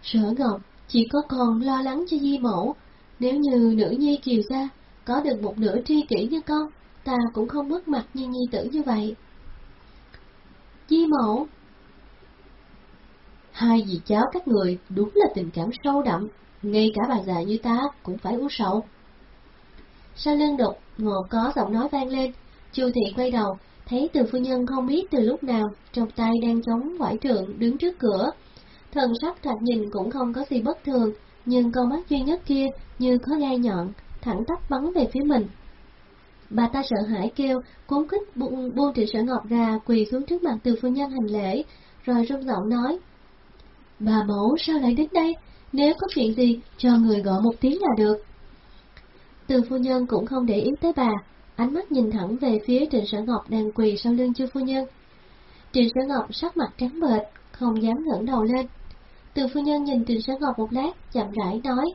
A: Sở Ngọc chỉ có còn lo lắng cho Di mẫu, nếu như nữ nhi kiều gia có được một nửa tri kỷ như con, ta cũng không mất mặt như nhi tử như vậy. Di mẫu Hai dì cháu các người đúng là tình cảm sâu đậm, ngay cả bà già như ta cũng phải u sầu. Sau lưng đột ngột có giọng nói vang lên, Chu thị quay đầu, thấy từ phu nhân không biết từ lúc nào, trong tay đang chống quải trượng đứng trước cửa. Thần sắc thoạt nhìn cũng không có gì bất thường, nhưng con mắt duy nhất kia như có gai nhọn, thẳng tắp bắn về phía mình. Bà ta sợ hãi kêu, cuốn khích buông, buông trị sở ngọc ra, quỳ xuống trước mặt từ phu nhân hành lễ, rồi rung giọng nói. Bà mẫu sao lại đến đây? Nếu có chuyện gì, cho người gọi một tiếng là được. Từ phu nhân cũng không để ý tới bà, ánh mắt nhìn thẳng về phía Trịnh Sở Ngọc đang quỳ sau lưng chư phu nhân. Trịnh Sở Ngọc sắc mặt trắng bệch, không dám ngẩng đầu lên. Từ phu nhân nhìn Trịnh Sở Ngọc một lát, chậm rãi nói.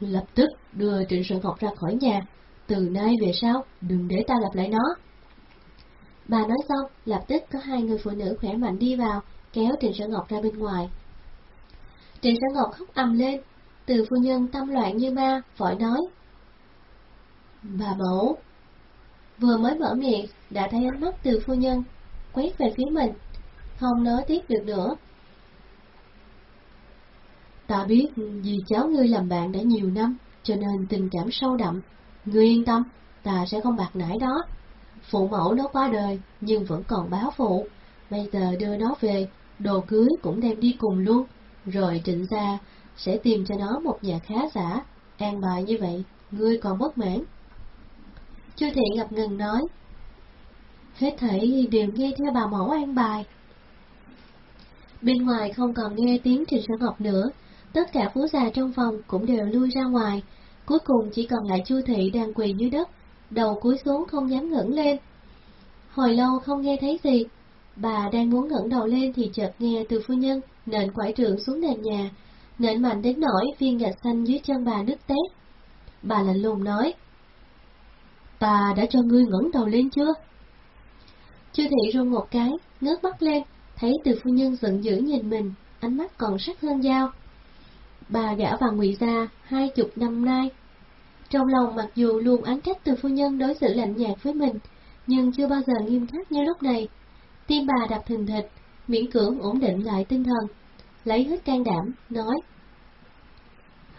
A: Lập tức đưa Trịnh Sở Ngọc ra khỏi nhà, từ nay về sau, đừng để ta gặp lại nó. Bà nói xong, lập tức có hai người phụ nữ khỏe mạnh đi vào, kéo Trịnh Sở Ngọc ra bên ngoài. Trịnh Sở Ngọc khóc ầm lên, từ phu nhân tâm loạn như ma, vội nói. Bà mẫu, vừa mới mở miệng, đã thấy ánh mắt từ phu nhân, quét về phía mình, không nói tiếp được nữa. Ta biết vì cháu ngươi làm bạn đã nhiều năm, cho nên tình cảm sâu đậm. Ngươi yên tâm, ta sẽ không bạc nải đó. Phụ mẫu nó qua đời, nhưng vẫn còn báo phụ. Bây giờ đưa nó về, đồ cưới cũng đem đi cùng luôn. Rồi trịnh gia sẽ tìm cho nó một nhà khá giả. An bài như vậy, ngươi còn bất mãn. Chu thị ngập ngừng nói. Hết thảy đều nghe theo bà mẫu an bài. Bên ngoài không còn nghe tiếng Trình Sơn Ngọc nữa, tất cả phú già trong phòng cũng đều lui ra ngoài, cuối cùng chỉ còn lại Chu thị đang quỳ dưới đất, đầu cúi xuống không dám ngẩng lên. Hồi lâu không nghe thấy gì, bà đang muốn ngẩng đầu lên thì chợt nghe từ phu nhân nện quải trượng xuống nền nhà, nện mạnh đến nỗi viên gạch xanh dưới chân bà nứt tét. Bà lạnh lùng nói, Ta đã cho ngươi ngẩng đầu lên chưa? Chư thị run một cái, ngước mắt lên, thấy từ phu nhân giận dữ nhìn mình, ánh mắt còn sắc hơn dao. Bà gã vào ngụy gia hai chục năm nay. Trong lòng mặc dù luôn án trách từ phu nhân đối xử lạnh nhạt với mình, nhưng chưa bao giờ nghiêm khắc như lúc này. Tim bà đập thình thịch, miễn cưỡng ổn định lại tinh thần, lấy hết can đảm, nói.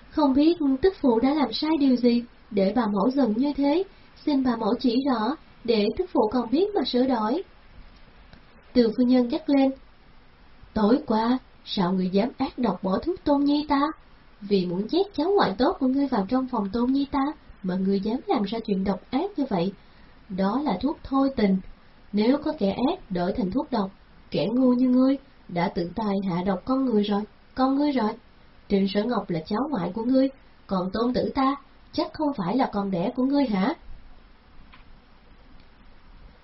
A: Không biết tức phụ đã làm sai điều gì, để bà mẫu giận như thế, xin bà mẫu chỉ rõ, để tức phụ còn biết mà sửa đổi. Từ phu nhân nhắc lên. Tối qua, sao người dám ác độc bỏ thuốc tôn nhi ta? Vì muốn nhét cháu ngoại tốt của ngươi vào trong phòng tôn nhi ta, mà người dám làm ra chuyện độc ác như vậy. Đó là thuốc thôi tình. Nếu có kẻ ác đổi thành thuốc độc, kẻ ngu như ngươi đã tự tài hạ độc con người rồi, con ngươi rồi. Trịnh Sở Ngọc là cháu ngoại của ngươi, còn tôn tử ta chắc không phải là con đẻ của ngươi hả?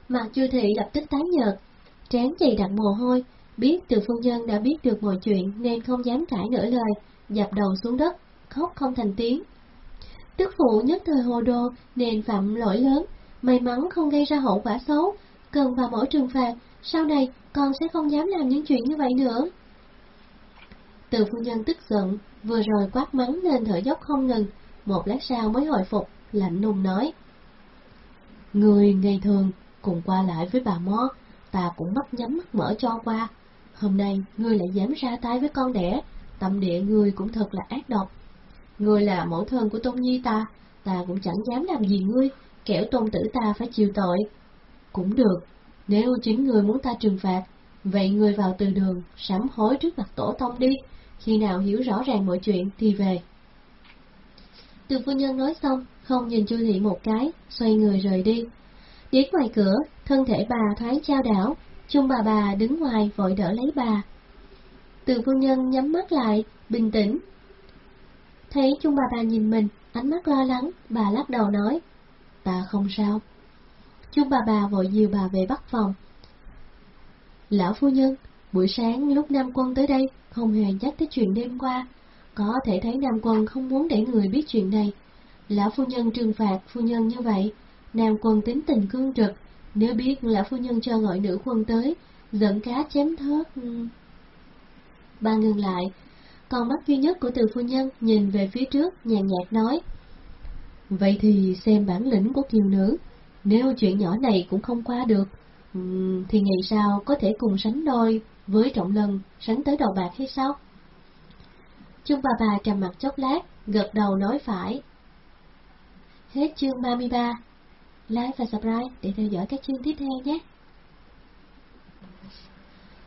A: Mặt Chu Thị lập tức tái nhợt, trán dày đặt mồ hôi, biết từ phu nhân đã biết được mọi chuyện nên không dám cãi nửa lời, dập đầu xuống đất, khóc không thành tiếng. Tức phụ nhất thời hồ đồ nên phạm lỗi lớn, may mắn không gây ra hậu quả xấu, cần vào mỗi trừng phạt, sau này con sẽ không dám làm những chuyện như vậy nữa. Từ phu nhân tức giận, vừa rồi quát mắng nên thở dốc không ngừng, một lát sau mới hồi phục, lạnh lùng nói. Người ngày thường cùng qua lại với bà Mo, ta cũng mắt nhắm mắt mở cho qua. Hôm nay ngươi lại dám ra tay với con đẻ, tâm địa ngươi cũng thật là ác độc. Ngươi là mẫu thân của Tôn Nhi ta, ta cũng chẳng dám làm gì ngươi, kẻo tôn tử ta phải chịu tội. Cũng được, nếu chính người muốn ta trừng phạt, vậy người vào từ đường, sám hối trước mặt tổ tông đi, khi nào hiểu rõ ràng mọi chuyện thì về. Từ phu nhân nói xong, không nhìn Chu Thị một cái, xoay người rời đi. Đến ngoài cửa, thân thể bà thoáng trao đảo, chung bà bà đứng ngoài vội đỡ lấy bà. Từ phu nhân nhắm mắt lại, bình tĩnh. Thấy chung bà bà nhìn mình, ánh mắt lo lắng, bà lắc đầu nói, ta không sao. Chung bà bà vội dìu bà về bắt phòng. Lão phu nhân, buổi sáng lúc Nam Quân tới đây, không hề nhắc tới chuyện đêm qua. Có thể thấy Nam Quân không muốn để người biết chuyện này. Lão phu nhân trừng phạt phu nhân như vậy, Nam Quân tính tình cương trực, nếu biết lão phu nhân cho gọi nữ quân tới, giận cá chém thớt... Ừ. Bà ngừng lại, con mắt duy nhất của từ phu nhân nhìn về phía trước, nhàn nhạt nói. Vậy thì xem bản lĩnh của kiều nữ, nếu chuyện nhỏ này cũng không qua được, thì ngày sau có thể cùng sánh đôi với trọng lần sánh tới đầu bạc hay sao? Chung bà bà trầm mặt chốc lát, gật đầu nói phải. Hết chương 33 Like và subscribe để theo dõi các chương tiếp theo nhé.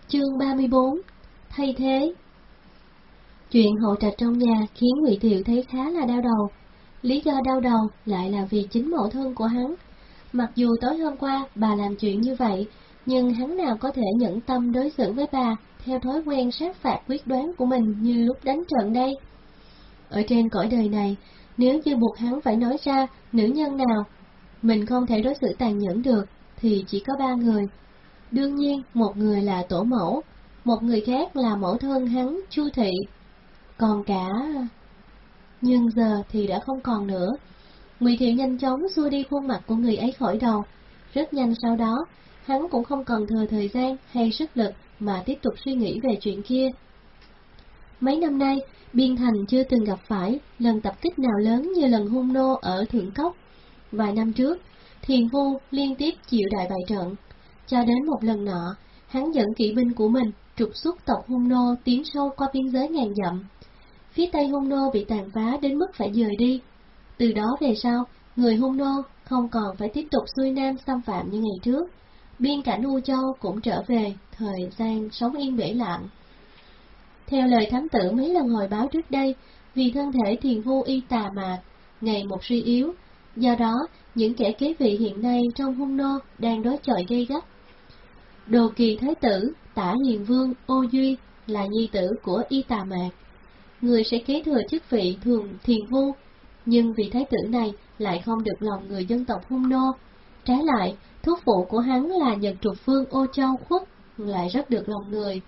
A: Chương 34 Thay thế Chuyện hậu trạch trong nhà khiến Ngụy Thiệu thấy khá là đau đầu. Lý do đau đầu lại là vì chính mẫu thân của hắn. Mặc dù tối hôm qua bà làm chuyện như vậy, nhưng hắn nào có thể nhẫn tâm đối xử với bà theo thói quen sát phạt quyết đoán của mình như lúc đánh trận đây. Ở trên cõi đời này, nếu như buộc hắn phải nói ra nữ nhân nào mình không thể đối xử tàn nhẫn được, thì chỉ có ba người. Đương nhiên, một người là tổ mẫu, một người khác là mẫu thân hắn, Chu Thị. Còn cả... Nhưng giờ thì đã không còn nữa. Ngụy Thiệu nhanh chóng xua đi khuôn mặt của người ấy khỏi đầu. Rất nhanh sau đó, hắn cũng không cần thừa thời gian hay sức lực mà tiếp tục suy nghĩ về chuyện kia. Mấy năm nay, Biên Thành chưa từng gặp phải lần tập kích nào lớn như lần hung nô ở Thượng Cốc. Vài năm trước, Thiền Vu liên tiếp chịu đại bại trận, cho đến một lần nọ, hắn dẫn kỵ binh của mình trục xuất tộc Hung Nô tiến sâu qua biên giới ngàn dặm. Phía Tây Hung Nô bị tàn phá đến mức phải dời đi. Từ đó về sau, người Hung Nô không còn phải tiếp tục xuôi nam xâm phạm như ngày trước. Biên cảnh U Châu cũng trở về thời gian sống yên bể lặng. Theo lời thám tử mấy lần hồi báo trước đây, vì thân thể thiền vu y tà mạc, ngày một suy yếu, Do đó, những kẻ kế vị hiện nay trong hung nô đang đối chọi gây gắt. Đồ kỳ thái tử, tả hiền vương Ô Duy là nhi tử của Y Tà Mạc. Người sẽ kế thừa chức vị thường thiền vu, nhưng vị thái tử này lại không được lòng người dân tộc hung nô. Trái lại, thuốc phụ của hắn là Nhật Trục Vương Ô Châu Khuất, lại rất được lòng người.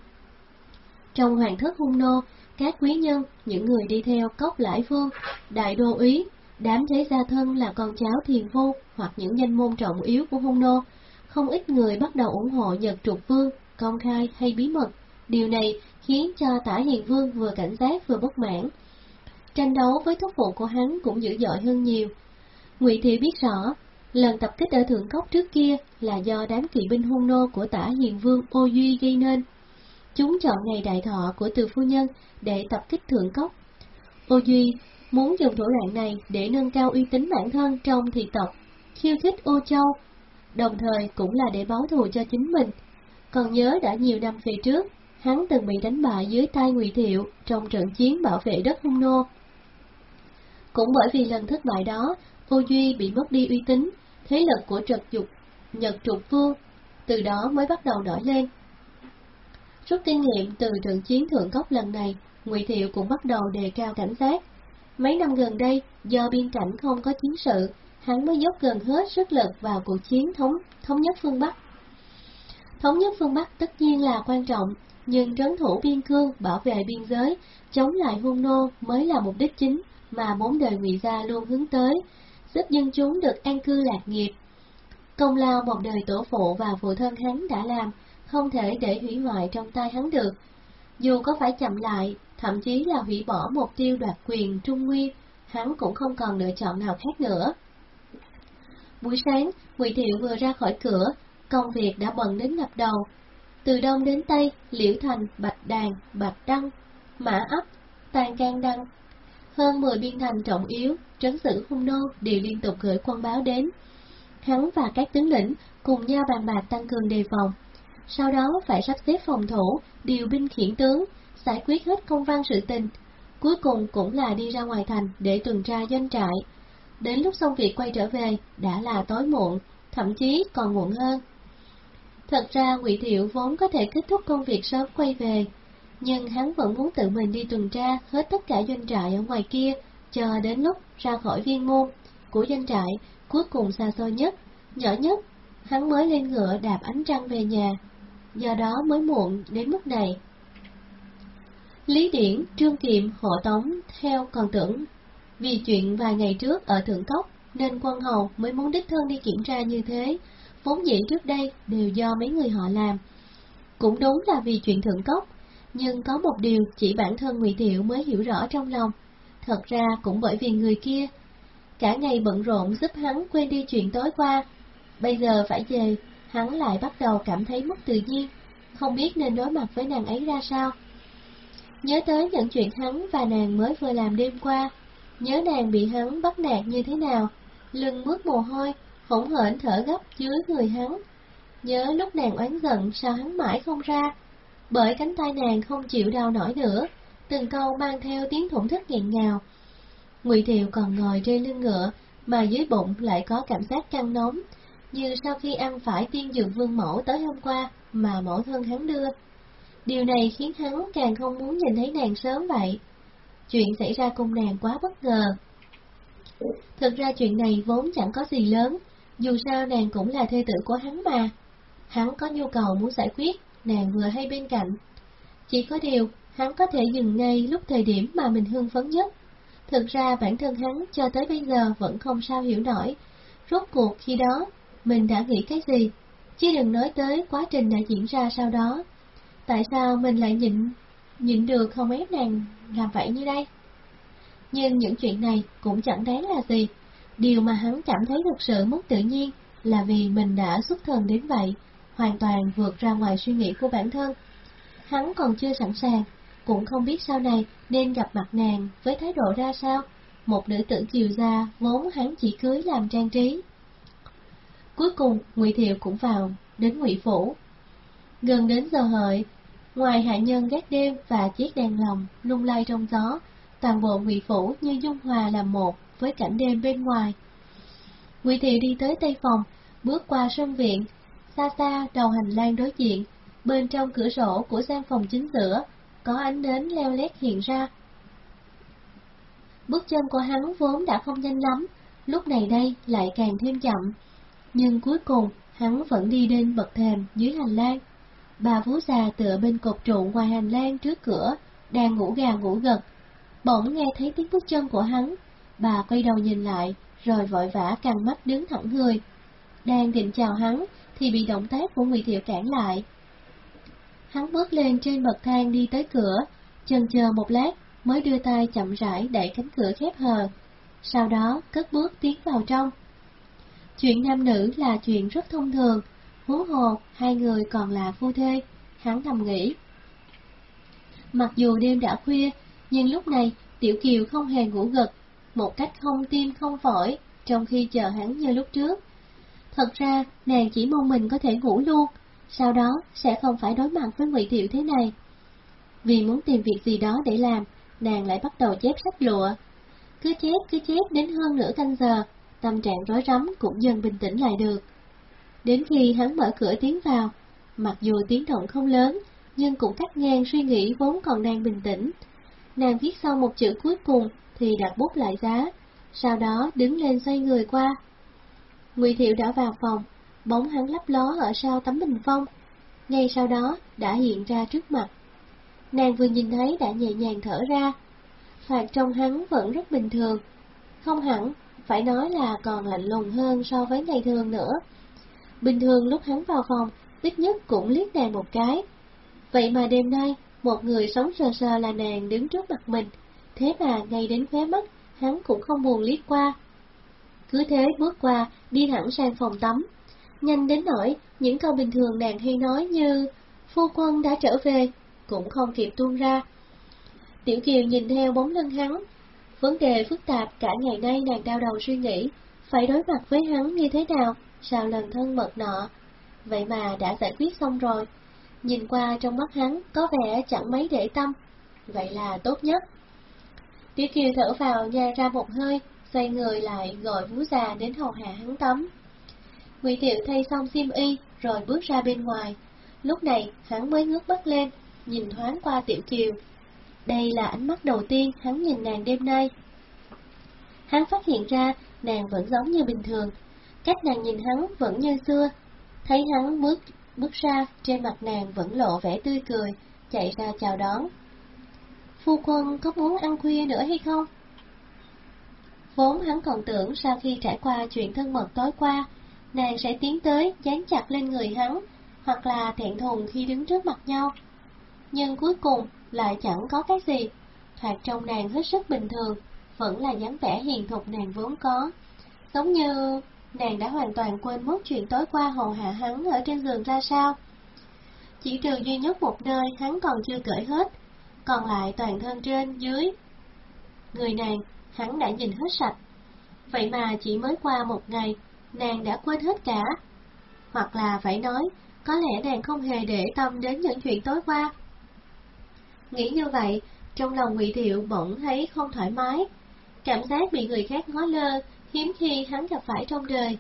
A: Trong hoàng thất hung nô, các quý nhân, những người đi theo cốc lãi vương, đại đô úy, Đám thế gia thân là con cháu thiền vô hoặc những danh môn trọng yếu của hung nô, không ít người bắt đầu ủng hộ Nhật Trục Vương, công khai hay bí mật. Điều này khiến cho Tả Hiền Vương vừa cảnh giác vừa bất mãn. Tranh đấu với thúc phụ của hắn cũng dữ dội hơn nhiều. Ngụy Thị biết rõ, lần tập kích ở Thượng Cốc trước kia là do đám kỵ binh hung nô của Tả Hiền Vương Ô Duy gây nên. Chúng chọn ngày đại thọ của từ phu nhân để tập kích Thượng Cốc. Ô Duy muốn dùng thủ đoạn này để nâng cao uy tín bản thân trong thị tộc, khiêu khích ô châu, đồng thời cũng là để báo thù cho chính mình. Còn nhớ đã nhiều năm về trước, hắn từng bị đánh bại dưới tay Ngụy Thiệu trong trận chiến bảo vệ đất Hung Nô. Cũng bởi vì lần thất bại đó, Ô Duy bị mất đi uy tín, thế lực của trật dục Nhật trục vương, từ đó mới bắt đầu nổi lên. Rút kinh nghiệm từ trận chiến thượng cốc lần này, Ngụy Thiệu cũng bắt đầu đề cao cảnh giác. Mấy năm gần đây, do biên cảnh không có chiến sự, hắn mới dốc gần hết sức lực vào cuộc chiến thống thống nhất phương Bắc. Thống nhất phương Bắc tất nhiên là quan trọng, nhưng trấn thủ biên cương, bảo vệ biên giới, chống lại hung nô mới là mục đích chính mà bốn đời ngụy gia luôn hướng tới, giúp dân chúng được an cư lạc nghiệp. Công lao một đời tổ phụ và phụ thân hắn đã làm, không thể để hủy hoại trong tay hắn được. Dù có phải chậm lại, thậm chí là hủy bỏ mục tiêu đoạt quyền Trung Nguyên, hắn cũng không còn lựa chọn nào khác nữa. Buổi sáng, Ngụy Thiệu vừa ra khỏi cửa, công việc đã bận đến ngập đầu. Từ đông đến tây, Liễu Thành, Bạch Đàn, Bạch Đăng, Mã Ấp, Tàn Can Đăng. Hơn 10 biên thành trọng yếu, trấn giữ hung nô đều liên tục gửi quân báo đến. Hắn và các tướng lĩnh cùng nhau bàn bạc tăng cường đề phòng. Sau đó phải sắp xếp phòng thủ, điều binh khiển tướng, giải quyết hết công văn sự tình. Cuối cùng cũng là đi ra ngoài thành để tuần tra doanh trại. Đến lúc xong việc quay trở về, đã là tối muộn, thậm chí còn muộn hơn. Thật ra Ngụy Thiệu vốn có thể kết thúc công việc sớm quay về, nhưng hắn vẫn muốn tự mình đi tuần tra hết tất cả doanh trại ở ngoài kia, chờ đến lúc ra khỏi viên môn của doanh trại, cuối cùng xa xôi nhất, nhỏ nhất, hắn mới lên ngựa đạp ánh trăng về nhà, do đó mới muộn đến mức này. Lý Điển, Trương Kiệm, Hộ Tống theo còn tưởng vì chuyện vài ngày trước ở Thượng Cốc nên quân hầu mới muốn đích thân đi kiểm tra như thế, vốn dĩ trước đây đều do mấy người họ làm. Cũng đúng là vì chuyện Thượng Cốc, nhưng có một điều chỉ bản thân Ngụy Thiệu mới hiểu rõ trong lòng. Thật ra cũng bởi vì người kia, cả ngày bận rộn giúp hắn quên đi chuyện tối qua. Bây giờ phải về, hắn lại bắt đầu cảm thấy mất tự nhiên, không biết nên đối mặt với nàng ấy ra sao. Nhớ tới những chuyện hắn và nàng mới vừa làm đêm qua, nhớ nàng bị hắn bắt nạt như thế nào, lưng mướt mồ hôi, hỗn hển thở gấp dưới người hắn. Nhớ lúc nàng oán giận sao hắn mãi không ra, bởi cánh tay nàng không chịu đau nổi nữa, từng câu mang theo tiếng thổn thức nghẹn ngào. Ngụy Thiệu còn ngồi trên lưng ngựa, mà dưới bụng lại có cảm giác căng nóng, như sau khi ăn phải tiên dược vương mẫu tới hôm qua mà mẫu thân hắn đưa. Điều này khiến hắn càng không muốn nhìn thấy nàng sớm vậy. Chuyện xảy ra cùng nàng quá bất ngờ. Thực ra chuyện này vốn chẳng có gì lớn, dù sao nàng cũng là thê tử của hắn mà. Hắn có nhu cầu muốn giải quyết, nàng vừa hay bên cạnh. Chỉ có điều, hắn có thể dừng ngay lúc thời điểm mà mình hưng phấn nhất. Thực ra bản thân hắn cho tới bây giờ vẫn không sao hiểu nổi, rốt cuộc khi đó mình đã nghĩ cái gì, chứ đừng nói tới quá trình đã diễn ra sau đó. Tại sao mình lại nhịn, nhịn được không ép nàng làm vậy như đây? Nhưng những chuyện này cũng chẳng đáng là gì. Điều mà hắn cảm thấy thực sự mất tự nhiên là vì mình đã xuất thần đến vậy, hoàn toàn vượt ra ngoài suy nghĩ của bản thân. Hắn còn chưa sẵn sàng, cũng không biết sau này nên gặp mặt nàng với thái độ ra sao, một nữ tử kiều gia vốn hắn chỉ cưới làm trang trí. Cuối cùng, Ngụy Thiệu cũng vào, đến Ngụy Phủ. Gần đến giờ hợi, ngoài hạ nhân gác đêm và chiếc đèn lồng lung lay trong gió, toàn bộ Ngụy Phủ như dung hòa làm một với cảnh đêm bên ngoài. Ngụy Thiệu đi tới tây phòng, bước qua sân viện, xa xa đầu hành lang đối diện, bên trong cửa sổ của gian phòng chính giữa, có ánh nến leo lét hiện ra. Bước chân của hắn vốn đã không nhanh lắm, lúc này đây lại càng thêm chậm. Nhưng cuối cùng, hắn vẫn đi đến bậc thềm dưới hành lang. Bà vú già tựa bên cột trụ ngoài hành lang trước cửa, đang ngủ gà ngủ gật. Bỗng nghe thấy tiếng bước chân của hắn, bà quay đầu nhìn lại, rồi vội vã căng mắt đứng thẳng người. Đang định chào hắn, thì bị động tác của Ngụy Thiệu cản lại. Hắn bước lên trên bậc thang đi tới cửa, chần chờ một lát mới đưa tay chậm rãi đẩy cánh cửa khép hờ, sau đó cất bước tiến vào trong. Chuyện nam nữ là chuyện rất thông thường, huống hồ hai người còn là phu thê, hắn thầm nghĩ. Mặc dù đêm đã khuya, nhưng lúc này Tiểu Kiều không hề ngủ gật, một cách không tim không phổi, trong khi chờ hắn như lúc trước. Thật ra, nàng chỉ mong mình có thể ngủ luôn, sau đó sẽ không phải đối mặt với Ngụy Thiệu thế này. Vì muốn tìm việc gì đó để làm, nàng lại bắt đầu chép sách lụa. Cứ chép cứ chép đến hơn nửa canh giờ, tâm trạng rối rắm cũng dần bình tĩnh lại được. Đến khi hắn mở cửa tiến vào, mặc dù tiếng động không lớn, nhưng cũng cắt ngang suy nghĩ vốn còn đang bình tĩnh. Nàng viết xong một chữ cuối cùng thì đặt bút lại giá, sau đó đứng lên xoay người qua. Ngụy Thiệu đã vào phòng, bóng hắn lấp ló ở sau tấm bình phong, ngay sau đó đã hiện ra trước mặt. Nàng vừa nhìn thấy đã nhẹ nhàng thở ra, Phạt trong hắn vẫn rất bình thường, không hẳn, phải nói là còn lạnh lùng hơn so với ngày thường nữa. Bình thường lúc hắn vào phòng, ít nhất cũng liếc nàng một cái. Vậy mà đêm nay, một người sống sờ sờ là nàng đứng trước mặt mình, thế mà ngay đến khóe mắt, hắn cũng không buồn liếc qua. Cứ thế bước qua, đi thẳng sang phòng tắm. Nhanh đến nỗi, những câu bình thường nàng hay nói như Phu quân đã trở về, cũng không kịp tuôn ra. Tiểu Kiều nhìn theo bóng lưng hắn. Vấn đề phức tạp cả ngày nay nàng đau đầu suy nghĩ, phải đối mặt với hắn như thế nào, sao lần thân mật nọ. Vậy mà đã giải quyết xong rồi. Nhìn qua trong mắt hắn có vẻ chẳng mấy để tâm, vậy là tốt nhất. Tiểu Kiều thở vào nha ra một hơi, xoay người lại gọi vú già đến hầu hạ hắn tắm. Ngụy Tiệu thay xong xiêm y, rồi bước ra bên ngoài. Lúc này, hắn mới ngước mắt lên, nhìn thoáng qua Tiểu Kiều. Đây là ánh mắt đầu tiên hắn nhìn nàng đêm nay. Hắn phát hiện ra nàng vẫn giống như bình thường, cách nàng nhìn hắn vẫn như xưa. Thấy hắn bước bước ra, trên mặt nàng vẫn lộ vẻ tươi cười, chạy ra chào đón. Phu quân có muốn ăn khuya nữa hay không? Vốn hắn còn tưởng sau khi trải qua chuyện thân mật tối qua, nàng sẽ tiến tới dán chặt lên người hắn, hoặc là thẹn thùng khi đứng trước mặt nhau. Nhưng cuối cùng lại chẳng có cái gì, thoạt trong nàng hết sức bình thường, vẫn là dáng vẻ hiền thục nàng vốn có. Giống như nàng đã hoàn toàn quên mất chuyện tối qua hầu hạ hắn ở trên giường ra sao. Chỉ trừ duy nhất một nơi hắn còn chưa cởi hết, còn lại toàn thân trên dưới. Người nàng, hắn đã nhìn hết sạch. Vậy mà chỉ mới qua một ngày, nàng đã quên hết cả. Hoặc là phải nói, có lẽ nàng không hề để tâm đến những chuyện tối qua. Nghĩ như vậy, trong lòng Ngụy Thiệu bỗng thấy không thoải mái, cảm giác bị người khác ngó lơ, hiếm khi hắn gặp phải trong đời.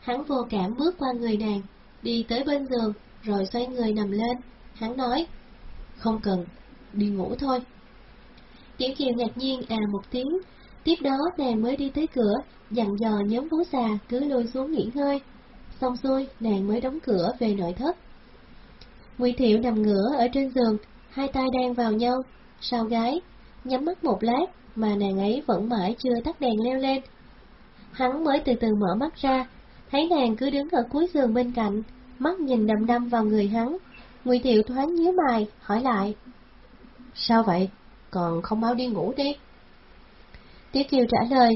A: Hắn vô cảm bước qua người nàng, đi tới bên giường, rồi xoay người nằm lên. Hắn nói, không cần, đi ngủ thôi. Tiểu Kiều ngạc nhiên à một tiếng, tiếp đó nàng mới đi tới cửa, dặn dò nhóm vú già cứ lôi xuống nghỉ ngơi. Xong xuôi, nàng mới đóng cửa về nội thất. Ngụy Thiệu nằm ngửa ở trên giường, hai tay đang vào nhau, sau gái, nhắm mắt một lát mà nàng ấy vẫn mãi chưa tắt đèn leo lên. Hắn mới từ từ mở mắt ra, thấy nàng cứ đứng ở cuối giường bên cạnh, mắt nhìn đăm đăm vào người hắn. Ngụy Thiệu thoáng nhíu mày, hỏi lại. Sao vậy? Còn không mau đi ngủ đi. Tiểu Kiều trả lời.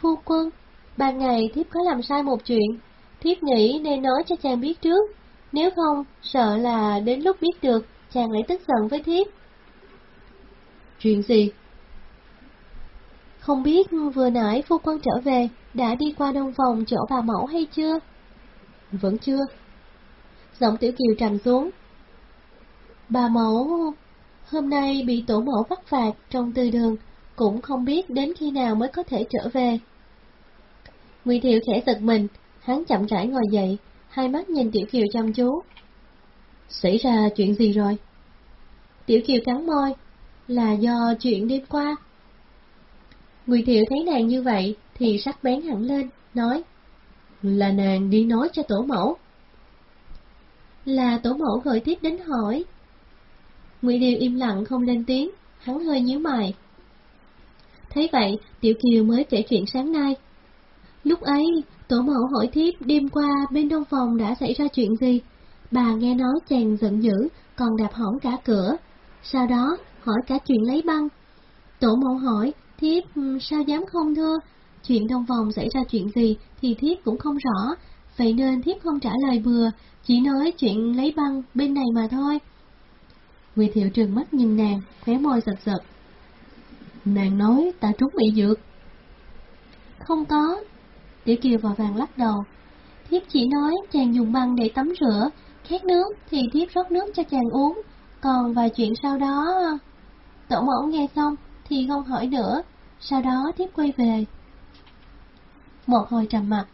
A: Phu quân, ban ngày thiếp có làm sai một chuyện, thiếp nghĩ nên nói cho chàng biết trước, nếu không, sợ là đến lúc biết được, chàng lại tức giận với thiếp. Chuyện gì? Không biết vừa nãy phu quân trở về, đã đi qua đông phòng chỗ bà mẫu hay chưa? Vẫn chưa. Giọng tiểu kiều trầm xuống. Bà mẫu hôm nay bị tổ mẫu bắt phạt trong tư đường, cũng không biết đến khi nào mới có thể trở về. Ngụy Thiệu khẽ giật mình, hắn chậm rãi ngồi dậy, hai mắt nhìn Tiểu Kiều chăm chú. Xảy ra chuyện gì rồi? Tiểu Kiều cắn môi, là do chuyện đêm qua. Ngụy Thiệu thấy nàng như vậy thì sắc bén hẳn lên, nói, là nàng đi nói cho tổ mẫu. Là tổ mẫu gọi tiếp đến hỏi. Ngụy Điều im lặng không lên tiếng, hắn hơi nhíu mày. Thấy vậy, Tiểu Kiều mới kể chuyện sáng nay. Lúc ấy, tổ mẫu hỏi thiếp đêm qua bên đông phòng đã xảy ra chuyện gì. Bà nghe nói chàng giận dữ, còn đạp hỏng cả cửa. Sau đó, hỏi cả chuyện lấy băng. Tổ mẫu hỏi, thiếp sao dám không thưa, chuyện đông phòng xảy ra chuyện gì thì thiếp cũng không rõ, vậy nên thiếp không trả lời bừa, chỉ nói chuyện lấy băng bên này mà thôi. Ngụy Thiệu trừng mắt nhìn nàng, khóe môi giật giật.
B: Nàng nói ta trúng bị dược.
A: Không có. Tiểu Kiều vào vàng lắc đầu. Thiếp chỉ nói chàng dùng băng để tắm rửa, khát nước thì thiếp rót nước cho chàng uống, còn vài chuyện sau đó... Tổ mẫu nghe xong thì không hỏi nữa, sau đó thiếp quay về. Một hồi trầm mặt,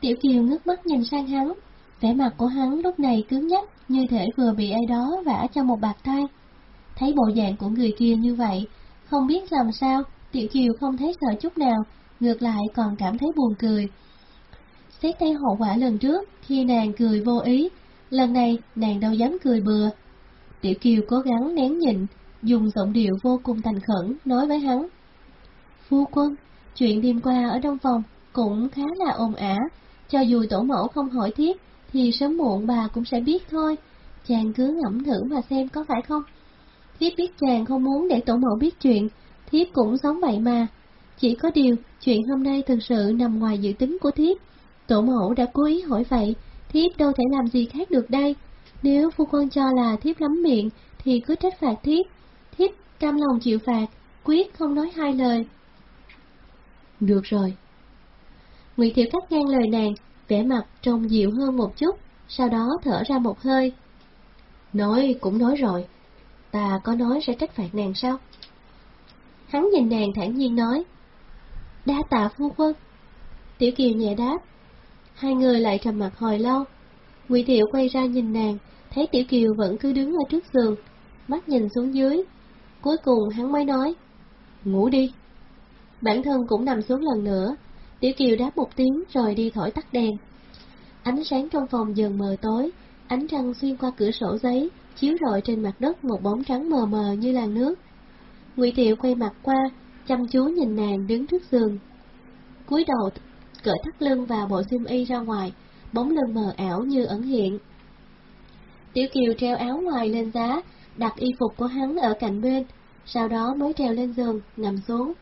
A: Tiểu Kiều ngước mắt nhìn sang hắn, vẻ mặt của hắn lúc này cứng nhắc như thể vừa bị ai đó vả cho một bạc tay. Thấy bộ dạng của người kia như vậy, không biết làm sao, Tiểu Kiều không thấy sợ chút nào, ngược lại còn cảm thấy buồn cười. Xét thấy hậu quả lần trước, khi nàng cười vô ý, lần này nàng đâu dám cười bừa. Tiểu Kiều cố gắng nén nhịn, dùng giọng điệu vô cùng thành khẩn nói với hắn. Phu quân, chuyện đêm qua ở trong phòng cũng khá là ồn ả, cho dù tổ mẫu không hỏi thiết, thì sớm muộn bà cũng sẽ biết thôi. Chàng cứ ngẫm thử mà xem có phải không? Thiếp biết chàng không muốn để tổ mẫu biết chuyện, thiếp cũng sống vậy mà. Chỉ có điều, chuyện hôm nay thực sự nằm ngoài dự tính của thiếp. Tổ mẫu đã cố ý hỏi vậy, thiếp đâu thể làm gì khác được đây. Nếu phu quân cho là thiếp lắm miệng, thì cứ trách phạt thiếp. Thiếp cam lòng chịu phạt, quyết không nói hai lời.
B: Được rồi.
A: Ngụy Thiệu cắt ngang lời nàng, vẻ mặt trông dịu hơn một chút, sau đó thở ra một hơi.
B: Nói cũng nói rồi, ta có nói sẽ trách phạt nàng sao?
A: Hắn nhìn nàng thản nhiên nói, đa tạ phu quân. Tiểu Kiều nhẹ đáp, hai người lại trầm mặt hồi lâu. Ngụy Thiệu quay ra nhìn nàng, thấy Tiểu Kiều vẫn cứ đứng ở trước giường, mắt nhìn xuống dưới. Cuối cùng hắn mới nói, ngủ đi. Bản thân cũng nằm xuống lần nữa, Tiểu Kiều đáp một tiếng rồi đi thổi tắt đèn. Ánh sáng trong phòng dần mờ tối, ánh trăng xuyên qua cửa sổ giấy, chiếu rọi trên mặt đất một bóng trắng mờ mờ như làn nước. Ngụy Thiệu quay mặt qua, chăm chú nhìn nàng đứng trước giường. cúi đầu cởi thắt lưng và bộ xiêm y ra ngoài, bóng lưng mờ ảo như ẩn hiện. Tiểu Kiều treo áo ngoài lên giá, đặt y phục của hắn ở cạnh bên, sau đó mới treo lên giường, nằm xuống.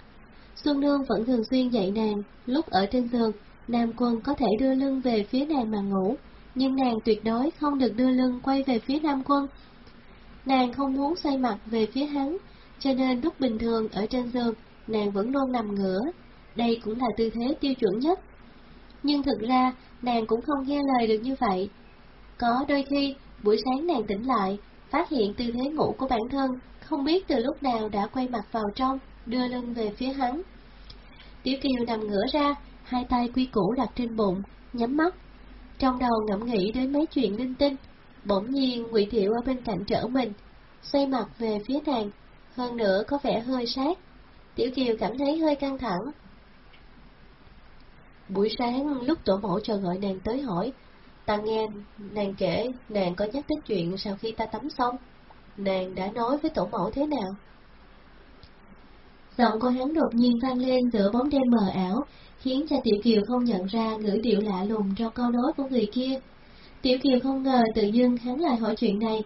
A: Xuân Nương vẫn thường xuyên dạy nàng, lúc ở trên giường, Nam Quân có thể đưa lưng về phía nàng mà ngủ, nhưng nàng tuyệt đối không được đưa lưng quay về phía Nam Quân. Nàng không muốn xoay mặt về phía hắn, cho nên lúc bình thường ở trên giường, nàng vẫn luôn nằm ngửa, đây cũng là tư thế tiêu chuẩn nhất. Nhưng thực ra, nàng cũng không nghe lời được như vậy. Có đôi khi, buổi sáng nàng tỉnh lại, phát hiện tư thế ngủ của bản thân, không biết từ lúc nào đã quay mặt vào trong, đưa lưng về phía hắn. Tiểu Kiều nằm ngửa ra, hai tay quy củ đặt trên bụng, nhắm mắt. Trong đầu ngẫm nghĩ đến mấy chuyện linh tinh, bỗng nhiên Ngụy Thiệu ở bên cạnh trở mình, xoay mặt về phía nàng, hơn nữa có vẻ hơi sát. Tiểu Kiều cảm thấy hơi căng thẳng. Buổi sáng lúc tổ mẫu chờ gọi nàng tới hỏi, ta nghe nàng kể nàng có nhắc đến chuyện sau khi ta tắm xong. Nàng đã nói với tổ mẫu thế nào? Giọng của hắn đột nhiên vang lên giữa bóng đêm mờ ảo, khiến cho Tiểu Kiều không nhận ra ngữ điệu lạ lùng trong câu nói của người kia. Tiểu Kiều không ngờ tự dưng hắn lại hỏi chuyện này.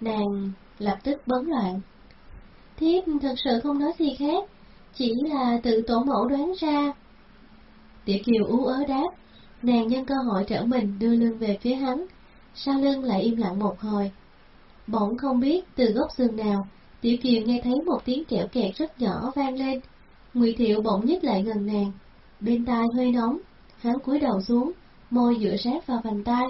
A: Nàng lập tức bấn loạn. Thiếp thật sự không nói gì khác, chỉ là tự tổ mẫu đoán ra. Tiểu Kiều ú ớ đáp, nàng nhân cơ hội trở mình đưa lưng về phía hắn, sau lưng lại im lặng một hồi. Bỗng không biết từ góc xương nào, Tiểu Kiều nghe thấy một tiếng kẹo kẹt rất nhỏ vang lên. Ngụy Thiệu bỗng nhích lại gần nàng, bên tai hơi nóng, hắn cúi đầu xuống, môi dựa sát vào vành tai.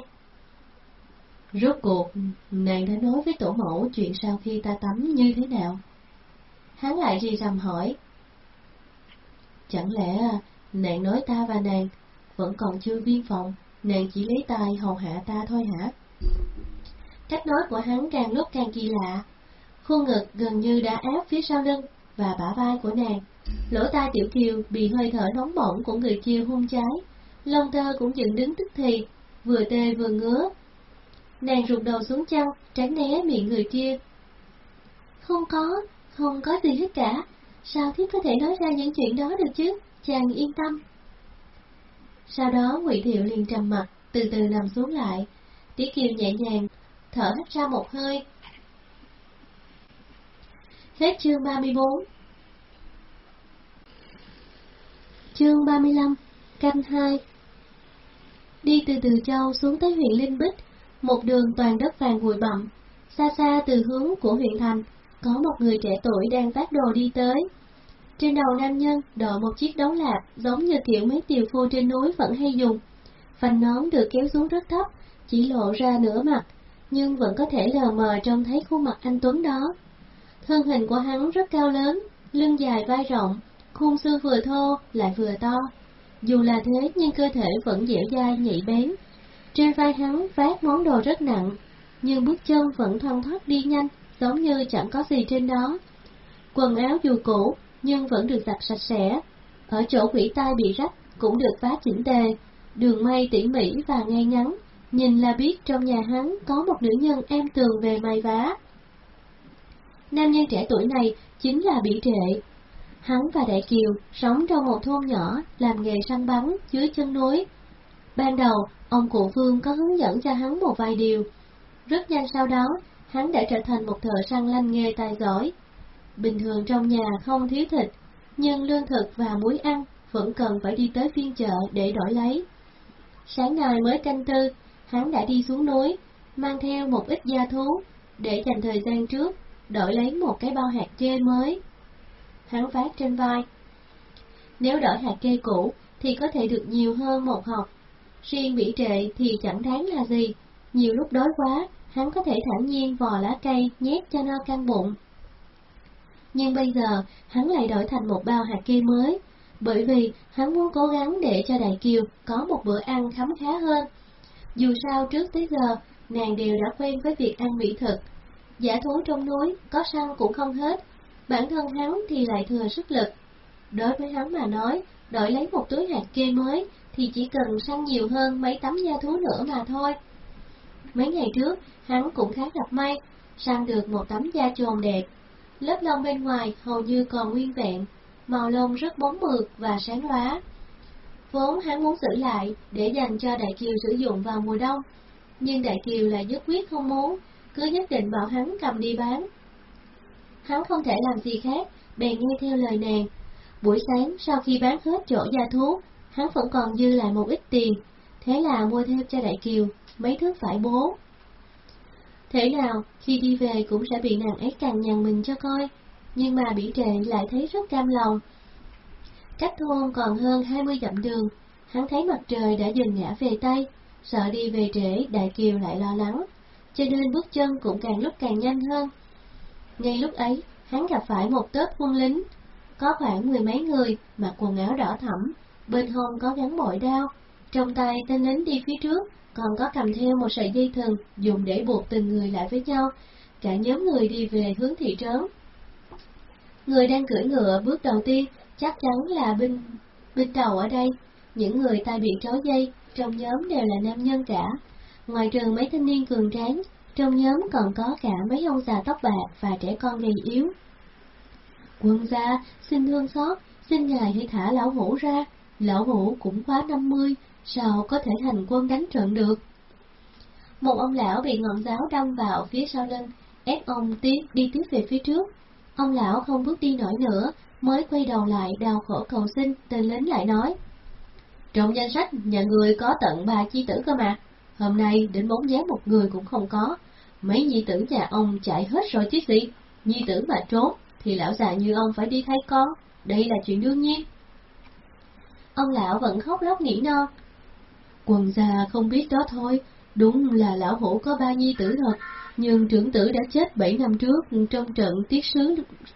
A: Rốt cuộc, nàng đã nói với tổ mẫu chuyện sau khi ta tắm như thế nào? Hắn lại rì rầm hỏi. Chẳng lẽ nàng nói ta và nàng vẫn còn chưa viên phòng, nàng chỉ lấy tay hầu hạ ta thôi hả? Cách nói của hắn càng lúc càng kỳ lạ, khuôn ngực gần như đã áp phía sau lưng và bả vai của nàng. Lỗ tai tiểu kiều bị hơi thở nóng bỏng của người kia hôn cháy, lông tơ cũng dựng đứng tức thì, vừa tê vừa ngứa. Nàng rụt đầu xuống chân, tránh né miệng người kia. Không có, không có gì hết cả, sao thiếp có thể nói ra những chuyện đó được chứ, chàng yên tâm. Sau đó Ngụy Thiệu liền trầm mặt, từ từ nằm xuống lại. Tiểu Kiều nhẹ nhàng, thở hít ra một hơi, Hết chương 34 Chương 35 Canh 2 Đi từ Từ Châu xuống tới huyện Linh Bích, một đường toàn đất vàng bụi bặm. Xa xa từ hướng của huyện thành, có một người trẻ tuổi đang vác đồ đi tới. Trên đầu nam nhân đội một chiếc đấu lạp giống như kiểu mấy tiều phu trên núi vẫn hay dùng. Vành nón được kéo xuống rất thấp, chỉ lộ ra nửa mặt, nhưng vẫn có thể lờ mờ trông thấy khuôn mặt anh Tuấn đó. Thân hình của hắn rất cao lớn, lưng dài vai rộng, khung xương vừa thô lại vừa to. Dù là thế nhưng cơ thể vẫn dẻo dai nhạy bén. Trên vai hắn vác món đồ rất nặng, nhưng bước chân vẫn thoăn thoắt đi nhanh, giống như chẳng có gì trên đó. Quần áo dù cũ, nhưng vẫn được giặt sạch sẽ. Ở chỗ quỷ tai bị rách cũng được vá chỉnh tề, đường may tỉ mỉ và ngay ngắn, nhìn là biết trong nhà hắn có một nữ nhân em tường về may vá. Nam nhân trẻ tuổi này chính là Bỉ Trệ. Hắn và Đại Kiều sống trong một thôn nhỏ làm nghề săn bắn dưới chân núi. Ban đầu, ông cụ Vương có hướng dẫn cho hắn một vài điều. Rất nhanh sau đó, hắn đã trở thành một thợ săn lanh nghề tài giỏi. Bình thường trong nhà không thiếu thịt, nhưng lương thực và muối ăn vẫn cần phải đi tới phiên chợ để đổi lấy. Sáng nay mới canh tư, hắn đã đi xuống núi, mang theo một ít gia thú, để dành thời gian trước, đổi lấy một cái bao hạt kê mới. Hắn vác trên vai. Nếu đổi hạt kê cũ, thì có thể được nhiều hơn một học. Riêng bị trệ thì chẳng đáng là gì, nhiều lúc đói quá, hắn có thể thản nhiên vò lá cây nhét cho no căng bụng. Nhưng bây giờ, hắn lại đổi thành một bao hạt kê mới, bởi vì hắn muốn cố gắng để cho Đại Kiều có một bữa ăn khấm khá hơn. Dù sao trước tới giờ, nàng đều đã quen với việc ăn mỹ thực. Giả thú trong núi, có săn cũng không hết, bản thân hắn thì lại thừa sức lực. Đối với hắn mà nói, đổi lấy một túi hạt kê mới thì chỉ cần săn nhiều hơn mấy tấm da thú nữa mà thôi. Mấy ngày trước, hắn cũng khá gặp may, săn được một tấm da trồn đẹp. Lớp lông bên ngoài hầu như còn nguyên vẹn, màu lông rất bóng mượt và sáng lóa. Vốn hắn muốn giữ lại để dành cho Đại Kiều sử dụng vào mùa đông, nhưng Đại Kiều lại nhất quyết không muốn, cứ nhất định bảo hắn cầm đi bán. Hắn không thể làm gì khác, bèn nghe theo lời nàng. Buổi sáng sau khi bán hết chỗ gia thú, hắn vẫn còn dư lại một ít tiền, thế là mua thêm cho Đại Kiều mấy thước vải bố. Thế nào, khi đi về cũng sẽ bị nàng ấy càng nhằn mình cho coi, nhưng mà bị trệ lại thấy rất cam lòng. Cách thôn còn hơn 20 dặm đường, hắn thấy mặt trời đã dần ngã về Tây, sợ đi về trễ Đại Kiều lại lo lắng, cho nên bước chân cũng càng lúc càng nhanh hơn. Ngay lúc ấy, hắn gặp phải một tớp quân lính, có khoảng mười mấy người mặc quần áo đỏ thẫm, bên hông có gắn bội đao, trong tay tên lính đi phía trước, còn có cầm theo một sợi dây thừng dùng để buộc từng người lại với nhau, cả nhóm người đi về hướng thị trấn. Người đang cưỡi ngựa bước đầu tiên chắc chắn là binh binh đầu ở đây, những người tay bị trói dây trong nhóm đều là nam nhân cả, ngoài trừ mấy thanh niên cường tráng, trong nhóm còn có cả mấy ông già tóc bạc và trẻ con gầy yếu. Quân gia, xin thương xót, xin ngài hãy thả lão hủ ra, lão hủ cũng quá năm mươi, sao có thể thành quân đánh trận được? Một ông lão bị ngọn giáo đâm vào phía sau lưng, ép ông tiếp đi tiếp về phía trước. Ông lão không bước đi nổi nữa, mới quay đầu lại đau khổ cầu xin, tên lính lại nói. Trong danh sách, nhà người có tận ba chi tử cơ mà, hôm nay đến bóng dáng một người cũng không có, mấy nhi tử nhà ông chạy hết rồi chứ gì, nhi tử mà trốn, thì lão già như ông phải đi thay con, đây là chuyện đương nhiên. Ông lão vẫn khóc lóc nỉ non. Quần già không biết đó thôi, đúng là lão hổ có ba nhi tử thật, nhưng trưởng tử đã chết bảy năm trước trong trận tiết sứ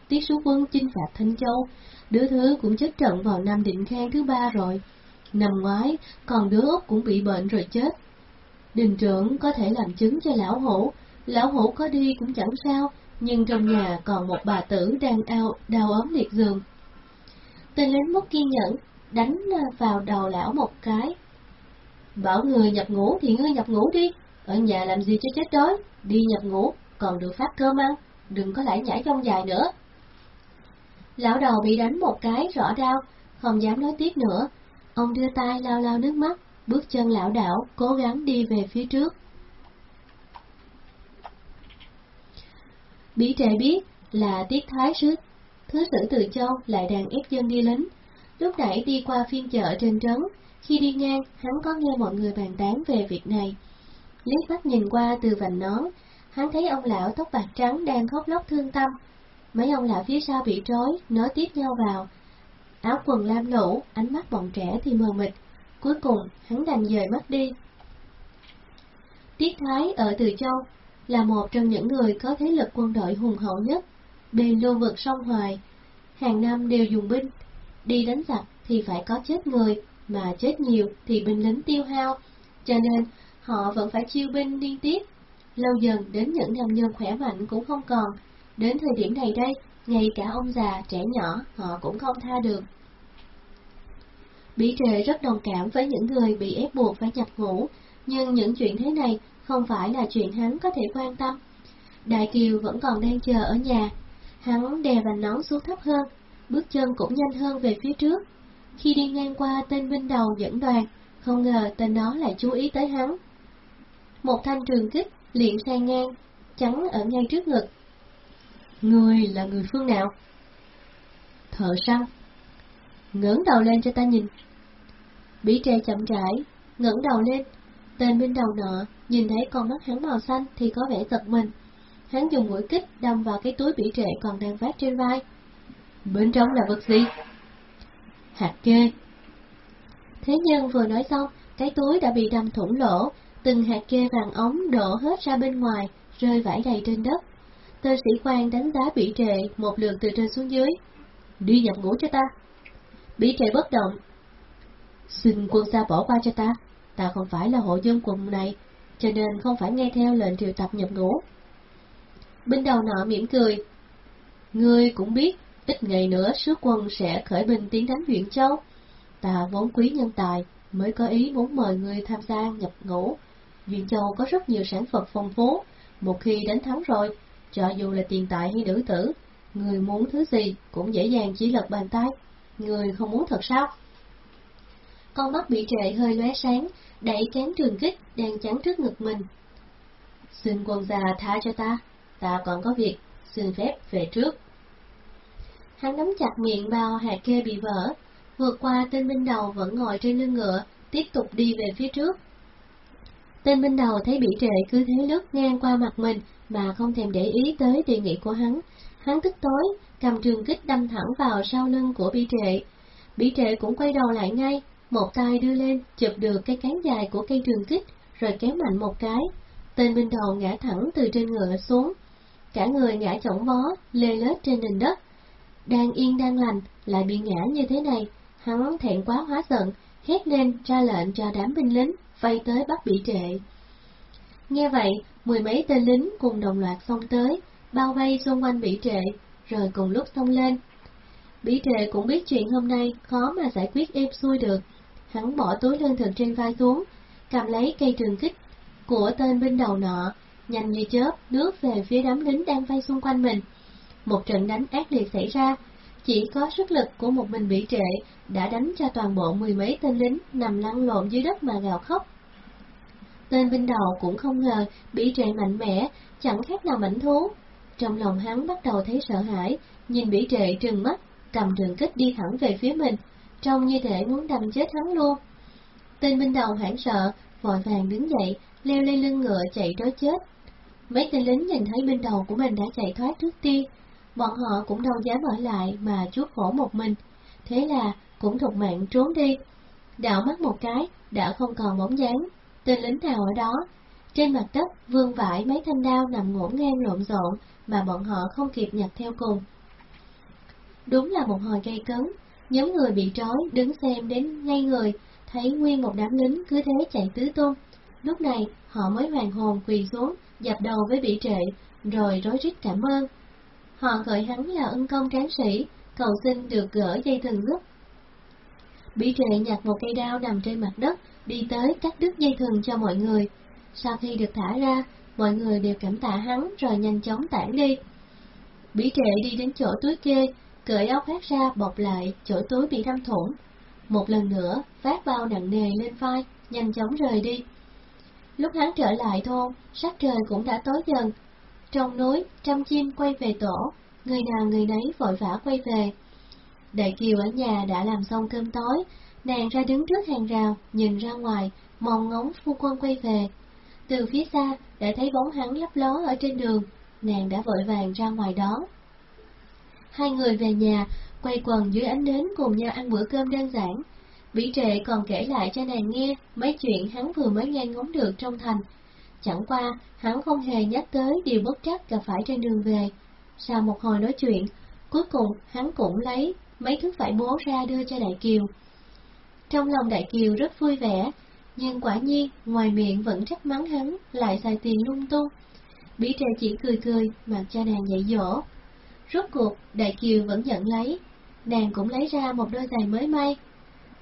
A: tiết sứ quân chinh phạt Thanh Châu, đứa thứ cũng chết trận vào năm định khang thứ ba rồi. Năm ngoái, còn đứa út cũng bị bệnh rồi chết. Đình trưởng có thể làm chứng cho lão hổ, lão hổ có đi cũng chẳng sao, nhưng trong nhà còn một bà tử đang ao, đau ốm liệt giường. Tên lính mất kiên nhẫn, đánh vào đầu lão một cái. Bảo người nhập ngũ thì ngươi nhập ngũ đi, ở nhà làm gì cho chết đói, đi nhập ngũ, còn được phát cơm ăn, đừng có lại nhảy trong dài nữa. Lão đầu bị đánh một cái rõ đau, không dám nói tiếp nữa. Ông đưa tay lau lau nước mắt, bước chân lão đảo, cố gắng đi về phía trước. Bí trệ biết là tiết thái sứ, thứ sử từ châu lại đang ép dân đi lính. Lúc nãy đi qua phiên chợ trên trấn, khi đi ngang, hắn có nghe mọi người bàn tán về việc này. Liếc mắt nhìn qua từ vành nón, hắn thấy ông lão tóc bạc trắng đang khóc lóc thương tâm. Mấy ông lão phía sau bị trói, nói tiếp nhau vào. Áo quần lam lũ, ánh mắt bọn trẻ thì mờ mịt. Cuối cùng, hắn đành dời mất đi. Tiết Thái ở Từ Châu là một trong những người có thế lực quân đội hùng hậu nhất, bên lưu vực sông Hoài. Hàng năm đều dùng binh, đi đánh giặc thì phải có chết người, mà chết nhiều thì binh lính tiêu hao, cho nên họ vẫn phải chiêu binh liên tiếp. Lâu dần đến những nam nhân khỏe mạnh cũng không còn, đến thời điểm này đây, ngay cả ông già, trẻ nhỏ họ cũng không tha được. Bí trệ rất đồng cảm với những người bị ép buộc phải nhập ngũ, nhưng những chuyện thế này không phải là chuyện hắn có thể quan tâm. Đại Kiều vẫn còn đang chờ ở nhà, hắn đè vành nón xuống thấp hơn, bước chân cũng nhanh hơn về phía trước. Khi đi ngang qua tên binh đầu dẫn đoàn, không ngờ tên đó lại chú ý tới hắn. Một thanh trường kích liền sang ngang, chắn ở ngay trước ngực. Người là người phương nào? Thợ săn. Ngẩng đầu lên cho ta nhìn. Bỉ trề chậm rãi, ngẩng đầu lên. Tên bên đầu nọ, nhìn thấy con mắt hắn màu xanh thì có vẻ giật mình. Hắn dùng mũi kích đâm vào cái túi bỉ trệ còn đang vác trên vai. Bên trong là vật gì? Hạt kê. Thế nhưng vừa nói xong, cái túi đã bị đâm thủng lỗ, từng hạt kê vàng ống đổ hết ra bên ngoài, rơi vãi đầy trên đất. Tên sĩ quan đánh giá bỉ trệ một lượt từ trên xuống dưới. Đi nhập ngủ cho ta. Bỉ trệ bất động. Xin quân gia bỏ qua cho ta, ta không phải là hộ dân quận này, cho nên không phải nghe theo lệnh triệu tập nhập ngũ. Binh đầu nọ mỉm cười. Ngươi cũng biết, ít ngày nữa sứ quân sẽ khởi binh tiến đánh huyện Châu. Ta vốn quý nhân tài, mới có ý muốn mời ngươi tham gia nhập ngũ. Huyện Châu có rất nhiều sản vật phong phú, một khi đánh thắng rồi, cho dù là tiền tài hay nữ tử, người muốn thứ gì cũng dễ dàng chỉ lật bàn tay. Người không muốn thật sao? Con mắt bị trệ hơi lóe sáng, đẩy cán trường kích đang chắn trước ngực mình. Xin quân già tha cho ta, ta còn có việc, xin phép về trước. Hắn nắm chặt miệng bao hạt kê bị vỡ, vượt qua tên binh đầu vẫn ngồi trên lưng ngựa, tiếp tục đi về phía trước. Tên binh đầu thấy bị trệ cứ thế lướt ngang qua mặt mình mà không thèm để ý tới đề nghị của hắn. Hắn tức tối, cầm trường kích đâm thẳng vào sau lưng của bị trệ. Bị trệ cũng quay đầu lại ngay, một tay đưa lên, chụp được cái cán dài của cây trường kích, rồi kéo mạnh một cái. Tên binh đầu ngã thẳng từ trên ngựa xuống. Cả người ngã chỏng vó, lê lết trên nền đất. Đang yên đang lành, lại bị ngã như thế này. Hắn thẹn quá hóa giận, hét lên ra lệnh cho đám binh lính, vây tới bắt bị trệ. Nghe vậy, mười mấy tên lính cùng đồng loạt xông tới, bao vây xung quanh bị trệ, rồi cùng lúc xông lên. Bỉ trệ cũng biết chuyện hôm nay khó mà giải quyết êm xuôi được. Hắn bỏ túi lương thực trên vai xuống, cầm lấy cây trường kích của tên binh đầu nọ, nhanh như chớp lướt về phía đám lính đang vây xung quanh mình. Một trận đánh ác liệt xảy ra, chỉ có sức lực của một mình bị trệ đã đánh cho toàn bộ mười mấy tên lính nằm lăn lộn dưới đất mà gào khóc. Tên binh đầu cũng không ngờ bị trệ mạnh mẽ, chẳng khác nào mảnh thú. Trong lòng hắn bắt đầu thấy sợ hãi, nhìn bị trệ trừng mắt, cầm trường kích đi thẳng về phía mình, trông như thể muốn đâm chết hắn luôn. Tên binh đầu hoảng sợ, vội vàng đứng dậy, leo lên lưng ngựa chạy trối chết. Mấy tên lính nhìn thấy binh đầu của mình đã chạy thoát trước tiên, bọn họ cũng đâu dám ở lại mà chuốc khổ một mình, thế là cũng thục mạng trốn đi. Đạo mắt một cái, đã không còn bóng dáng, tên lính nào ở đó. Trên mặt đất vương vãi mấy thanh đao nằm ngổn ngang lộn rộn mà bọn họ không kịp nhặt theo cùng. Đúng là một hồi gây cấn, nhóm người bị trói đứng xem đến ngay người, thấy nguyên một đám lính cứ thế chạy tứ tung. Lúc này họ mới hoàn hồn quỳ xuống, dập đầu với bị trệ, rồi rối rít cảm ơn. Họ gọi hắn là ân công tráng sĩ, cầu xin được gỡ dây thừng giúp. Bị trệ nhặt một cây đao nằm trên mặt đất, đi tới cắt đứt dây thừng cho mọi người. Sau khi được thả ra, mọi người đều cảm tạ hắn rồi nhanh chóng tản đi. Bỉ trệ đi đến chỗ túi kê, cởi áo khoác ra bọc lại chỗ túi bị đâm thủng. Một lần nữa, vác bao nặng nề lên vai, nhanh chóng rời đi. Lúc hắn trở lại thôn, sắc trời cũng đã tối dần. Trong núi, trăm chim quay về tổ, người nào người nấy vội vã quay về. Đại Kiều ở nhà đã làm xong cơm tối, nàng ra đứng trước hàng rào, nhìn ra ngoài, mong ngóng phu quân quay về. Từ phía xa, đã thấy bóng hắn lấp ló ở trên đường, nàng đã vội vàng ra ngoài đó. Hai người về nhà, quay quần dưới ánh nến cùng nhau ăn bữa cơm đơn giản. Bỉ trệ còn kể lại cho nàng nghe mấy chuyện hắn vừa mới nghe ngóng được trong thành. Chẳng qua, hắn không hề nhắc tới điều bất trắc gặp phải trên đường về. Sau một hồi nói chuyện, cuối cùng hắn cũng lấy mấy thứ phải bố ra đưa cho Đại Kiều. Trong lòng Đại Kiều rất vui vẻ, nhưng quả nhiên ngoài miệng vẫn trách mắng hắn lại xài tiền lung tung. Bỉ trệ chỉ cười cười mặc cho nàng dạy dỗ. Rốt cuộc, Đại Kiều vẫn nhận lấy, nàng cũng lấy ra một đôi giày mới may.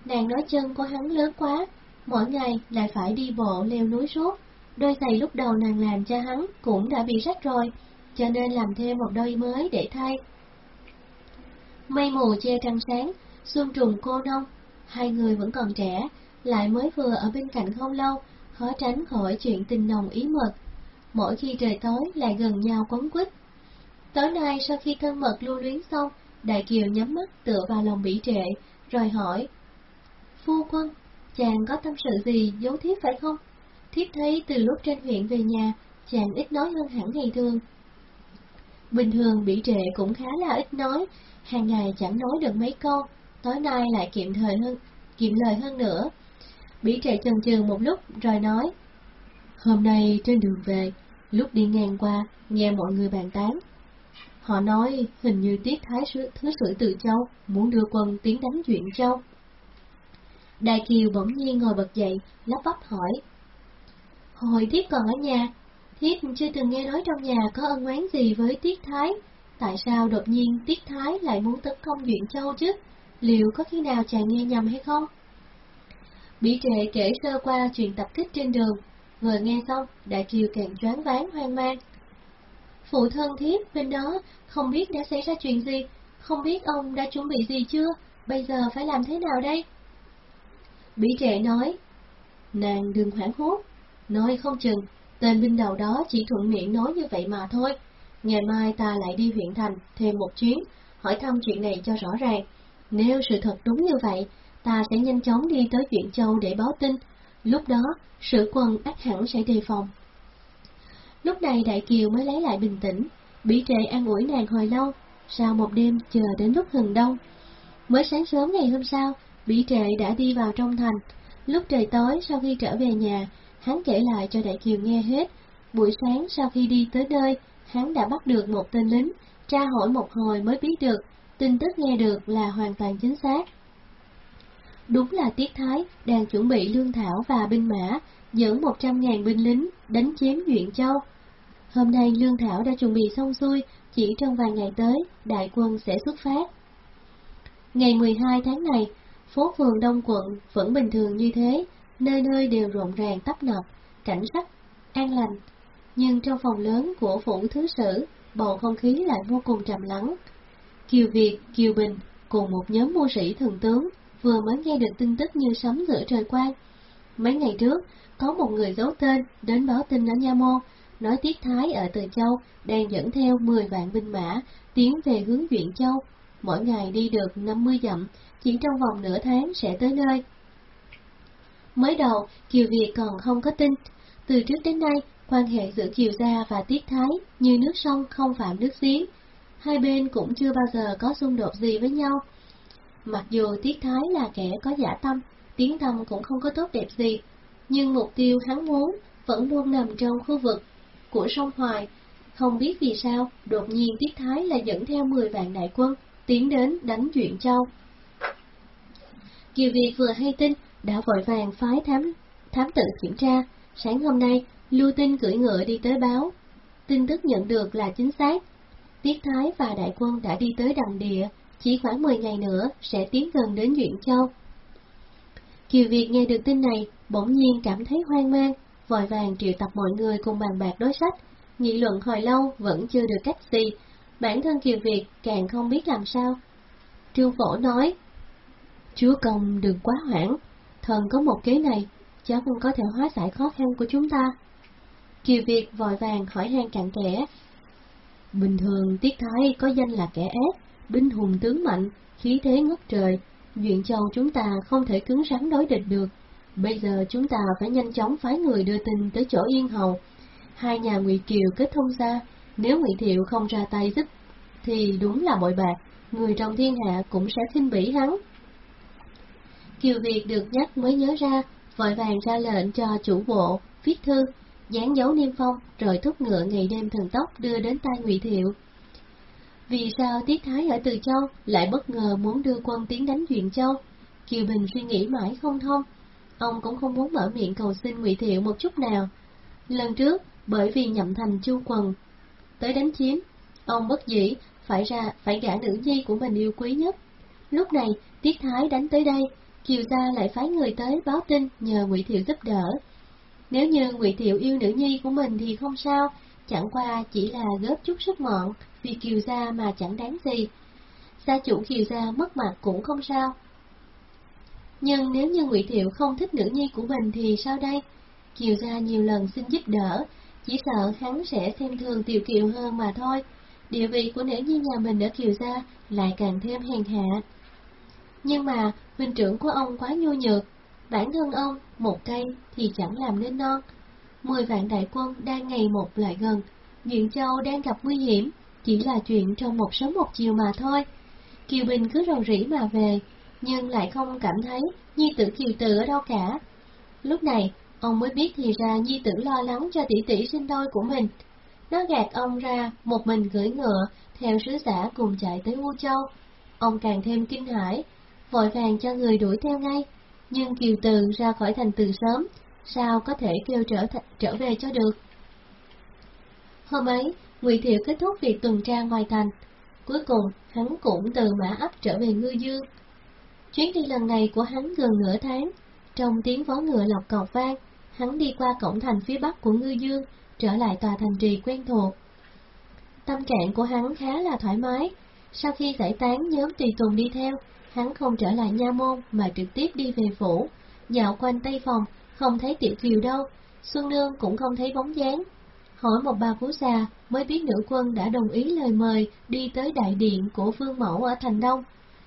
A: Nàng nói chân của hắn lớn quá, mỗi ngày lại phải đi bộ leo núi suốt. Đôi giày lúc đầu nàng làm cho hắn cũng đã bị rách rồi, cho nên làm thêm một đôi mới để thay. Mây mù che trăng sáng, xuân trùng cô nông, hai người vẫn còn trẻ, lại mới vừa ở bên cạnh không lâu, khó tránh khỏi chuyện tình nồng ý mật. Mỗi khi trời tối lại gần nhau quấn quýt. Tối nay sau khi thân mật lưu luyến xong, Đại Kiều nhắm mắt tựa vào lòng bỉ trệ, rồi hỏi. Phu quân, chàng có tâm sự gì giấu thiếp phải không? Thiếp thấy từ lúc trên huyện về nhà, chàng ít nói hơn hẳn ngày thường. Bình thường bỉ trệ cũng khá là ít nói, hàng ngày chẳng nói được mấy câu, tối nay lại kiệm thời hơn, kiệm lời hơn nữa. Bỉ trệ chần chừ một lúc rồi nói, Hôm nay trên đường về, lúc đi ngang qua, nghe mọi người bàn tán. Họ nói hình như tiết thái thứ sử từ châu muốn đưa quân tiến đánh chuyện Châu. Đại Kiều bỗng nhiên ngồi bật dậy, lắp bắp hỏi. Hồi Tiết còn ở nhà, Thiết chưa từng nghe nói trong nhà có ân oán gì với Tiết Thái. Tại sao đột nhiên Tiết Thái lại muốn tấn công Duyện Châu chứ? Liệu có khi nào chàng nghe nhầm hay không? Bỉ trệ kể sơ qua chuyện tập kích trên đường, vừa nghe xong, Đại Kiều càng choáng váng hoang mang. Phụ thân Thiết bên đó không biết đã xảy ra chuyện gì, không biết ông đã chuẩn bị gì chưa, bây giờ phải làm thế nào đây? Bỉ trẻ nói, nàng đừng hoảng hốt, nói không chừng, tên binh đầu đó chỉ thuận miệng nói như vậy mà thôi. Ngày mai ta lại đi huyện thành thêm một chuyến, hỏi thăm chuyện này cho rõ ràng. Nếu sự thật đúng như vậy, ta sẽ nhanh chóng đi tới huyện châu để báo tin. Lúc đó, sự quân ác hẳn sẽ đề phòng. Lúc này Đại Kiều mới lấy lại bình tĩnh, Bỉ trệ an ủi nàng hồi lâu, sau một đêm chờ đến lúc hừng đông. Mới sáng sớm ngày hôm sau, Bỉ trệ đã đi vào trong thành. Lúc trời tối sau khi trở về nhà, hắn kể lại cho Đại Kiều nghe hết. Buổi sáng sau khi đi tới nơi, hắn đã bắt được một tên lính, tra hỏi một hồi mới biết được, tin tức nghe được là hoàn toàn chính xác. Đúng là Tiết Thái đang chuẩn bị lương thảo và binh mã, dẫn 100.000 binh lính đánh chiếm Duyện Châu. Hôm nay lương thảo đã chuẩn bị xong xuôi, chỉ trong vài ngày tới, đại quân sẽ xuất phát. Ngày 12 tháng này, phố phường Đông quận vẫn bình thường như thế, nơi nơi đều rộn ràng tấp nập, cảnh sắc an lành. Nhưng trong phòng lớn của phủ thứ sử, bầu không khí lại vô cùng trầm lắng. Kiều Việt, Kiều Bình cùng một nhóm mưu sĩ thần tướng vừa mới nghe được tin tức như sấm giữa trời quang. Mấy ngày trước, có một người giấu tên đến báo tin ở Nha Môn, nói Tiết Thái ở Từ Châu đang dẫn theo 10 vạn binh mã tiến về hướng Duyện Châu, mỗi ngày đi được 50 dặm, chỉ trong vòng nửa tháng sẽ tới nơi. Mới đầu, Kiều Việt còn không có tin, từ trước đến nay, quan hệ giữa Kiều Gia và Tiết Thái như nước sông không phạm nước giếng, hai bên cũng chưa bao giờ có xung đột gì với nhau. Mặc dù Tiết Thái là kẻ có giả tâm, tiếng tâm cũng không có tốt đẹp gì, nhưng mục tiêu hắn muốn vẫn luôn nằm trong khu vực của sông Hoài. Không biết vì sao, đột nhiên Tiết Thái lại dẫn theo 10 vạn đại quân, tiến đến đánh Duyện Châu. Kiều Việt vừa hay tin, đã vội vàng phái thám, thám tự kiểm tra. Sáng hôm nay, Lưu Tinh cưỡi ngựa đi tới báo. Tin tức nhận được là chính xác. Tiết Thái và đại quân đã đi tới đằng địa, chỉ khoảng 10 ngày nữa sẽ tiến gần đến Duyện Châu. Kiều Việt nghe được tin này, bỗng nhiên cảm thấy hoang mang, vội vàng triệu tập mọi người cùng bàn bạc đối sách, nghị luận hồi lâu vẫn chưa được cách gì, bản thân Kiều Việt càng không biết làm sao. Trương Phổ nói, Chúa công đừng quá hoảng, thần có một kế này, cháu không có thể hóa giải khó khăn của chúng ta. Kiều Việt vội vàng hỏi han cặn kẽ. Bình thường Tiết Thái có danh là kẻ ác, binh hùng tướng mạnh, khí thế ngất trời, Duyện Châu chúng ta không thể cứng rắn đối địch được. Bây giờ chúng ta phải nhanh chóng phái người đưa tin tới chỗ Yên Hầu. Hai nhà Ngụy Kiều kết thông ra, nếu Ngụy Thiệu không ra tay giúp thì đúng là bội bạc, người trong thiên hạ cũng sẽ khinh bỉ hắn. Kiều Việt được nhắc mới nhớ ra, vội vàng ra lệnh cho chủ bộ, viết thư, dán dấu niêm phong, rồi thúc ngựa ngày đêm thần tốc đưa đến tay Ngụy Thiệu. Vì sao Tiết Thái ở Từ Châu lại bất ngờ muốn đưa quân tiến đánh Duyện Châu? Kiều Bình suy nghĩ mãi không thông. Ông cũng không muốn mở miệng cầu xin Ngụy Thiệu một chút nào. Lần trước, bởi vì nhậm thành chu quần, tới đánh chiếm, ông bất dĩ phải ra phải gả nữ nhi của mình yêu quý nhất. Lúc này, Tiết Thái đánh tới đây, Kiều gia lại phái người tới báo tin nhờ Ngụy Thiệu giúp đỡ. Nếu như Ngụy Thiệu yêu nữ nhi của mình thì không sao, chẳng qua chỉ là góp chút sức mọn vì Kiều gia mà chẳng đáng gì. Gia chủ Kiều gia mất mặt cũng không sao. Nhưng nếu như Ngụy Thiệu không thích nữ nhi của mình thì sao đây? Kiều gia nhiều lần xin giúp đỡ, chỉ sợ hắn sẽ xem thường Tiểu Kiều hơn mà thôi. Địa vị của nữ nhi nhà mình ở Kiều gia lại càng thêm hèn hạ. Nhưng mà huynh trưởng của ông quá nhu nhược, bản thân ông một cây thì chẳng làm nên non. Mười vạn đại quân đang ngày một lại gần, Nguyện Châu đang gặp nguy hiểm, chỉ là chuyện trong một sớm một chiều mà thôi. Kiều Bình cứ rầu rĩ mà về, nhưng lại không cảm thấy nhi tử Kiều Tử ở đâu cả. Lúc này, ông mới biết thì ra nhi tử lo lắng cho tỷ tỷ sinh đôi của mình. Nó gạt ông ra, một mình cưỡi ngựa, theo sứ giả cùng chạy tới U Châu. Ông càng thêm kinh hãi, vội vàng cho người đuổi theo ngay. Nhưng Kiều Từ ra khỏi thành từ sớm, sao có thể kêu trở trở về cho được? Hôm ấy, Ngụy Thiệu kết thúc việc tuần tra ngoài thành. Cuối cùng, hắn cũng từ Mã Ấp trở về Ngư Dương. Chuyến đi lần này của hắn gần nửa tháng, trong tiếng vó ngựa lọc cọc vang, hắn đi qua cổng thành phía bắc của Ngư Dương, trở lại tòa thành trì quen thuộc. Tâm trạng của hắn khá là thoải mái, sau khi giải tán nhóm tùy tùng đi theo, hắn không trở lại nha môn mà trực tiếp đi về phủ, dạo quanh tây phòng, không thấy tiểu kiều đâu, Xuân Nương cũng không thấy bóng dáng. Hỏi một bà phú già mới biết nữ quân đã đồng ý lời mời đi tới đại điện của Phương Mẫu ở Thành Đông.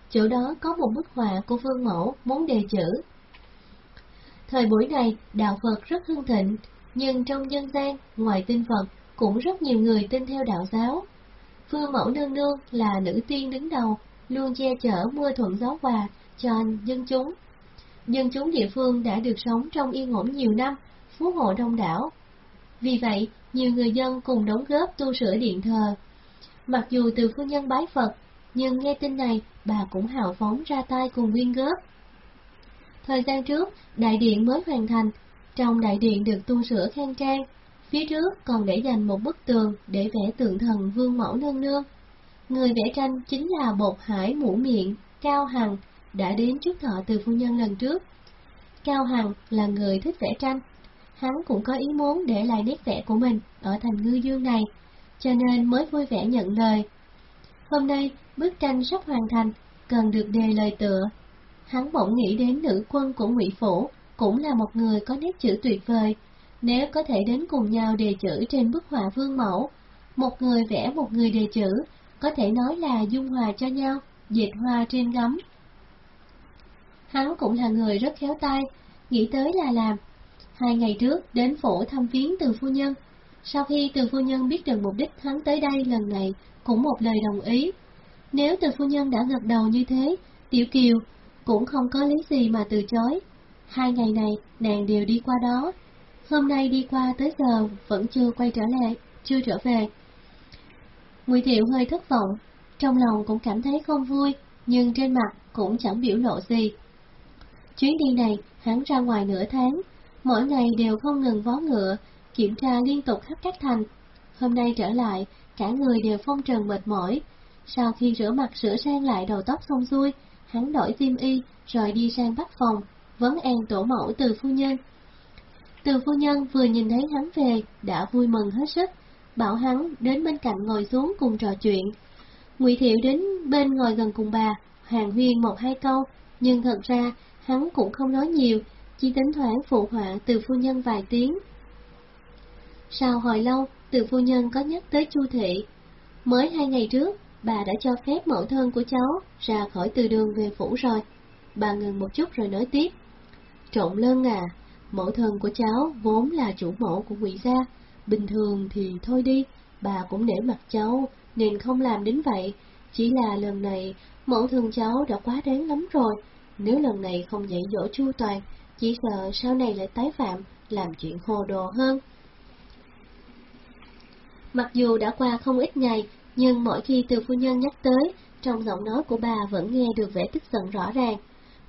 A: Chỗ đó có một bức họa của Phương Mẫu muốn đề chữ. Thời buổi này, đạo Phật rất hưng thịnh, nhưng trong dân gian, ngoài tin Phật, cũng rất nhiều người tin theo đạo giáo. Phương Mẫu Nương Nương là nữ tiên đứng đầu, luôn che chở mưa thuận gió hòa cho dân chúng. Dân chúng địa phương đã được sống trong yên ổn nhiều năm, phú hộ đông đảo. Vì vậy, nhiều người dân cùng đóng góp tu sửa điện thờ. Mặc dù từ phu nhân bái Phật, nhưng nghe tin này, bà cũng hào phóng ra tay cùng quyên góp. Thời gian trước, đại điện mới hoàn thành, trong đại điện được tu sửa khang trang, phía trước còn để dành một bức tường để vẽ tượng thần vương mẫu nương nương. Người vẽ tranh chính là bột hải mũ miệng, Cao Hằng, đã đến trước thọ từ phu nhân lần trước. Cao Hằng là người thích vẽ tranh, hắn cũng có ý muốn để lại nét vẽ của mình ở thành ngư dương này, cho nên mới vui vẻ nhận lời. Hôm nay, bức tranh sắp hoàn thành, cần được đề lời tựa. Hắn bỗng nghĩ đến nữ quân của Ngụy Phủ, cũng là một người có nét chữ tuyệt vời. Nếu có thể đến cùng nhau đề chữ trên bức họa vương mẫu, một người vẽ một người đề chữ, có thể nói là dung hòa cho nhau, dệt hoa trên gấm. Hắn cũng là người rất khéo tay, nghĩ tới là làm. Hai ngày trước đến phủ thăm viếng từ phu nhân, sau khi từ phu nhân biết được mục đích hắn tới đây lần này, cũng một lời đồng ý. Nếu từ phu nhân đã gật đầu như thế, Tiểu Kiều cũng không có lý gì mà từ chối. Hai ngày này nàng đều đi qua đó, hôm nay đi qua tới giờ vẫn chưa quay trở lại, chưa trở về. Ngụy Thiệu hơi thất vọng, trong lòng cũng cảm thấy không vui, nhưng trên mặt cũng chẳng biểu lộ gì. Chuyến đi này, hắn ra ngoài nửa tháng, mỗi ngày đều không ngừng vó ngựa, kiểm tra liên tục khắp các thành. Hôm nay trở lại, cả người đều phong trần mệt mỏi. Sau khi rửa mặt sửa sang lại đầu tóc xong xuôi, hắn đổi xiêm y, rồi đi sang bắt phòng, vấn an tổ mẫu từ phu nhân. Từ phu nhân vừa nhìn thấy hắn về, đã vui mừng hết sức, bảo hắn đến bên cạnh ngồi xuống cùng trò chuyện. Ngụy Thiệu đến bên ngồi gần cùng bà, hoàng huyên một hai câu, nhưng thật ra hắn cũng không nói nhiều, chỉ tính thoảng phụ họa từ phu nhân vài tiếng. Sau hồi lâu, từ phu nhân có nhắc tới Chu Thị. Mới hai ngày trước, bà đã cho phép mẫu thân của cháu ra khỏi từ đường về phủ rồi. Bà ngừng một chút rồi nói tiếp. Trộn lân à, mẫu thân của cháu vốn là chủ mẫu của ngụy gia, bình thường thì thôi đi,
B: bà cũng nể mặt cháu, nên không làm đến vậy. Chỉ là lần này, mẫu thân cháu đã quá đáng lắm rồi. Nếu lần này không dạy dỗ chu toàn, chỉ sợ sau này lại tái phạm, làm chuyện hồ đồ hơn.
A: Mặc dù đã qua không ít ngày, nhưng mỗi khi từ phu nhân nhắc tới, trong giọng nói của bà vẫn nghe được vẻ tức giận rõ ràng.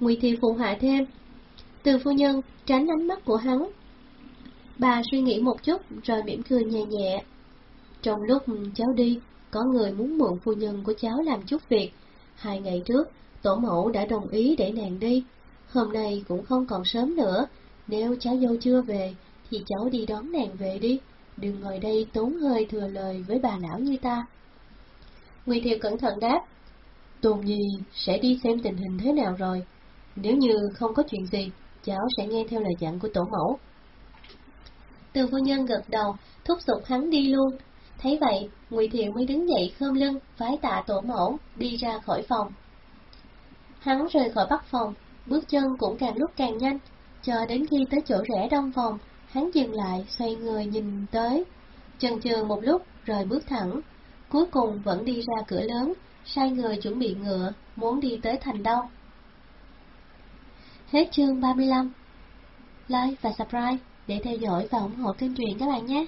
A: Ngụy Thị phụ họa thêm. Từ phu nhân tránh ánh mắt của hắn. Bà suy nghĩ một chút rồi mỉm cười nhẹ nhẹ. Trong lúc cháu đi, có người muốn mượn phu nhân của cháu làm chút việc. Hai ngày trước, tổ mẫu đã đồng ý để nàng đi. Hôm nay cũng không còn sớm nữa, nếu cháu dâu chưa về, thì cháu đi đón nàng về đi. Đừng ngồi đây tốn hơi thừa lời với bà lão như ta. Ngụy Thiệu cẩn thận đáp. Tôn Nhi sẽ đi xem tình hình thế nào rồi. Nếu như không có chuyện gì, cháu sẽ nghe theo lời dặn của tổ mẫu. Từ phu nhân gật đầu, thúc giục hắn đi luôn. Thấy vậy, Ngụy Thiệu mới đứng dậy khom lưng, vái tạ tổ mẫu, đi ra khỏi phòng. Hắn rời khỏi bắc phòng, bước chân cũng càng lúc càng nhanh, chờ đến khi tới chỗ rẽ đông vòng, hắn dừng lại, xoay người nhìn tới. Chần chừ một lúc, rồi bước thẳng. Cuối cùng vẫn đi ra cửa lớn, sai người chuẩn bị ngựa, muốn đi tới thành đông. Hết chương 35 Like và subscribe để theo dõi và ủng hộ kênh truyện các bạn nhé!